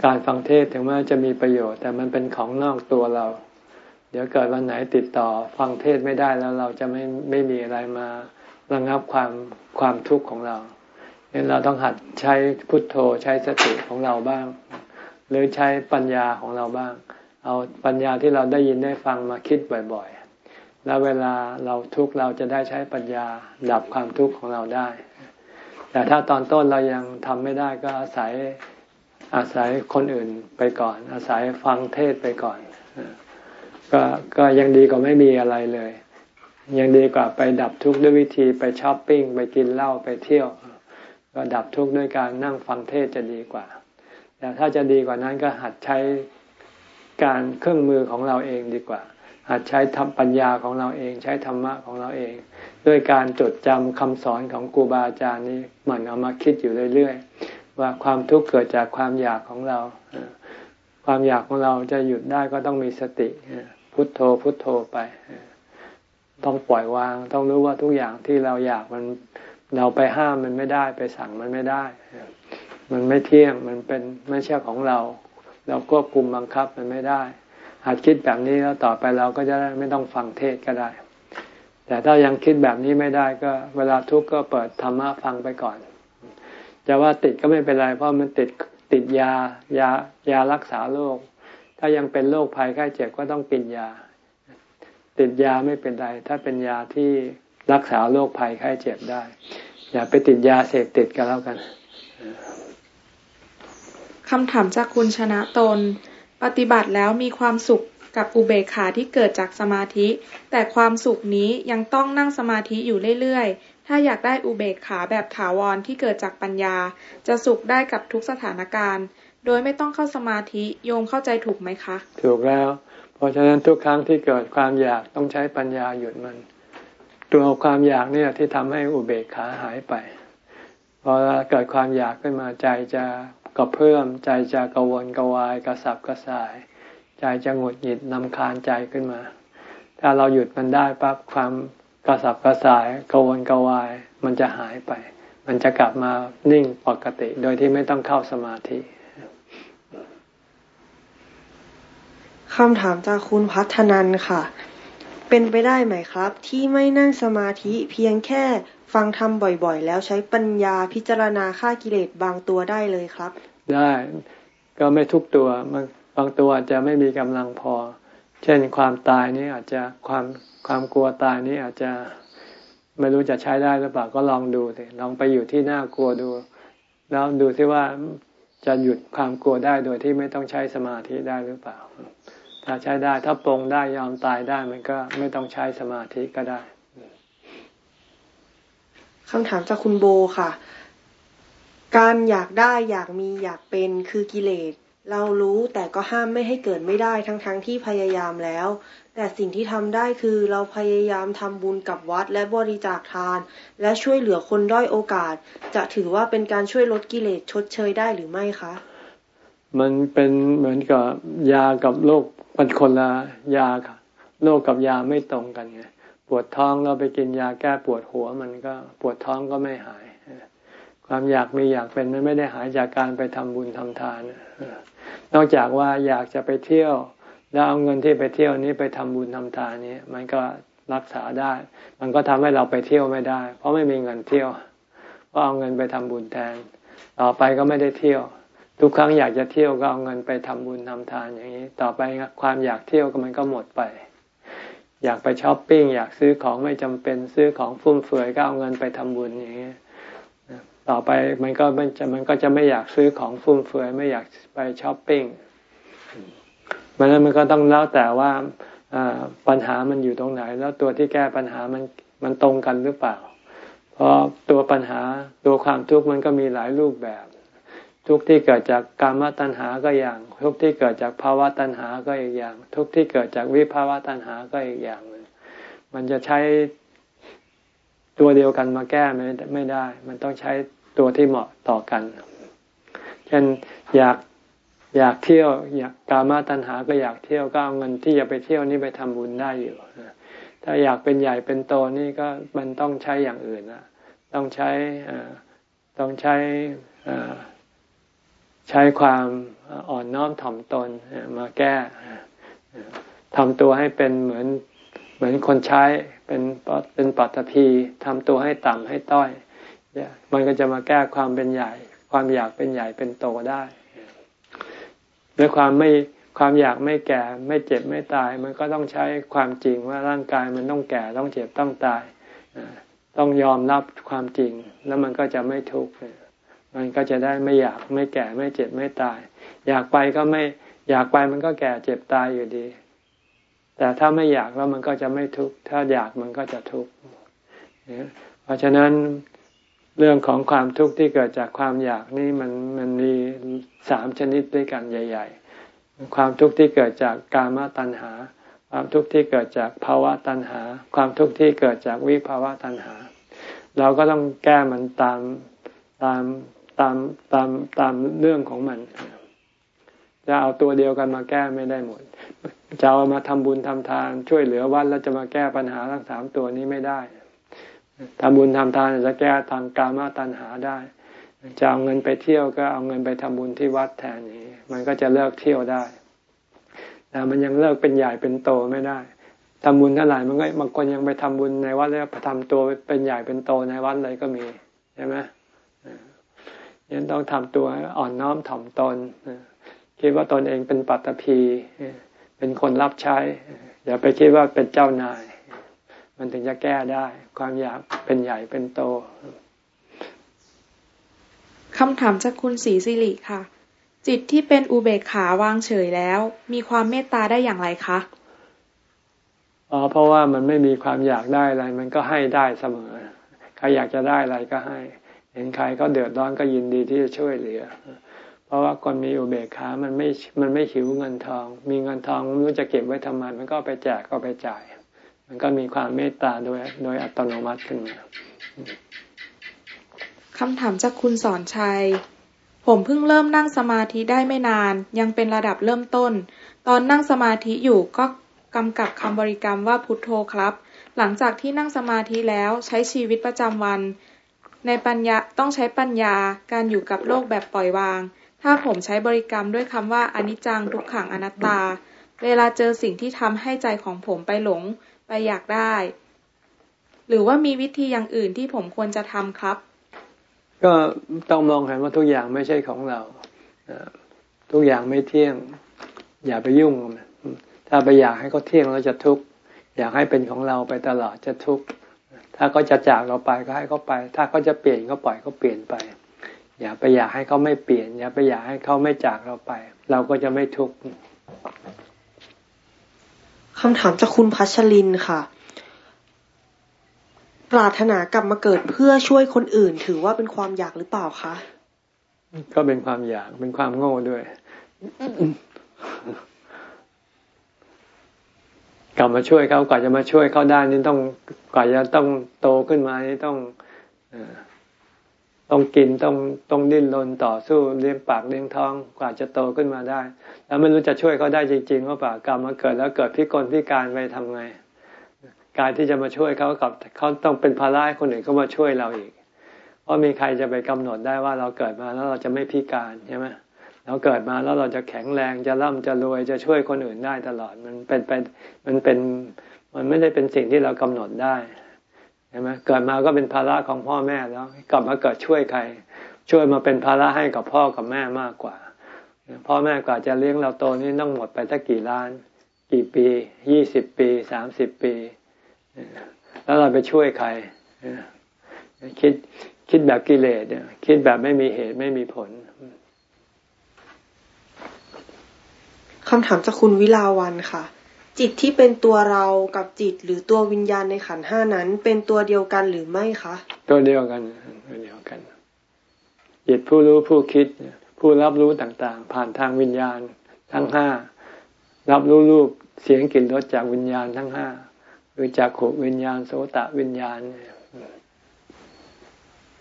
การฟังเทศถึงแม้จะมีประโยชน์ แต่มันเป็นของนอกตัวเรา เดี๋ยวเกิดวันไหนติดต่อฟังเทศไม่ได้แล้วเราจะไม่ไม่มีอะไรมาระงับความความทุกข์ของเราเเราต้องหัดใช้พุทโธใช้สติของเราบ้าง หรือใช้ปัญญาของเราบ้าง เอาปัญญาที่เราได้ยินได้ฟังมาคิดบ่อยๆ แล้วเวลาเราทุกข์เราจะได้ใช้ปัญญาดับความทุกข์ของเราได้ แต่ถ้าตอนต้นเรายังทำไม่ได้ก็อาศัยอาศัยคนอื่นไปก่อน อาศัยฟังเทศไปก่อน ก็ก็ยังดีกว่าไม่มีอะไรเลย ยังดีกว่าไปดับทุกข์ด้วยวิธีไปช้อปปิ้งไปกินเหล้าไปเที่ยว ก็ดับทุกข์ด้วยการนั่งฟังเทศจะดีกว่า แต่ถ้าจะดีกว่านั้นก็หัดใช้การเครื่องมือของเราเองดีกว่า หัดใช้ทำปัญญาของเราเองใช้ธรรมะของเราเอง ด้วยการจดจำคำสอนของครูบาอาจารย์นี้หมั่นเอามาคิดอยู่เรื่อยๆ ว่าความทุกข์เกิดจากความอยากของเราความอยากของเราจะหยุดได้ก็ต้องมีสติ พุทโธพุทโธไป ต้องปล่อยวาง ต้องรู้ว่าทุกอย่างที่เราอยากมันเราไปห้ามมันไม่ได้ไปสั่งมันไม่ได้ มันไม่เที่ยงมันเป็นไม่ใช่ของเรา เราควบคุมบังคับมันไม่ได้ หากคิดแบบนี้แล้วต่อไปเราก็จะไม่ต้องฟังเทศก็ได้ แต่ถ้ายังคิดแบบนี้ไม่ได้ก็ เวลาทุกข์ก็เปิดธรรมะฟังไปก่อนจะว่าติดก็ไม่เป็นไรเพราะมันติดติดยายายารักษาโรค ถ้ายังเป็นโรคภัยไข้เจ็บก็ต้องกินยา ติดยาไม่เป็นไร ถ้าเป็นยาที่รักษาโรคภัยไข้เจ็บได้ อย่าไปติดยาเสพติดกันแล้วกันคำถามจากคุณชนะตน ปฏิบัติแล้วมีความสุขกับอุเบกขาที่เกิดจากสมาธิ แต่ความสุขนี้ยังต้องนั่งสมาธิอยู่เรื่อยๆ ถ้าอยากได้อุเบกขาแบบถาวรที่เกิดจากปัญญา จะสุขได้กับทุกสถานการณ์ โดยไม่ต้องเข้าสมาธิโยมเข้าใจถูกไหมคะ ถูกแล้ว เพราะฉะนั้นทุกครั้งที่เกิดความอยากต้องใช้ปัญญาหยุดมัน ตัวความอยากเนี่ยที่ทำให้อุเบกขาหายไปพอเกิดความอยากขึ้นมาใจจะกระเพื่อมใจจะกระวนกระวายกระสับกระส่าย ใจจะหงุดหงิดนำคาญใจขึ้นมา ถ้าเราหยุดมันได้ปั๊บความกระสับกระส่ายกระวนกระวาย มันจะหายไป มันจะกลับมานิ่งปกติ โดยที่ไม่ต้องเข้าสมาธิ คำถามจากคุณพัฒนันค่ะ เป็นไปได้ไหมครับ ที่ไม่นั่งสมาธิเพียงแค่ฟังทำบ่อยๆ แล้วใช้ปัญญาพิจารณาฆ่ากิเลสบางตัวได้เลยครับ ได้ก็ไม่ทุกตัวมันบางตัวอาจจะไม่มีกำลังพอ เช่นความตายนี้อาจจะความความกลัวตายนี้อาจจะไม่รู้จะใช้ได้หรือเปล่าก็ลองดูสิลองไปอยู่ที่น่ากลัวดู แล้วดูซิว่าจะหยุดความกลัวได้โดยที่ไม่ต้องใช้สมาธิได้หรือเปล่า ถ้าใช้ได้ถ้าปรงได้ยอมตายได้มันก็ไม่ต้องใช้สมาธิก็ได้คำถามจากคุณโบค่ะ การอยากได้อยากมีอยากเป็นคือกิเลส เรารู้แต่ก็ห้ามไม่ให้เกิดไม่ได้ทั้งๆทที่พยายามแล้ว แต่สิ่งที่ทำได้คือเราพยายามทำบุญกับวัดและบริจาคทาน และช่วยเหลือคนด้อยโอกาส จะถือว่าเป็นการช่วยลดกิเลสชดเชยได้หรือไม่คะ มันเป็นเหมือนกับยากับโรคเป็นคนละยาค่ะโรคกับยาไม่ตรงกันไงปวดท้องเราไปกินยาแก้ปวดหัว มันก็ปวดท้องก็ไม่หาย ความอยากมีอยากเป็นมันไม่ได้หายจากการไปทำบุญทำทานนอกจากว่าอยากจะไปเที่ยว แล้วเอาเงินที่ไปเที่ยวนี้ไปทำบุญทำทานนี้มันก็รักษาได้ มันก็ทำให้เราไปเที่ยวไม่ได้ เพราะไม่มีเงินเที่ยวเพราะเอาเงินไปทำบุญแทน ต่อไปก็ไม่ได้เที่ยว ทุกครั้งอยากจะเที่ยวก็เอาเงินไปทำบุญทำทานอย่างนี้ ต่อไปความอยากเที่ยวก็มันก็หมดไป อยากไปช้อปปิ้งอยากซื้อของไม่จำเป็นซื้อของฟุ่มเฟือยก็เอาเงินไปทำบุญอย่างนี้ต่อไปมันก็มันจะมันก็จะไม่อยากซื้อของฟุ่มเฟือยไม่อยากไปช้อปปิ้งมันนั้นมันก็ต้องแล้วแต่ว่าปัญหามันอยู่ตรงไหน แล้วตัวที่แก้ปัญหามันมันตรงกันหรือเปล่า เพราะตัวปัญหาตัวความทุกข์มันก็มีหลายรูปแบบ ทุกที่เกิดจากกามตัณหาก็อย่าง ทุกที่เกิดจากภาวะตัณหาก็อีกอย่าง ทุกที่เกิดจากวิภาวะตัณหาก็อีกอย่างนึงมันจะใช้ตัวเดียวกันมาแก้ไม่ไม่ได้ มันต้องใช้ตัวที่เหมาะต่อกัน เช่นอยากอยากเที่ยว อยากกามาตัณหาก็อยากเที่ยวก็เอาเงินที่จะไปเที่ยวนี่ไปทำบุญได้อยู่ถ้าอยากเป็นใหญ่เป็นโตนี่ก็มันต้องใช้อย่างอื่นนะต้องใช้ต้องใช้ ใช้ความอ่อนน้อมถ่อมตนมาแก้ทำตัวให้เป็นเหมือนเหมือนคนใช้เป็นเป็นปัตภีทำตัวให้ต่ำให้ต้อยมันก็จะมาแก้ความเป็นใหญ่ ความอยากเป็นใหญ่เป็นโตได้ด้วยความไม่ความอยากไม่แก่ไม่เจ็บไม่ตาย มันก็ต้องใช้ความจริงว่าร่างกายมันต้องแก่ต้องเจ็บต้องตาย ต้องยอมรับความจริง แล้วมันก็จะไม่ทุกข์ มันก็จะได้ไม่อยากไม่แก่ไม่เจ็บไม่ตาย อยากไปก็ไม่อยากไปมันก็แก่เจ็บตายอยู่ดี แต่ถ้าไม่อยากแล้วมันก็จะไม่ทุกข์ถ้าอยากมันก็จะทุกข์เพราะฉะนั้นเรื่องของความทุกข์ที่เกิดจากความอยากนี่มันมันมีสามชนิดด้วยกันใหญ่ ๆ ความทุกข์ที่เกิดจากกามตัณหา ความทุกข์ที่เกิดจากภาวะตัณหา ความทุกข์ที่เกิดจากวิภาวะตัณหา เราก็ต้องแก้มันตามตาม ตามตามตามเรื่องของมัน จะเอาตัวเดียวกันมาแก้ไม่ได้หมด จะเอามาทำบุญทำทาน ช่วยเหลือวัดแล้วจะมาแก้ปัญหาทั้งสามตัวนี้ไม่ได้ทำบุญทำทานจะแก้ทางกามาตัณหาได้จะเอาเงินไปเที่ยวก็เอาเงินไปทำบุญที่วัดแทนนี้ มันก็จะเลิกเที่ยวได้แต่มันยังเลิกเป็นใหญ่เป็นโตไม่ได้ทำบุญเท่าไหร่มันก็บางคนยังไปทำบุญในวัดแล้วทำตัวเป็นใหญ่เป็นโตในวัดเลยก็มีใช่ไหม ยังต้องทำตัวอ่อนน้อมถ่อมตนคิดว่าตนเองเป็นปัตตภีเป็นคนรับใช้ อย่าไปคิดว่าเป็นเจ้านาย มันถึงจะแก้ได้ ความอยากเป็นใหญ่เป็นโตคำถามจากคุณศรีสิริค่ะ จิตที่เป็นอุเบกขาวางเฉยแล้ว มีความเมตตาได้อย่างไรคะอ๋อเพราะว่ามันไม่มีความอยากได้อะไร มันก็ให้ได้เสมอใครรอยากจะได้อะไรก็ให้ เห็นใครก็เดือดร้อนก็ยินดีที่จะช่วยเหลือ เพราะว่าคนมีอุเบกขา มันไม่ มันไม่หิวเงินทอง มีเงินทองไม่รู้จะเก็บไว้ทำไม มันก็ไปแจกก็ไปจ่าย มันก็มีความเมตตาโดยโดยอัตโนมัติขึ้นมาคำถามจากคุณสอนชัย ผมเพิ่งเริ่มนั่งสมาธิได้ไม่นาน ยังเป็นระดับเริ่มต้น ตอนนั่งสมาธิอยู่ก็กำกับคำบริกรรมว่าพุทโธครับ หลังจากที่นั่งสมาธิแล้วใช้ชีวิตประจำวัน ในปัญญาต้องใช้ปัญญาการอยู่กับโลกแบบปล่อยวาง ถ้าผมใช้บริกรรมด้วยคำว่าอนิจจังทุกขังอนัตตา เวลาเจอสิ่งที่ทำให้ใจของผมไปหลง ไปอยากได้ หรือว่ามีวิธีอย่างอื่นที่ผมควรจะทำครับ ก็ต้องมองเห็นว่าทุกอย่างไม่ใช่ของเรา ทุกอย่างไม่เที่ยง อย่าไปยุ่ง ถ้าไปอยากให้เขาเที่ยงเราจะทุกข์ อยากให้เป็นของเราไปตลอดจะทุกข์ ถ้าเขาจะจากเราไปก็ให้เขาไป ถ้าเขาจะเปลี่ยนก็ปล่อยเขาเปลี่ยนไป อย่าไปอยากให้เขาไม่เปลี่ยน อย่าไปอยากให้เขาไม่จากเราไป เราก็จะไม่ทุกข์คำถามจากคุณพัชรินค่ะ ปรารถนากลับมาเกิดเพื่อช่วยคนอื่น ถือว่าเป็นความอยากหรือเปล่าคะ ก็เป็นความอยาก เป็นความโง่ด้วย กลับมาช่วยเขาก่อนจะมาช่วยเขาได้นี่ต้องก่อนจะต้องโตขึ้นมานี่ต้องต้องกินต้องต้องดิ้นรนต่อสู้เลี้ยงปากเลี้ยงท้องกว่าจะโตขึ้นมาได้ แล้วไม่รู้จะช่วยเขาได้จริงๆว่าป่ากลับมาเกิดแล้วเกิดพิกลพิการไปทำไง การที่จะมาช่วยเขากับเขาต้องเป็นภาระให้คนอื่นเขามาช่วยเราอีก เพราะมีใครจะไปกำหนดได้ว่าเราเกิดมาแล้วเราจะไม่พิการใช่ไหม เราเกิดมาแล้วเราจะแข็งแรงจะร่ำจะรวยจะช่วยคนอื่นได้ตลอดมันเป็นเป็นมันเป็นมันไม่ได้เป็นสิ่งที่เรากำหนดได้ใช่ไหมเกิดมาก็เป็นภาระของพ่อแม่แล้ว กลับมาเกิดช่วยใคร ช่วยมาเป็นภาระให้กับพ่อกับแม่มากกว่า พ่อแม่กว่าจะเลี้ยงเราโตนี่ต้องหมดไปสักกี่ล้าน กี่ปียี่สิบปีสามสิบปี แล้วเราไปช่วยใครคิดคิดแบบกิเลสเนี่ยคิดแบบไม่มีเหตุไม่มีผล คำถามจากคุณวิลาวันค่ะ จิตที่เป็นตัวเรากับจิตหรือตัววิญญาณในขันห้านั้น เป็นตัวเดียวกันหรือไม่คะ ตัวเดียวกันตัวเดียวกัน จิตผู้รู้ผู้คิด ผู้รับรู้ต่างๆ ผ่านทางวิญญาณทั้งห้ารับรู้รูปเสียงกลิ่นรสจากวิญญาณทั้งห้าหรือจากขวิญญาณโสตะวิญญาณ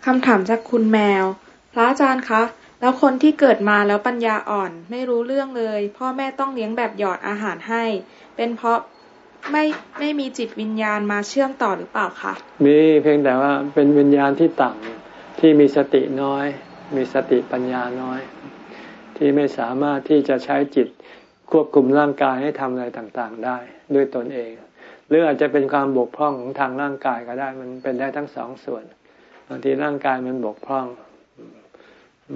คำถามจากคุณแมว พระอาจารย์คะ แล้วคนที่เกิดมาแล้วปัญญาอ่อนไม่รู้เรื่องเลย พ่อแม่ต้องเลี้ยงแบบหยอดอาหารให้ เป็นเพราะไม่ไม่มีจิตวิญญาณมาเชื่อมต่อหรือเปล่าคะมีเพียงแต่ว่าเป็นวิญญาณที่ต่ำที่มีสติน้อย มีสติปัญญาน้อย ที่ไม่สามารถที่จะใช้จิตควบคุมร่างกายให้ทำอะไรต่างๆ ได้ด้วยตนเอง หรืออาจจะเป็นความบกพร่องของทางร่างกายก็ได้มันเป็นได้ทั้งสองส่วนบางทีร่างกายมันบกพร่อง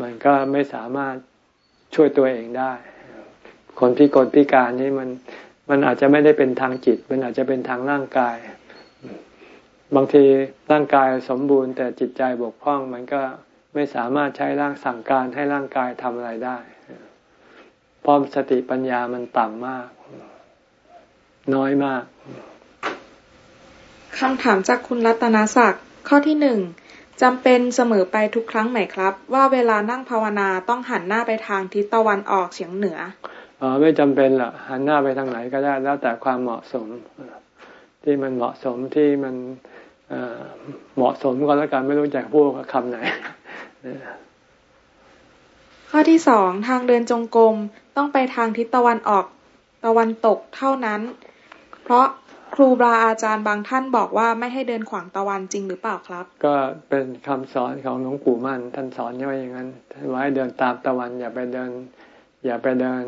มันก็ไม่สามารถช่วยตัวเองได้ คนพิกลพิการนี่มันมันอาจจะไม่ได้เป็นทางจิต มันอาจจะเป็นทางร่างกาย บางทีร่างกายสมบูรณ์ แต่จิตใจบกพร่อง มันก็ไม่สามารถใช้ร่างสั่งการให้ร่างกายทำอะไรได้เพราะสติปัญญามันต่ำมาก น้อยมากคำถามจากคุณรัตนศักดิ์ข้อที่หนึ่ง จำเป็นเสมอไปทุกครั้งไหมครับ ว่าเวลานั่งภาวนาต้องหันหน้าไปทางทิศตะวันออกเฉียงเหนืออ๋อไม่จำเป็นหรอกหันหน้าไปทางไหนก็ได้แล้วแต่ความเหมาะสมที่มันเหมาะสมที่มันเหมาะสมก็แล้วกันไม่รู้จักพูดคำไหนข้อที่สองทางเดินจงกรมต้องไปทางทิศตะวันออกตะวันตกเท่านั้น เพราะ ครูบาอาจารย์บางท่านบอกว่าไม่ให้เดินขวางตะวันจริงหรือเปล่าครับ ก็เป็นคำสอนของหลวงปู่มั่นท่านสอนไว้อย่างนั้นท่านว่าให้เดินตามตะวัน อย่าไปเดิน อย่าไปเดิน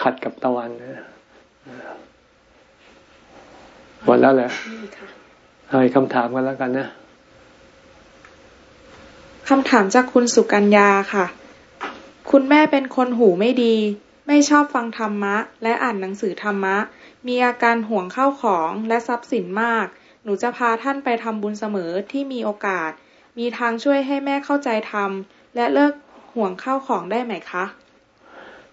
ขัดกับตะวันหมดแล้วเหรอให้คำถามกันแล้วกันนะคำถามจากคุณสุกัญญาค่ะ คุณแม่เป็นคนหูไม่ดี ไม่ชอบฟังธรรมะ และอ่านหนังสือธรรมะ มีอาการห่วงข้าวของและทรัพย์สินมาก หนูจะพาท่านไปทำบุญเสมอที่มีโอกาส มีทางช่วยให้แม่เข้าใจทำและเลิกห่วงข้าวของได้ไหมคะ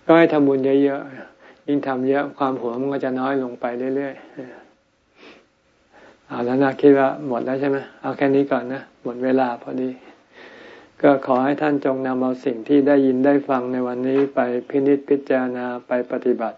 ก็ให้ทำบุญเยอะๆ ยิ่งทำเยอะความห่วงมันก็จะน้อยลงไปเรื่อยๆ เอาแล้วนะคิดว่าหมดแล้วใช่ไหมเอาแค่นี้ก่อนนะหมดเวลาพอดี ก็ขอให้ท่านจงนำเอาสิ่งที่ได้ยินได้ฟังในวันนี้ไปพินิจพิจารณาไปปฏิบัติ